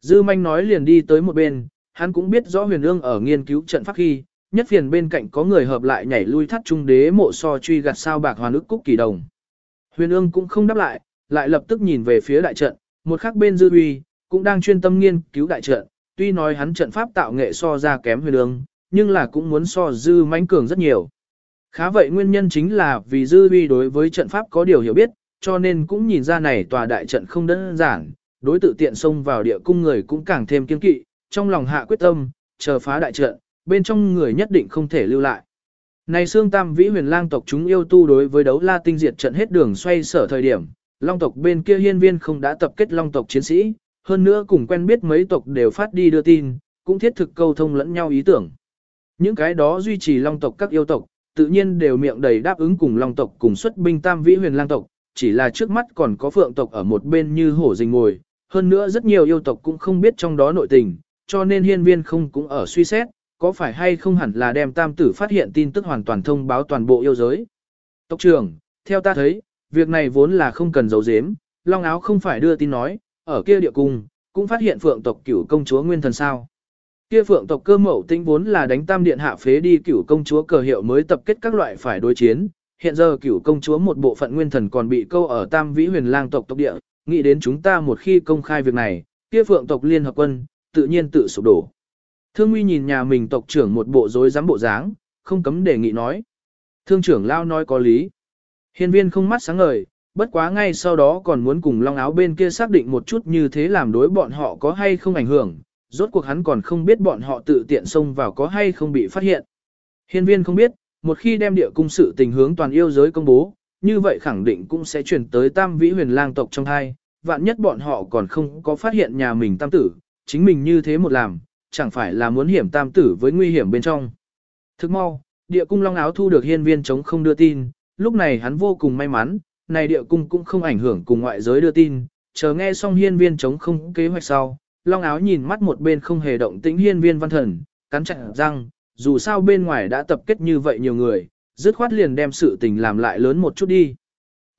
Speaker 1: Dư manh nói liền đi tới một bên, hắn cũng biết rõ huyền ương ở nghiên cứu trận pháp khi, nhất phiền bên cạnh có người hợp lại nhảy lui thắt trung đế mộ so truy gạt sao bạc hoàn ức cúc kỳ đồng. Huyền ương cũng không đáp lại, lại lập tức nhìn về phía đại trận, một khắc bên dư uy, cũng đang chuyên tâm nghiên cứu đại trận, tuy nói hắn trận pháp tạo nghệ so ra kém huyền đường, nhưng là cũng muốn so dư mãnh cường rất nhiều. Khá vậy nguyên nhân chính là vì dư uy đối với trận pháp có điều hiểu biết, cho nên cũng nhìn ra này tòa đại trận không đơn giản, đối tự tiện xông vào địa cung người cũng càng thêm kiên kỵ, trong lòng hạ quyết tâm, chờ phá đại trận, bên trong người nhất định không thể lưu lại. Này xương tam vĩ huyền lang tộc chúng yêu tu đối với đấu la tinh diệt trận hết đường xoay sở thời điểm, long tộc bên kia hiên viên không đã tập kết long tộc chiến sĩ, hơn nữa cùng quen biết mấy tộc đều phát đi đưa tin, cũng thiết thực câu thông lẫn nhau ý tưởng. Những cái đó duy trì long tộc các yêu tộc, tự nhiên đều miệng đầy đáp ứng cùng long tộc cùng xuất binh tam vĩ huyền lang tộc, chỉ là trước mắt còn có phượng tộc ở một bên như hổ rình ngồi, hơn nữa rất nhiều yêu tộc cũng không biết trong đó nội tình, cho nên hiên viên không cũng ở suy xét, có phải hay không hẳn là đem tam tử phát hiện tin tức hoàn toàn thông báo toàn bộ yêu giới. Tộc trưởng, theo ta thấy, việc này vốn là không cần giấu giếm, long áo không phải đưa tin nói, ở kia địa cung, cũng phát hiện phượng tộc cửu công chúa nguyên thần sao. Kia phượng tộc cơ mẫu tinh vốn là đánh tam điện hạ phế đi cửu công chúa cờ hiệu mới tập kết các loại phải đối chiến, hiện giờ cửu công chúa một bộ phận nguyên thần còn bị câu ở tam vĩ huyền lang tộc tộc địa, nghĩ đến chúng ta một khi công khai việc này, kia phượng tộc liên hợp quân, tự nhiên tự sụp đổ. Thương Nguy nhìn nhà mình tộc trưởng một bộ rối rắm bộ dáng, không cấm đề nghị nói. Thương trưởng lao nói có lý. Hiên viên không mắt sáng ngời, bất quá ngay sau đó còn muốn cùng long áo bên kia xác định một chút như thế làm đối bọn họ có hay không ảnh hưởng, rốt cuộc hắn còn không biết bọn họ tự tiện xông vào có hay không bị phát hiện. Hiên viên không biết, một khi đem địa cung sự tình hướng toàn yêu giới công bố, như vậy khẳng định cũng sẽ chuyển tới tam vĩ huyền lang tộc trong hai, vạn nhất bọn họ còn không có phát hiện nhà mình tam tử, chính mình như thế một làm, chẳng phải là muốn hiểm tam tử với nguy hiểm bên trong. Thức mau, địa cung long áo thu được hiên viên chống không đưa tin, lúc này hắn vô cùng may mắn, này địa cung cũng không ảnh hưởng cùng ngoại giới đưa tin, chờ nghe xong hiên viên chống không kế hoạch sau, long áo nhìn mắt một bên không hề động tĩnh hiên viên văn thần, cắn chặt răng, dù sao bên ngoài đã tập kết như vậy nhiều người, dứt khoát liền đem sự tình làm lại lớn một chút đi.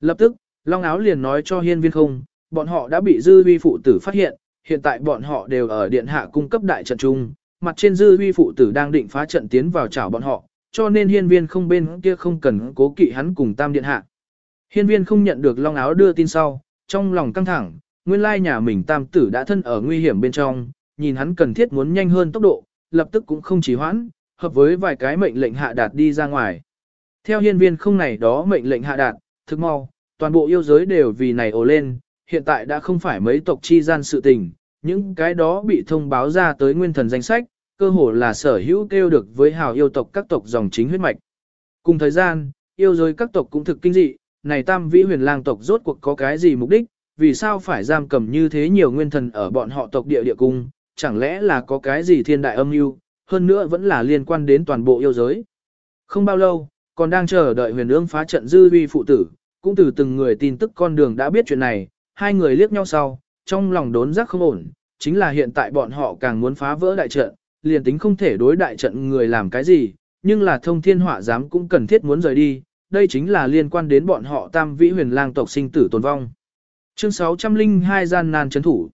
Speaker 1: Lập tức, long áo liền nói cho hiên viên không, bọn họ đã bị dư vi phụ tử phát hiện, hiện tại bọn họ đều ở điện hạ cung cấp đại trận trung, mặt trên dư vi phụ tử đang định phá trận tiến vào chảo bọn họ, cho nên hiên viên không bên kia không cần cố kỵ hắn cùng tam điện hạ. Hiên viên không nhận được long áo đưa tin sau, trong lòng căng thẳng, nguyên lai nhà mình tam tử đã thân ở nguy hiểm bên trong, nhìn hắn cần thiết muốn nhanh hơn tốc độ, lập tức cũng không trì hoãn, hợp với vài cái mệnh lệnh hạ đạt đi ra ngoài. Theo hiên viên không này đó mệnh lệnh hạ đạt, thực mau, toàn bộ yêu giới đều vì này ồ lên, hiện tại đã không phải mấy tộc chi gian sự tình, những cái đó bị thông báo ra tới nguyên thần danh sách, cơ hồ là sở hữu kêu được với hào yêu tộc các tộc dòng chính huyết mạch. Cùng thời gian, yêu giới các tộc cũng thực kinh dị, này tam vĩ huyền lang tộc rốt cuộc có cái gì mục đích, vì sao phải giam cầm như thế nhiều nguyên thần ở bọn họ tộc địa địa cung, chẳng lẽ là có cái gì thiên đại âm mưu, hơn nữa vẫn là liên quan đến toàn bộ yêu giới. Không bao lâu, còn đang chờ đợi huyền ương phá trận dư vi phụ tử, cũng từ từng người tin tức con đường đã biết chuyện này, hai người liếc nhau sau, trong lòng đốn giác không ổn, chính là hiện tại bọn họ càng muốn phá vỡ đại trận, liền tính không thể đối đại trận người làm cái gì, nhưng là thông thiên họa giám cũng cần thiết muốn rời đi, đây chính là liên quan đến bọn họ tam vĩ huyền lang tộc sinh tử tồn vong. Chương 602 gian nan chấn thủ.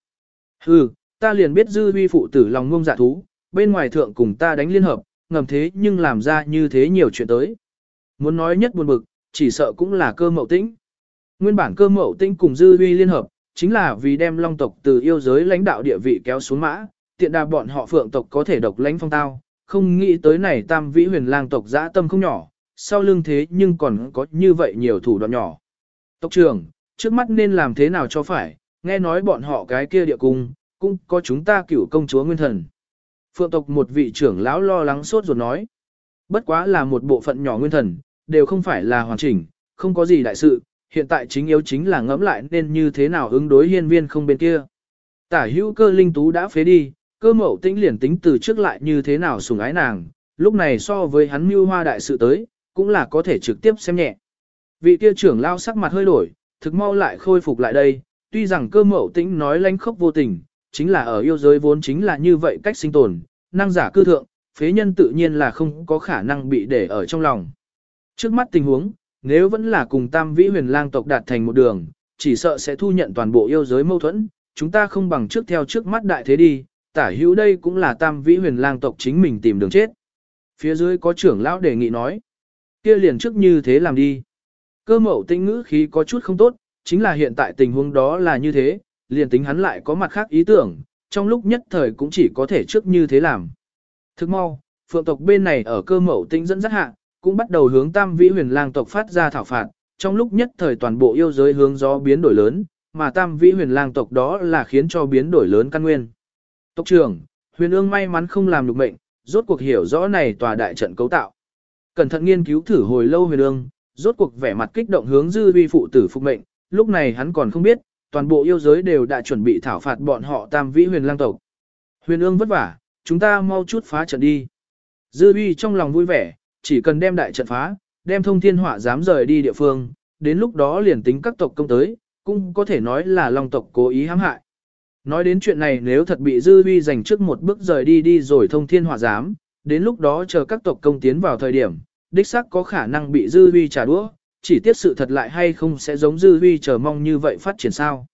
Speaker 1: Hừ, ta liền biết dư vi phụ tử lòng ngông dạ thú, bên ngoài thượng cùng ta đánh liên hợp, ngầm thế nhưng làm ra như thế nhiều chuyện tới. Muốn nói nhất buồn bực, chỉ sợ cũng là cơ mậu tĩnh. Nguyên bản cơ mậu tĩnh cùng dư vi liên hợp, chính là vì đem long tộc từ yêu giới lãnh đạo địa vị kéo xuống mã, tiện đà bọn họ phượng tộc có thể độc lãnh phong tao, không nghĩ tới này tam vĩ huyền lang tộc dã tâm không nhỏ, sau lưng thế nhưng còn có như vậy nhiều thủ đoạn nhỏ. Tộc trưởng, trước mắt nên làm thế nào cho phải, nghe nói bọn họ cái kia địa cung, cũng có chúng ta cửu công chúa nguyên thần. Phượng tộc một vị trưởng lão lo lắng sốt ruột nói. Bất quá là một bộ phận nhỏ nguyên thần, đều không phải là hoàn chỉnh, không có gì đại sự, hiện tại chính yếu chính là ngẫm lại nên như thế nào ứng đối hiên viên không bên kia. Tả hữu cơ linh tú đã phế đi, cơ mậu tĩnh liền tính từ trước lại như thế nào sùng ái nàng, lúc này so với hắn mưu hoa đại sự tới, cũng là có thể trực tiếp xem nhẹ. Vị kia trưởng lao sắc mặt hơi đổi, thực mau lại khôi phục lại đây, tuy rằng cơ mậu tĩnh nói lánh khốc vô tình, chính là ở yêu giới vốn chính là như vậy cách sinh tồn, năng giả cư thượng, phế nhân tự nhiên là không có khả năng bị để ở trong lòng. Trước mắt tình huống, nếu vẫn là cùng tam vĩ huyền lang tộc đạt thành một đường, chỉ sợ sẽ thu nhận toàn bộ yêu giới mâu thuẫn, chúng ta không bằng trước theo trước mắt đại thế đi, tả hữu đây cũng là tam vĩ huyền lang tộc chính mình tìm đường chết. Phía dưới có trưởng lão đề nghị nói, kia liền trước như thế làm đi. Cơ mẫu tinh ngữ khí có chút không tốt, chính là hiện tại tình huống đó là như thế, liền tính hắn lại có mặt khác ý tưởng, trong lúc nhất thời cũng chỉ có thể trước như thế làm. Thức mau, phượng tộc bên này ở cơ mẫu tinh dẫn dắt hạ, cũng bắt đầu hướng tam vĩ huyền lang tộc phát ra thảo phạt, trong lúc nhất thời toàn bộ yêu giới hướng gió biến đổi lớn, mà tam vĩ huyền lang tộc đó là khiến cho biến đổi lớn căn nguyên. Tộc trưởng, huyền ương may mắn không làm được mệnh, rốt cuộc hiểu rõ này tòa đại trận cấu tạo. Cẩn thận nghiên cứu thử hồi lâu huyền ương, rốt cuộc vẻ mặt kích động hướng dư vi phụ tử phục mệnh, lúc này hắn còn không biết, toàn bộ yêu giới đều đã chuẩn bị thảo phạt bọn họ tam vĩ huyền lang tộc. Huyền ương vất vả, chúng ta mau chút phá trận đi. Dư vi trong lòng vui vẻ, chỉ cần đem đại trận phá, đem thông thiên hỏa dám rời đi địa phương, đến lúc đó liền tính các tộc công tới, cũng có thể nói là long tộc cố ý hãm hại. Nói đến chuyện này nếu thật bị dư vi dành trước một bước rời đi đi rồi thông thiên hỏa giám, đến lúc đó chờ các tộc công tiến vào thời điểm, đích xác có khả năng bị dư vi trả đũa, chỉ tiếc sự thật lại hay không sẽ giống dư vi chờ mong như vậy phát triển sao.